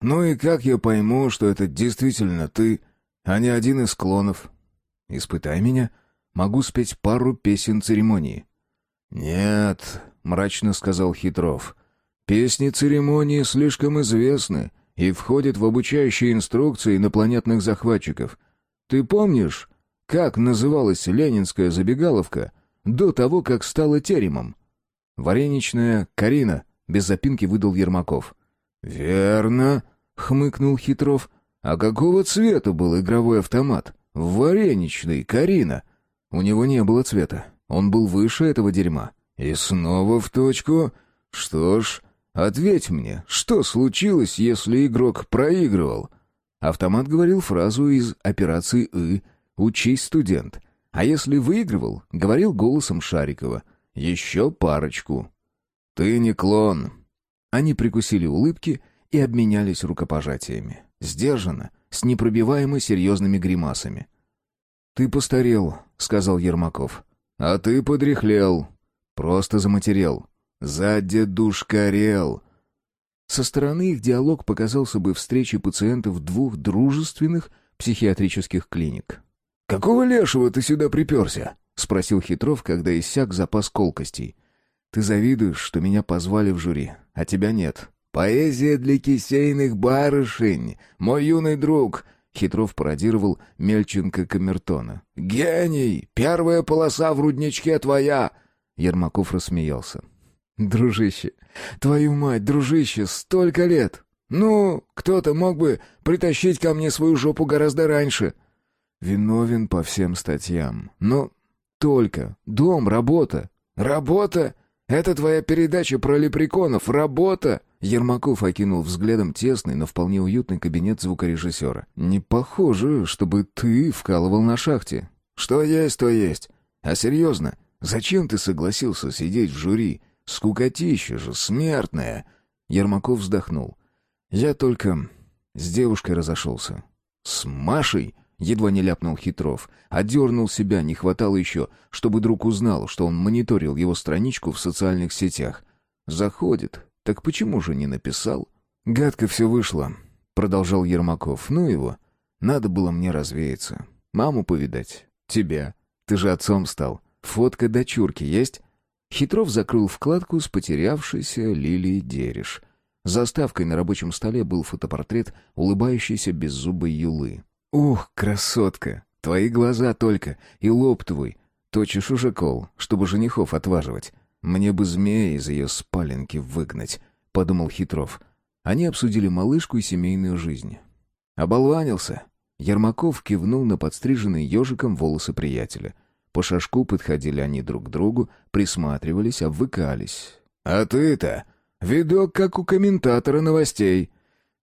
«Ну и как я пойму, что это действительно ты, а не один из клонов?» «Испытай меня. Могу спеть пару песен церемонии». «Нет», — мрачно сказал Хитров. «Песни церемонии слишком известны и входят в обучающие инструкции инопланетных захватчиков. Ты помнишь, как называлась ленинская забегаловка до того, как стала теремом?» «Вареничная Карина», — без запинки выдал Ермаков. «Верно», — хмыкнул Хитров. «А какого цвета был игровой автомат?» «Вареничный, Карина». У него не было цвета. Он был выше этого дерьма. «И снова в точку? Что ж, ответь мне, что случилось, если игрок проигрывал?» Автомат говорил фразу из операции «И» «Учись, студент». А если выигрывал, говорил голосом Шарикова «Еще парочку». «Ты не клон». Они прикусили улыбки и обменялись рукопожатиями. Сдержанно, с непробиваемо серьезными гримасами. «Ты постарел», — сказал Ермаков. «А ты подряхлел. Просто заматерел. Задедушкарел». Со стороны их диалог показался бы встречей пациентов двух дружественных психиатрических клиник. «Какого лешего ты сюда приперся?» — спросил Хитров, когда иссяк запас колкостей. «Ты завидуешь, что меня позвали в жюри, а тебя нет. «Поэзия для кисейных барышень, мой юный друг», — Хитров пародировал Мельченко Камертона. «Гений! Первая полоса в рудничке твоя!» Ермаков рассмеялся. «Дружище, твою мать, дружище, столько лет! Ну, кто-то мог бы притащить ко мне свою жопу гораздо раньше!» «Виновен по всем статьям. Но только дом, работа». «Работа? Это твоя передача про лепреконов, работа?» Ермаков окинул взглядом тесный, но вполне уютный кабинет звукорежиссера. «Не похоже, чтобы ты вкалывал на шахте». «Что есть, то есть. А серьезно, зачем ты согласился сидеть в жюри? Скукотища же, смертная!» Ермаков вздохнул. «Я только с девушкой разошелся». «С Машей?» — едва не ляпнул Хитров. Одернул себя, не хватало еще, чтобы друг узнал, что он мониторил его страничку в социальных сетях. «Заходит, так почему же не написал? Гадко все вышло, продолжал Ермаков. Ну его. Надо было мне развеяться. Маму повидать. Тебя. Ты же отцом стал. Фотка дочурки есть? Хитров закрыл вкладку с потерявшейся Лилией Дереш. Заставкой на рабочем столе был фотопортрет улыбающейся беззубой Юлы. «Ух, красотка! Твои глаза только, и лоб твой. Точишь уже кол, чтобы женихов отваживать. «Мне бы змея из ее спаленки выгнать», — подумал Хитров. Они обсудили малышку и семейную жизнь. «Оболванился». Ермаков кивнул на подстриженные ежиком волосы приятеля. По шажку подходили они друг к другу, присматривались, обвыкались. «А ты-то? Видок, как у комментатора новостей».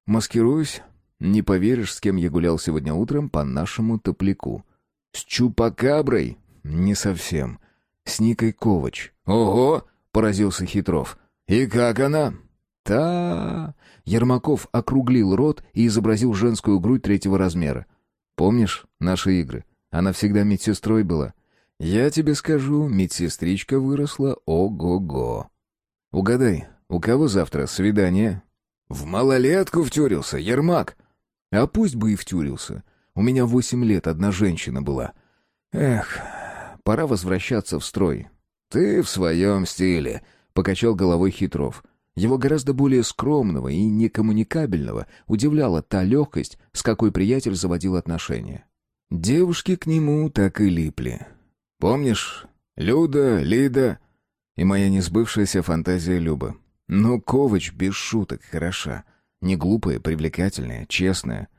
«Маскируюсь. Не поверишь, с кем я гулял сегодня утром по нашему топляку». «С Чупакаброй?» «Не совсем. С Никой Ковач. «Ого!» — поразился Хитров. «И как она?» «Та...» Ермаков округлил рот и изобразил женскую грудь третьего размера. «Помнишь наши игры? Она всегда медсестрой была. Я тебе скажу, медсестричка выросла ого-го. Угадай, у кого завтра свидание?» «В малолетку втюрился, Ермак!» «А пусть бы и втюрился. У меня восемь лет одна женщина была. Эх, пора возвращаться в строй. ты в своем стиле», — покачал головой Хитров. Его гораздо более скромного и некоммуникабельного удивляла та легкость, с какой приятель заводил отношения. Девушки к нему так и липли. «Помнишь, Люда, Лида и моя несбывшаяся фантазия Люба? Ну, Ковач без шуток хороша. Не глупая, привлекательная, честная.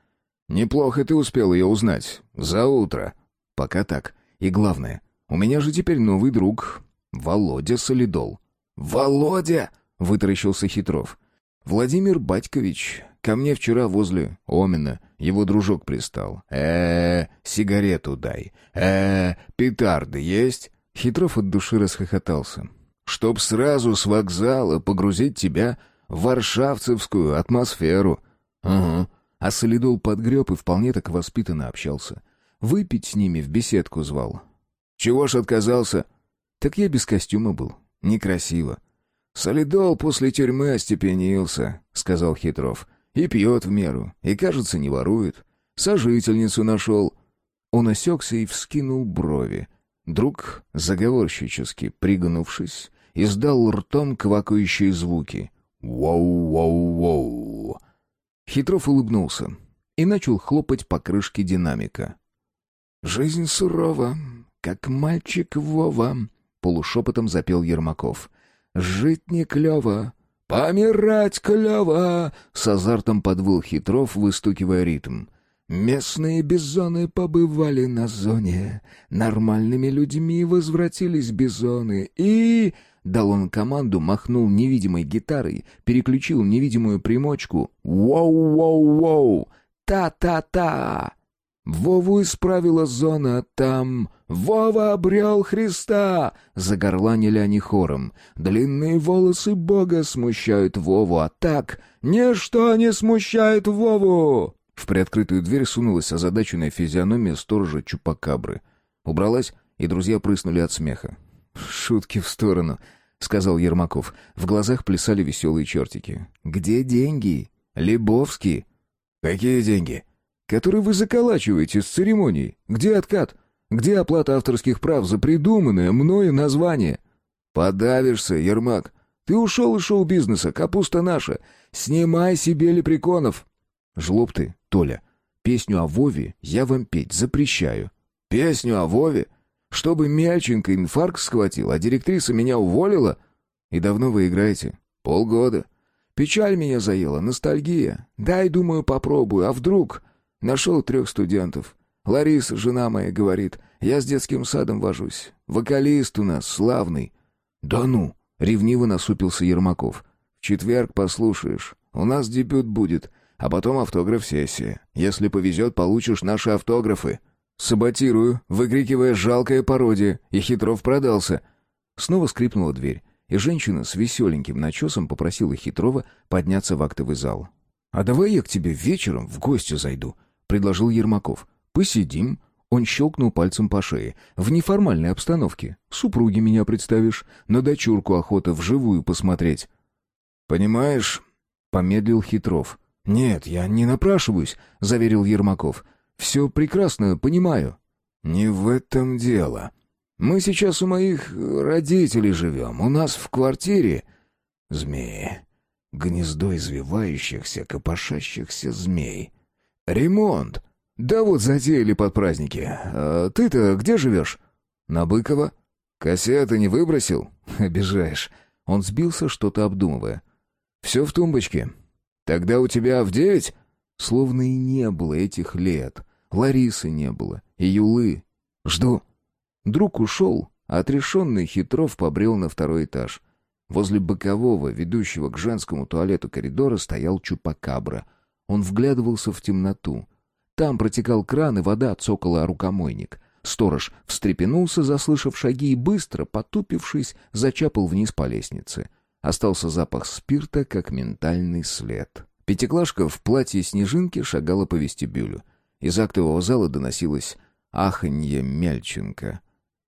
Неплохо ты успел ее узнать. За утро. Пока так. И главное, у меня же теперь новый друг. Володя Солидол. «Володя!» — вытаращился Хитров. «Владимир Батькович. Ко мне вчера возле Омина его дружок пристал. э э сигарету дай. э петарды есть?» Хитров от души расхохотался. «Чтоб сразу с вокзала погрузить тебя варшавцевскую атмосферу». «Ага». А Солидол подгреб и вполне так воспитанно общался. Выпить с ними в беседку звал. «Чего ж отказался?» «Так я без костюма был. Некрасиво». «Солидол после тюрьмы остепенился», — сказал Хитров. «И пьет в меру, и, кажется, не ворует. Сожительницу нашел». Он осекся и вскинул брови. Друг, заговорщически пригнувшись, издал ртом квакающие звуки. «Воу-воу-воу!» Хитров улыбнулся и начал хлопать по крышке динамика. «Жизнь сурова, как мальчик Вова», — полушепотом запел Ермаков. «Жить не клево, помирать клево», — с азартом подвыл Хитров, выстукивая ритм. «Местные бизоны побывали на зоне, нормальными людьми возвратились бизоны, и...» Дал он команду, махнул невидимой гитарой, переключил невидимую примочку. «Воу-воу-воу! Та-та-та!» Вову исправила зона там. Вова обрел Христа! Загорланили они хором. Длинные волосы Бога смущают Вову, а так ничто не смущает Вову! В приоткрытую дверь сунулась озадаченная физиономия сторожа Чупакабры. Убралась, и друзья прыснули от смеха. «Шутки в сторону», — сказал Ермаков. В глазах плясали веселые чертики. «Где деньги? Лебовские?» «Какие деньги?» «Которые вы заколачиваете с церемонией. Где откат? Где оплата авторских прав за придуманное мною название?» «Подавишься, Ермак. Ты ушел из шоу-бизнеса, капуста наша. Снимай себе лепреконов!» «Жлоб ты, Толя. Песню о Вове я вам петь запрещаю». «Песню о Вове? Чтобы Мяченко инфаркт схватил, а директриса меня уволила? И давно вы играете? Полгода. Печаль меня заела, ностальгия. Дай, думаю, попробую, а вдруг... Нашел трех студентов. Лариса, жена моя, говорит, я с детским садом вожусь. Вокалист у нас славный. Да ну, ревниво насупился Ермаков. В четверг послушаешь. У нас дебют будет, а потом автограф-сессия. Если повезет, получишь наши автографы. Саботирую, выкрикивая жалкая пародия, и Хитров продался. Снова скрипнула дверь, и женщина с веселеньким начесом попросила Хитрова подняться в актовый зал. «А давай я к тебе вечером в гости зайду», — предложил Ермаков. «Посидим». Он щелкнул пальцем по шее. «В неформальной обстановке. Супруги меня представишь. На дочурку охота вживую посмотреть». «Понимаешь...» — помедлил Хитров. «Нет, я не напрашиваюсь», — заверил Ермаков. Все прекрасно понимаю». «Не в этом дело. Мы сейчас у моих родителей живем. У нас в квартире...» «Змеи. Гнездо извивающихся, копошащихся змей. Ремонт. Да вот затеяли под праздники. А ты-то где живешь?» «На Быкова. Кассеты не выбросил?» <laughs> «Обижаешь». Он сбился, что-то обдумывая. «Все в тумбочке. Тогда у тебя в девять?» Словно и не было этих лет. Ларисы не было. И Юлы. Жду. Друг ушел, а отрешенный Хитров побрел на второй этаж. Возле бокового, ведущего к женскому туалету коридора, стоял Чупакабра. Он вглядывался в темноту. Там протекал кран, и вода цокала рукомойник. Сторож встрепенулся, заслышав шаги, и быстро, потупившись, зачапал вниз по лестнице. Остался запах спирта, как ментальный след. Пятиклашка в платье снежинки шагала по вестибюлю. Из актового зала доносилось аханье Мельченко.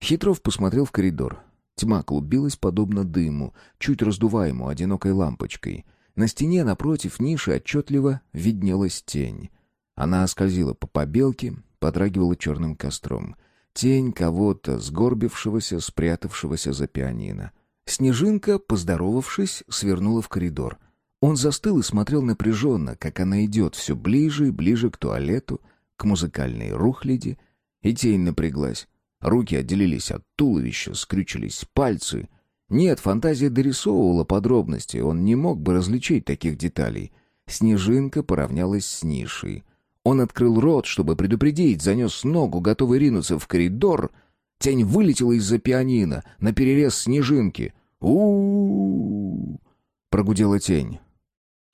Хитров посмотрел в коридор. Тьма клубилась подобно дыму, чуть раздуваемому одинокой лампочкой. На стене напротив ниши отчетливо виднелась тень. Она скользила по побелке, подрагивала черным костром. тень кого-то, сгорбившегося, спрятавшегося за пианино. Снежинка, поздоровавшись, свернула в коридор. Он застыл и смотрел напряженно, как она идет все ближе и ближе к туалету, к музыкальной рухляди, и тень напряглась. Руки отделились от туловища, скрючились пальцы. Нет, фантазия дорисовывала подробности, он не мог бы различить таких деталей. Снежинка поравнялась с нишей. Он открыл рот, чтобы предупредить, занес ногу, готовый ринуться в коридор. Тень вылетела из-за пианино, на перерез снежинки. у у, -у прогудела тень.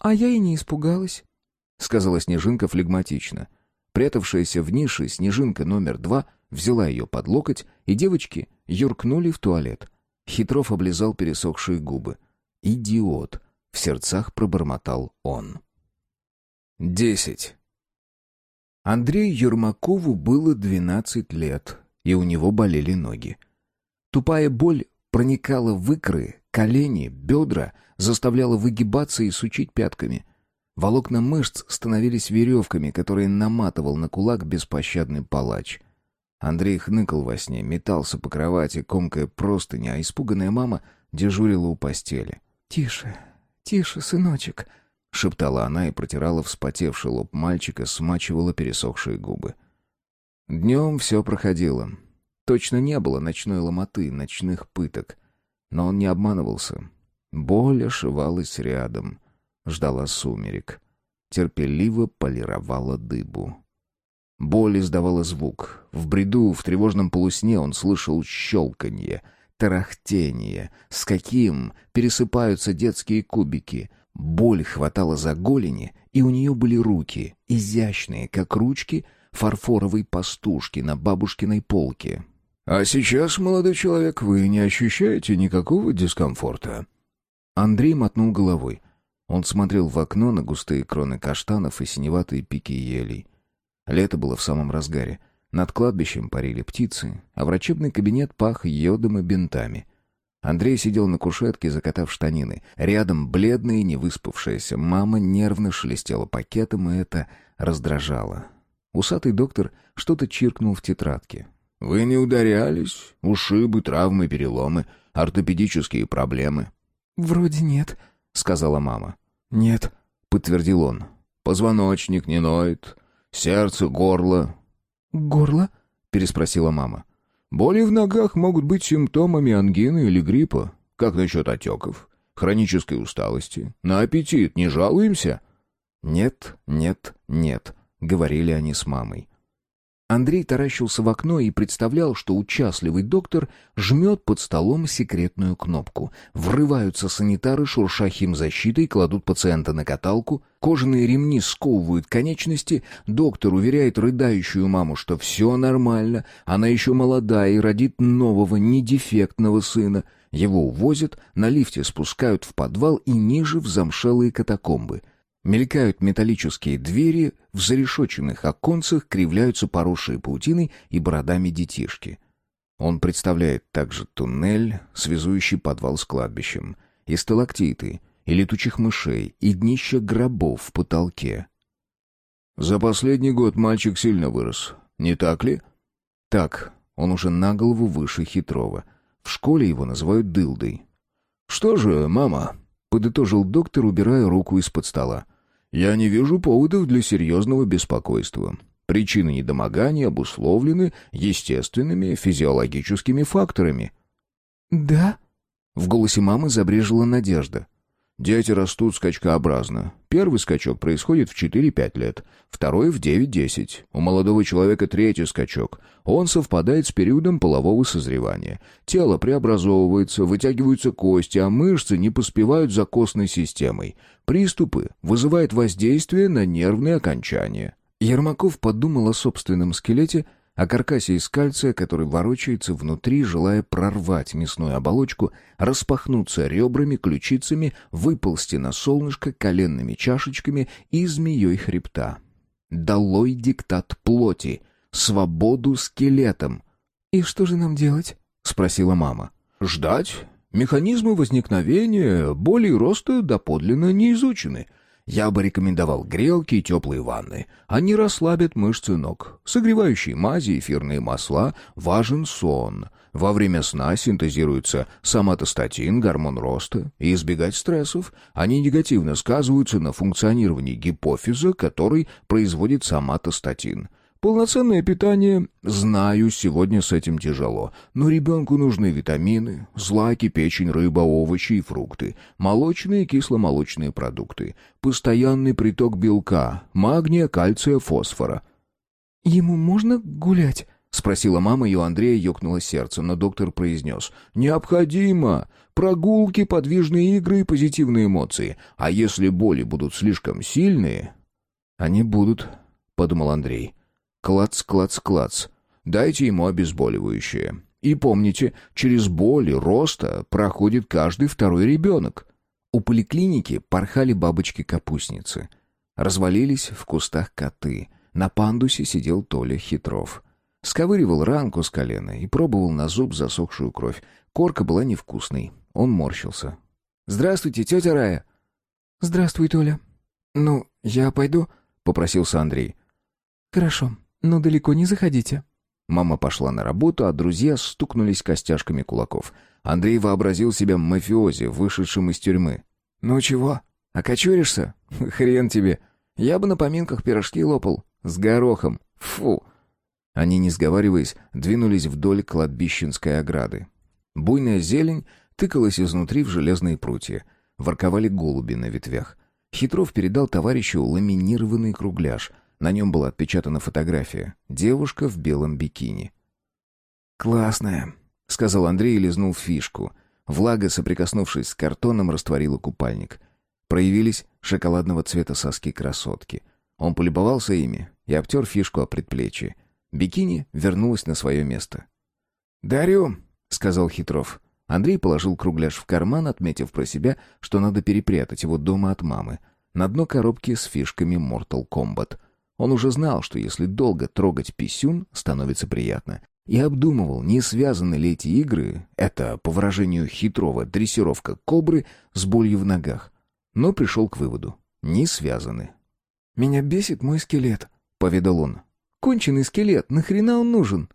«А я и не испугалась», — сказала снежинка флегматично. Прятавшаяся в нише снежинка номер два взяла ее под локоть, и девочки юркнули в туалет. Хитров облизал пересохшие губы. «Идиот!» — в сердцах пробормотал он. Десять. Андрею Ермакову было двенадцать лет, и у него болели ноги. Тупая боль проникала в икры, колени, бедра, заставляла выгибаться и сучить пятками. Волокна мышц становились веревками, которые наматывал на кулак беспощадный палач. Андрей хныкал во сне, метался по кровати, комкая простыни, а испуганная мама дежурила у постели. «Тише, тише, сыночек», — шептала она и протирала вспотевший лоб мальчика, смачивала пересохшие губы. Днем все проходило. Точно не было ночной ломоты, ночных пыток. Но он не обманывался. Боль ошивалась рядом, ждала сумерек. Терпеливо полировала дыбу. Боль издавала звук. В бреду, в тревожном полусне он слышал щелканье, тарахтение, с каким пересыпаются детские кубики — Боль хватала за голени, и у нее были руки, изящные, как ручки фарфоровой пастушки на бабушкиной полке. «А сейчас, молодой человек, вы не ощущаете никакого дискомфорта?» Андрей мотнул головой. Он смотрел в окно на густые кроны каштанов и синеватые пики елей. Лето было в самом разгаре. Над кладбищем парили птицы, а врачебный кабинет пах йодом и бинтами. Андрей сидел на кушетке, закатав штанины. Рядом бледная и невыспавшаяся мама нервно шелестела пакетом, и это раздражало. Усатый доктор что-то чиркнул в тетрадке. «Вы не ударялись? Ушибы, травмы, переломы, ортопедические проблемы?» «Вроде нет», — сказала мама. «Нет», — подтвердил он. «Позвоночник не ноет, сердце, горло». «Горло?» — переспросила мама. Боли в ногах могут быть симптомами ангины или гриппа. Как насчет отеков? Хронической усталости? На аппетит не жалуемся?» «Нет, нет, нет», — говорили они с мамой. Андрей таращился в окно и представлял, что участливый доктор жмет под столом секретную кнопку. Врываются санитары, шурша химзащитой, кладут пациента на каталку. Кожаные ремни сковывают конечности. Доктор уверяет рыдающую маму, что все нормально, она еще молодая и родит нового, недефектного сына. Его увозят, на лифте спускают в подвал и ниже в замшелые катакомбы — Мелькают металлические двери, в зарешоченных оконцах кривляются поросшие паутиной и бородами детишки. Он представляет также туннель, связующий подвал с кладбищем, и сталактиты, и летучих мышей, и днища гробов в потолке. «За последний год мальчик сильно вырос, не так ли?» «Так, он уже на голову выше Хитрова. В школе его называют дылдой». «Что же, мама?» — подытожил доктор, убирая руку из-под стола. Я не вижу поводов для серьезного беспокойства. Причины недомогания обусловлены естественными физиологическими факторами. «Да?» В голосе мамы забрежила надежда. Дети растут скачкообразно. Первый скачок происходит в 4-5 лет, второй в 9-10. У молодого человека третий скачок. Он совпадает с периодом полового созревания. Тело преобразовывается, вытягиваются кости, а мышцы не поспевают за костной системой. Приступы вызывают воздействие на нервные окончания. Ермаков подумал о собственном скелете – о каркасе из кальция, который ворочается внутри, желая прорвать мясную оболочку, распахнуться ребрами, ключицами, выползти на солнышко коленными чашечками и змеей хребта. Долой диктат плоти, свободу скелетом. «И что же нам делать?» — спросила мама. «Ждать. Механизмы возникновения, боли и роста доподлинно не изучены. Я бы рекомендовал грелки и теплые ванны. Они расслабят мышцы ног. Согревающие мази, эфирные масла. Важен сон. Во время сна синтезируется соматостатин, гормон роста. И избегать стрессов. Они негативно сказываются на функционировании гипофиза, который производит соматостатин. Полноценное питание, знаю, сегодня с этим тяжело, но ребенку нужны витамины, злаки, печень, рыба, овощи и фрукты, молочные и кисломолочные продукты, постоянный приток белка, магния, кальция, фосфора. «Ему можно гулять?» — спросила мама, и у Андрея ёкнуло сердце, но доктор произнес. «Необходимо! Прогулки, подвижные игры и позитивные эмоции. А если боли будут слишком сильные...» «Они будут», — подумал Андрей. Клац, клац, клац. Дайте ему обезболивающее. И помните, через боли роста проходит каждый второй ребенок. У поликлиники порхали бабочки-капустницы. Развалились в кустах коты. На пандусе сидел Толя Хитров. Сковыривал ранку с колена и пробовал на зуб засохшую кровь. Корка была невкусной. Он морщился. «Здравствуйте, тетя Рая!» «Здравствуй, Толя». «Ну, я пойду?» — попросился Андрей. «Хорошо. «Но далеко не заходите». Мама пошла на работу, а друзья стукнулись костяшками кулаков. Андрей вообразил себя мафиози, вышедшим из тюрьмы. «Ну чего? Окочуришься? <laughs> Хрен тебе. Я бы на поминках пирожки лопал. С горохом. Фу!» Они, не сговариваясь, двинулись вдоль кладбищенской ограды. Буйная зелень тыкалась изнутри в железные прутья. Ворковали голуби на ветвях. Хитров передал товарищу ламинированный кругляш — на нем была отпечатана фотография. Девушка в белом бикини. «Классная», — сказал Андрей и лизнул фишку. Влага, соприкоснувшись с картоном, растворила купальник. Проявились шоколадного цвета соски красотки. Он полюбовался ими и обтер фишку о предплечье. Бикини вернулась на свое место. «Дарю», — сказал Хитров. Андрей положил кругляш в карман, отметив про себя, что надо перепрятать его дома от мамы. На дно коробки с фишками Mortal Kombat — он уже знал, что если долго трогать писюн, становится приятно. И обдумывал, не связаны ли эти игры, это, по выражению хитрого, дрессировка кобры, с болью в ногах. Но пришел к выводу. Не связаны. «Меня бесит мой скелет», — поведал он. «Конченый скелет, нахрена он нужен?»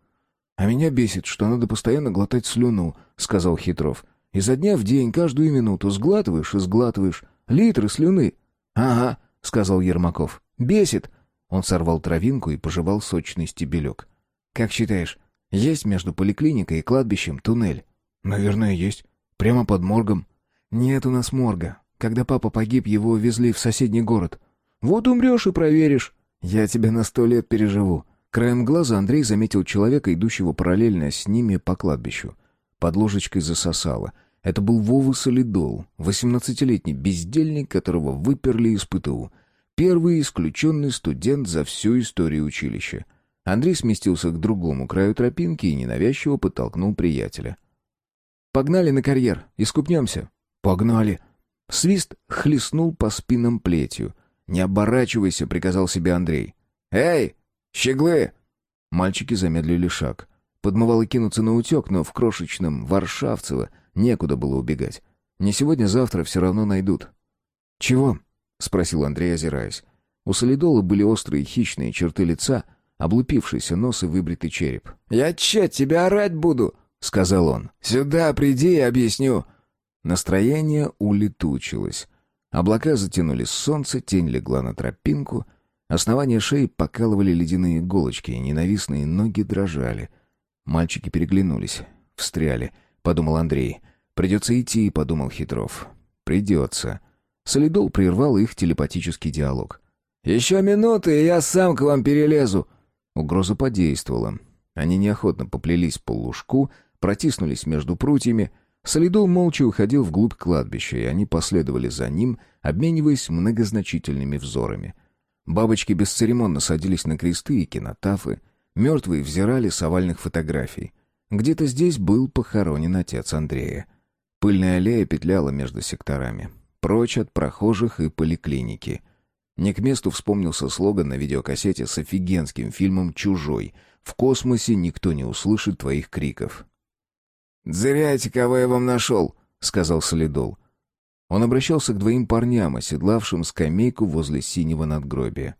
«А меня бесит, что надо постоянно глотать слюну», — сказал Хитров. «Изо дня в день, каждую минуту, сглатываешь и сглатываешь. Литры слюны». «Ага», — сказал Ермаков. «Бесит. Он сорвал травинку и пожевал сочный стебелек. «Как считаешь, есть между поликлиникой и кладбищем туннель?» «Наверное, есть. Прямо под моргом». «Нет у нас морга. Когда папа погиб, его увезли в соседний город». «Вот умрешь и проверишь». «Я тебя на сто лет переживу». Краем глаза Андрей заметил человека, идущего параллельно с ними по кладбищу. Под ложечкой засосало. Это был Вова Солидол, восемнадцатилетний бездельник, которого выперли из ПТУ. Первый исключенный студент за всю историю училища. Андрей сместился к другому краю тропинки и ненавязчиво подтолкнул приятеля. «Погнали на карьер, искупнемся». «Погнали». Свист хлестнул по спинам плетью. «Не оборачивайся», — приказал себе Андрей. «Эй, щеглы!» Мальчики замедлили шаг. Подмывало кинуться на утек, но в крошечном Варшавцево некуда было убегать. Не сегодня-завтра все равно найдут. «Чего?» — спросил Андрей, озираясь. У солидола были острые хищные черты лица, облупившийся нос и выбритый череп. «Я че, тебя орать буду?» — сказал он. «Сюда приди и объясню». Настроение улетучилось. Облака затянули солнце, тень легла на тропинку. Основание шеи покалывали ледяные иголочки, и ненавистные ноги дрожали. Мальчики переглянулись. «Встряли», — подумал Андрей. «Придется идти», — подумал Хитров. «Придется». Солидол прервал их телепатический диалог. «Еще минуты, и я сам к вам перелезу!» Угроза подействовала. Они неохотно поплелись по лужку, протиснулись между прутьями. Солидол молча уходил вглубь кладбища, и они последовали за ним, обмениваясь многозначительными взорами. Бабочки бесцеремонно садились на кресты и кинотафы. Мертвые взирали с овальных фотографий. Где-то здесь был похоронен отец Андрея. Пыльная аллея петляла между секторами прочь от прохожих и поликлиники. Не к месту вспомнился слоган на видеокассете с офигенским фильмом «Чужой». «В космосе никто не услышит твоих криков». «Зря кого я вам нашел», — сказал Солидол. Он обращался к двоим парням, оседлавшим скамейку возле синего надгробия.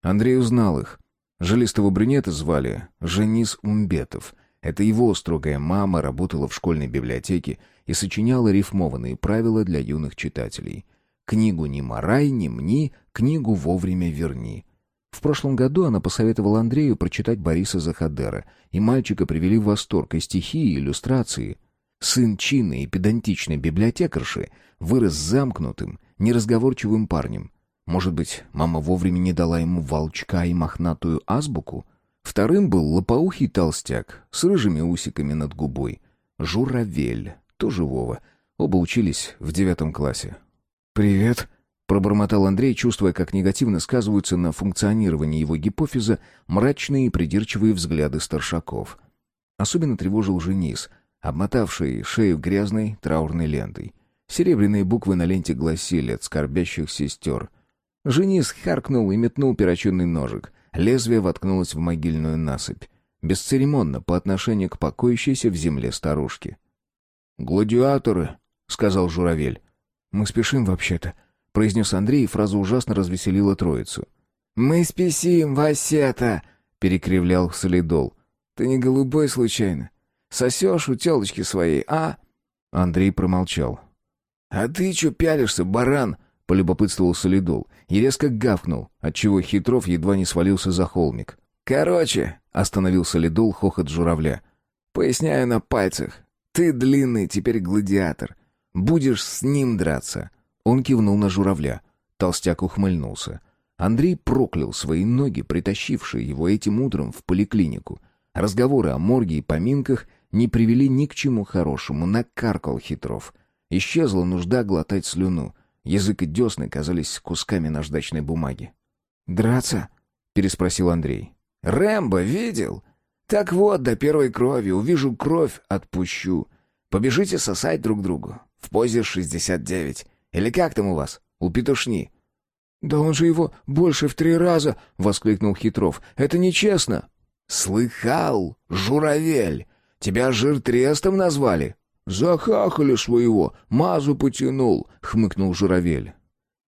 Андрей узнал их. Жилистого брюнета звали Женис Умбетов. Это его строгая мама работала в школьной библиотеке и сочиняла рифмованные правила для юных читателей. «Книгу не морай, не мни, книгу вовремя верни». В прошлом году она посоветовала Андрею прочитать Бориса Захадера, и мальчика привели в восторг и стихи, и иллюстрации. Сын чинной и педантичной библиотекарши вырос замкнутым, неразговорчивым парнем. Может быть, мама вовремя не дала ему волчка и мохнатую азбуку? Вторым был лопоухий толстяк с рыжими усиками над губой. Журавель, тоже Вова. Оба учились в девятом классе. «Привет», — пробормотал Андрей, чувствуя, как негативно сказываются на функционировании его гипофиза мрачные и придирчивые взгляды старшаков. Особенно тревожил Женис, обмотавший шею грязной траурной лентой. Серебряные буквы на ленте гласили «От скорбящих сестер». Женис харкнул и метнул перочинный ножик. Лезвие воткнулось в могильную насыпь. Бесцеремонно по отношению к покоящейся в земле старушке. «Гладиаторы», — сказал Журавель. «Мы спешим вообще-то», — произнес Андрей, и фраза ужасно развеселила троицу. «Мы спесим, Васета!» — перекривлял Солидол. «Ты не голубой случайно? Сосешь у телочки своей, а?» Андрей промолчал. «А ты чё пялишься, баран?» — полюбопытствовал Солидол и резко гавкнул, отчего Хитров едва не свалился за холмик. «Короче», — остановил Солидол хохот журавля, — «поясняю на пальцах. Ты длинный, теперь гладиатор. Будешь с ним драться». Он кивнул на журавля. Толстяк ухмыльнулся. Андрей проклял свои ноги, притащившие его этим утром в поликлинику. Разговоры о морге и поминках не привели ни к чему хорошему, накаркал Хитров — Исчезла нужда глотать слюну. Язык и десны казались кусками наждачной бумаги. «Драться?» — переспросил Андрей. «Рэмбо видел? Так вот, до первой крови. Увижу кровь, отпущу. Побежите сосать друг другу. В позе 69. Или как там у вас? У петушни?» «Да он же его больше в три раза!» — воскликнул Хитров. «Это нечестно!» «Слыхал, журавель! Тебя жир трестом назвали?» «Захахали своего, мазу потянул», — хмыкнул журавель.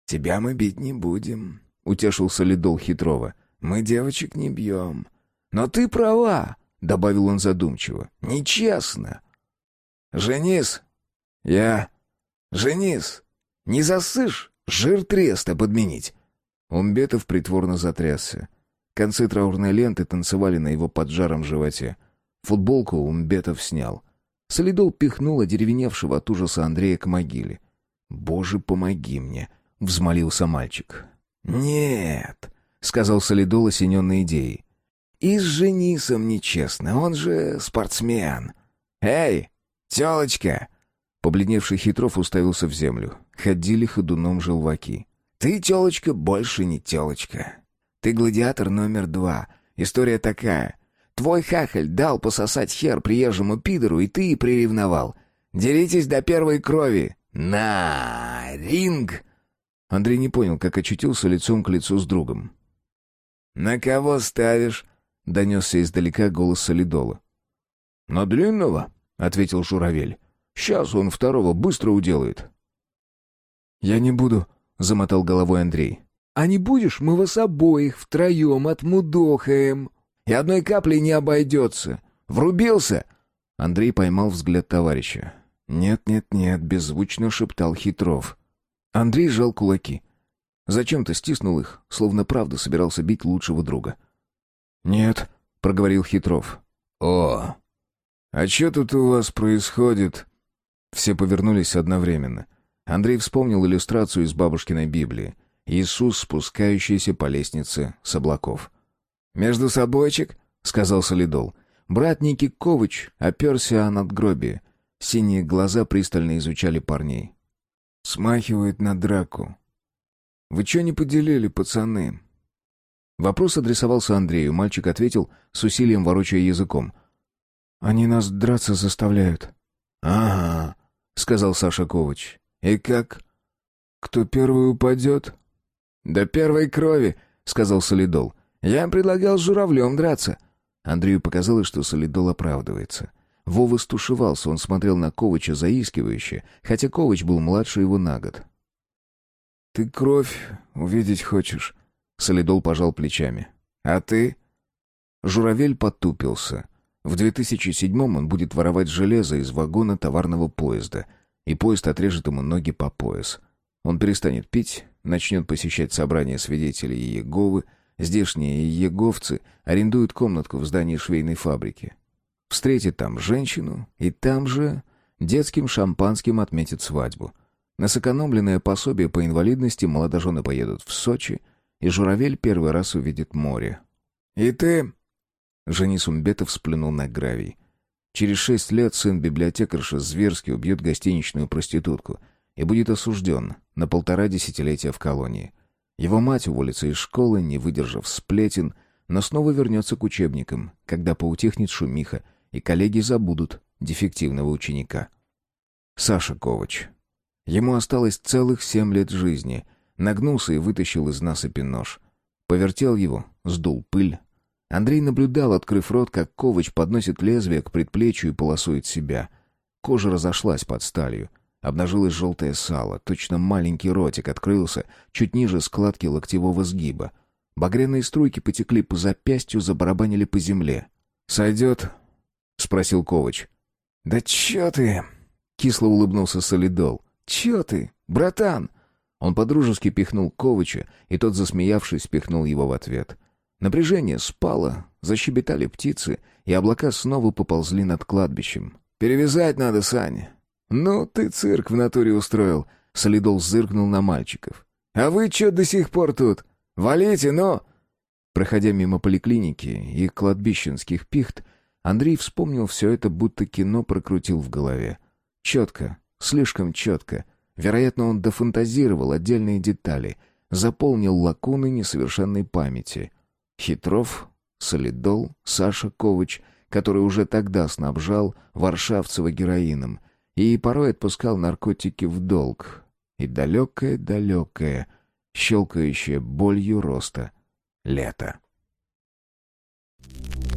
«Тебя мы бить не будем», — утешился Лидол хитрого. «Мы девочек не бьем». «Но ты права», — добавил он задумчиво. «Нечестно». «Женис». «Я». «Женис. Не засышь, жир треста подменить». Умбетов притворно затрясся. Концы траурной ленты танцевали на его поджаром животе. Футболку Умбетов снял. Солидол пихнул одеревеневшего от ужаса Андрея к могиле. «Боже, помоги мне!» — взмолился мальчик. «Нет», — сказал Солидол, осененной идеей. «И с Женисом нечестно, он же спортсмен. Эй, телочка!» Побледневший Хитров уставился в землю. Ходили ходуном желваки. «Ты, телочка, больше не телочка. Ты гладиатор номер два. История такая. Твой хахаль дал пососать хер приезжему пидору, и ты приревновал. Деритесь до первой крови. На, ринг!» Андрей не понял, как очутился лицом к лицу с другом. «На кого ставишь?» — донесся издалека голос Солидола. «На длинного», — ответил Журавель. «Сейчас он второго быстро уделает». «Я не буду», — замотал головой Андрей. «А не будешь, мы вас обоих втроем отмудохаем», и одной каплей не обойдется. Врубился!» Андрей поймал взгляд товарища. «Нет-нет-нет», — беззвучно шептал Хитров. Андрей сжал кулаки. Зачем-то стиснул их, словно правда собирался бить лучшего друга. «Нет», — проговорил Хитров. «О, а что тут у вас происходит?» Все повернулись одновременно. Андрей вспомнил иллюстрацию из бабушкиной Библии. Иисус, спускающийся по лестнице с облаков. «Между собойчик», — сказал Солидол. Брат Никикович оперся о надгробие. Синие глаза пристально изучали парней. «Смахивает на драку. Вы что не поделили, пацаны?» Вопрос адресовался Андрею. Мальчик ответил, с усилием ворочая языком. «Они нас драться заставляют». «Ага», — сказал Саша Ковач. «И как? Кто первый упадет?» «До первой крови», — сказал Солидол. Я предлагал с журавлем драться». Андрею показалось, что Солидол оправдывается. Вова стушевался, он смотрел на Ковача заискивающе, хотя Ковач был младше его на год. «Ты кровь увидеть хочешь?» Солидол пожал плечами. «А ты?» Журавель потупился. В 2007-м он будет воровать железо из вагона товарного поезда, и поезд отрежет ему ноги по пояс. Он перестанет пить, начнет посещать собрания свидетелей Иеговы, здешние иеговцы арендуют комнатку в здании швейной фабрики. Встретит там женщину, и там же детским шампанским отметит свадьбу. На сэкономленное пособие по инвалидности молодожены поедут в Сочи, и Журавель первый раз увидит море. «И ты...» Женис Умбетов сплюнул на гравий. Через шесть лет сын библиотекарша зверски убьет гостиничную проститутку и будет осужден на полтора десятилетия в колонии. Его мать уволится из школы, не выдержав сплетен, но снова вернется к учебникам, когда поутихнет шумиха, и коллеги забудут дефективного ученика. Саша Ковач. Ему осталось целых семь лет жизни. Нагнулся и вытащил из насыпи нож. Повертел его, сдул пыль. Андрей наблюдал, открыв рот, как Ковач подносит лезвие к предплечью и полосует себя. Кожа разошлась под сталью. Обнажилось желтое сало, точно маленький ротик открылся, чуть ниже складки локтевого сгиба. Багряные струйки потекли по запястью, забарабанили по земле. «Сойдет?» — спросил Ковач. «Да чё ты?» — кисло улыбнулся Солидол. «Чё ты, братан?» Он подружески пихнул Ковача, и тот, засмеявшись, пихнул его в ответ. Напряжение спало, защебетали птицы, и облака снова поползли над кладбищем. «Перевязать надо, Сань. Ну, ты цирк в натуре устроил», — Солидол зыркнул на мальчиков. «А вы чё до сих пор тут? Валите, ну!» Проходя мимо поликлиники и кладбищенских пихт, Андрей вспомнил все это, будто кино прокрутил в голове. Четко, слишком четко. Вероятно, он дофантазировал отдельные детали, заполнил лакуны несовершенной памяти. Хитров, Солидол, Саша Ковач, который уже тогда снабжал Варшавцева героином и порой отпускал наркотики в долг. И далекое-далекое, щелкающее болью роста лето. Thank you.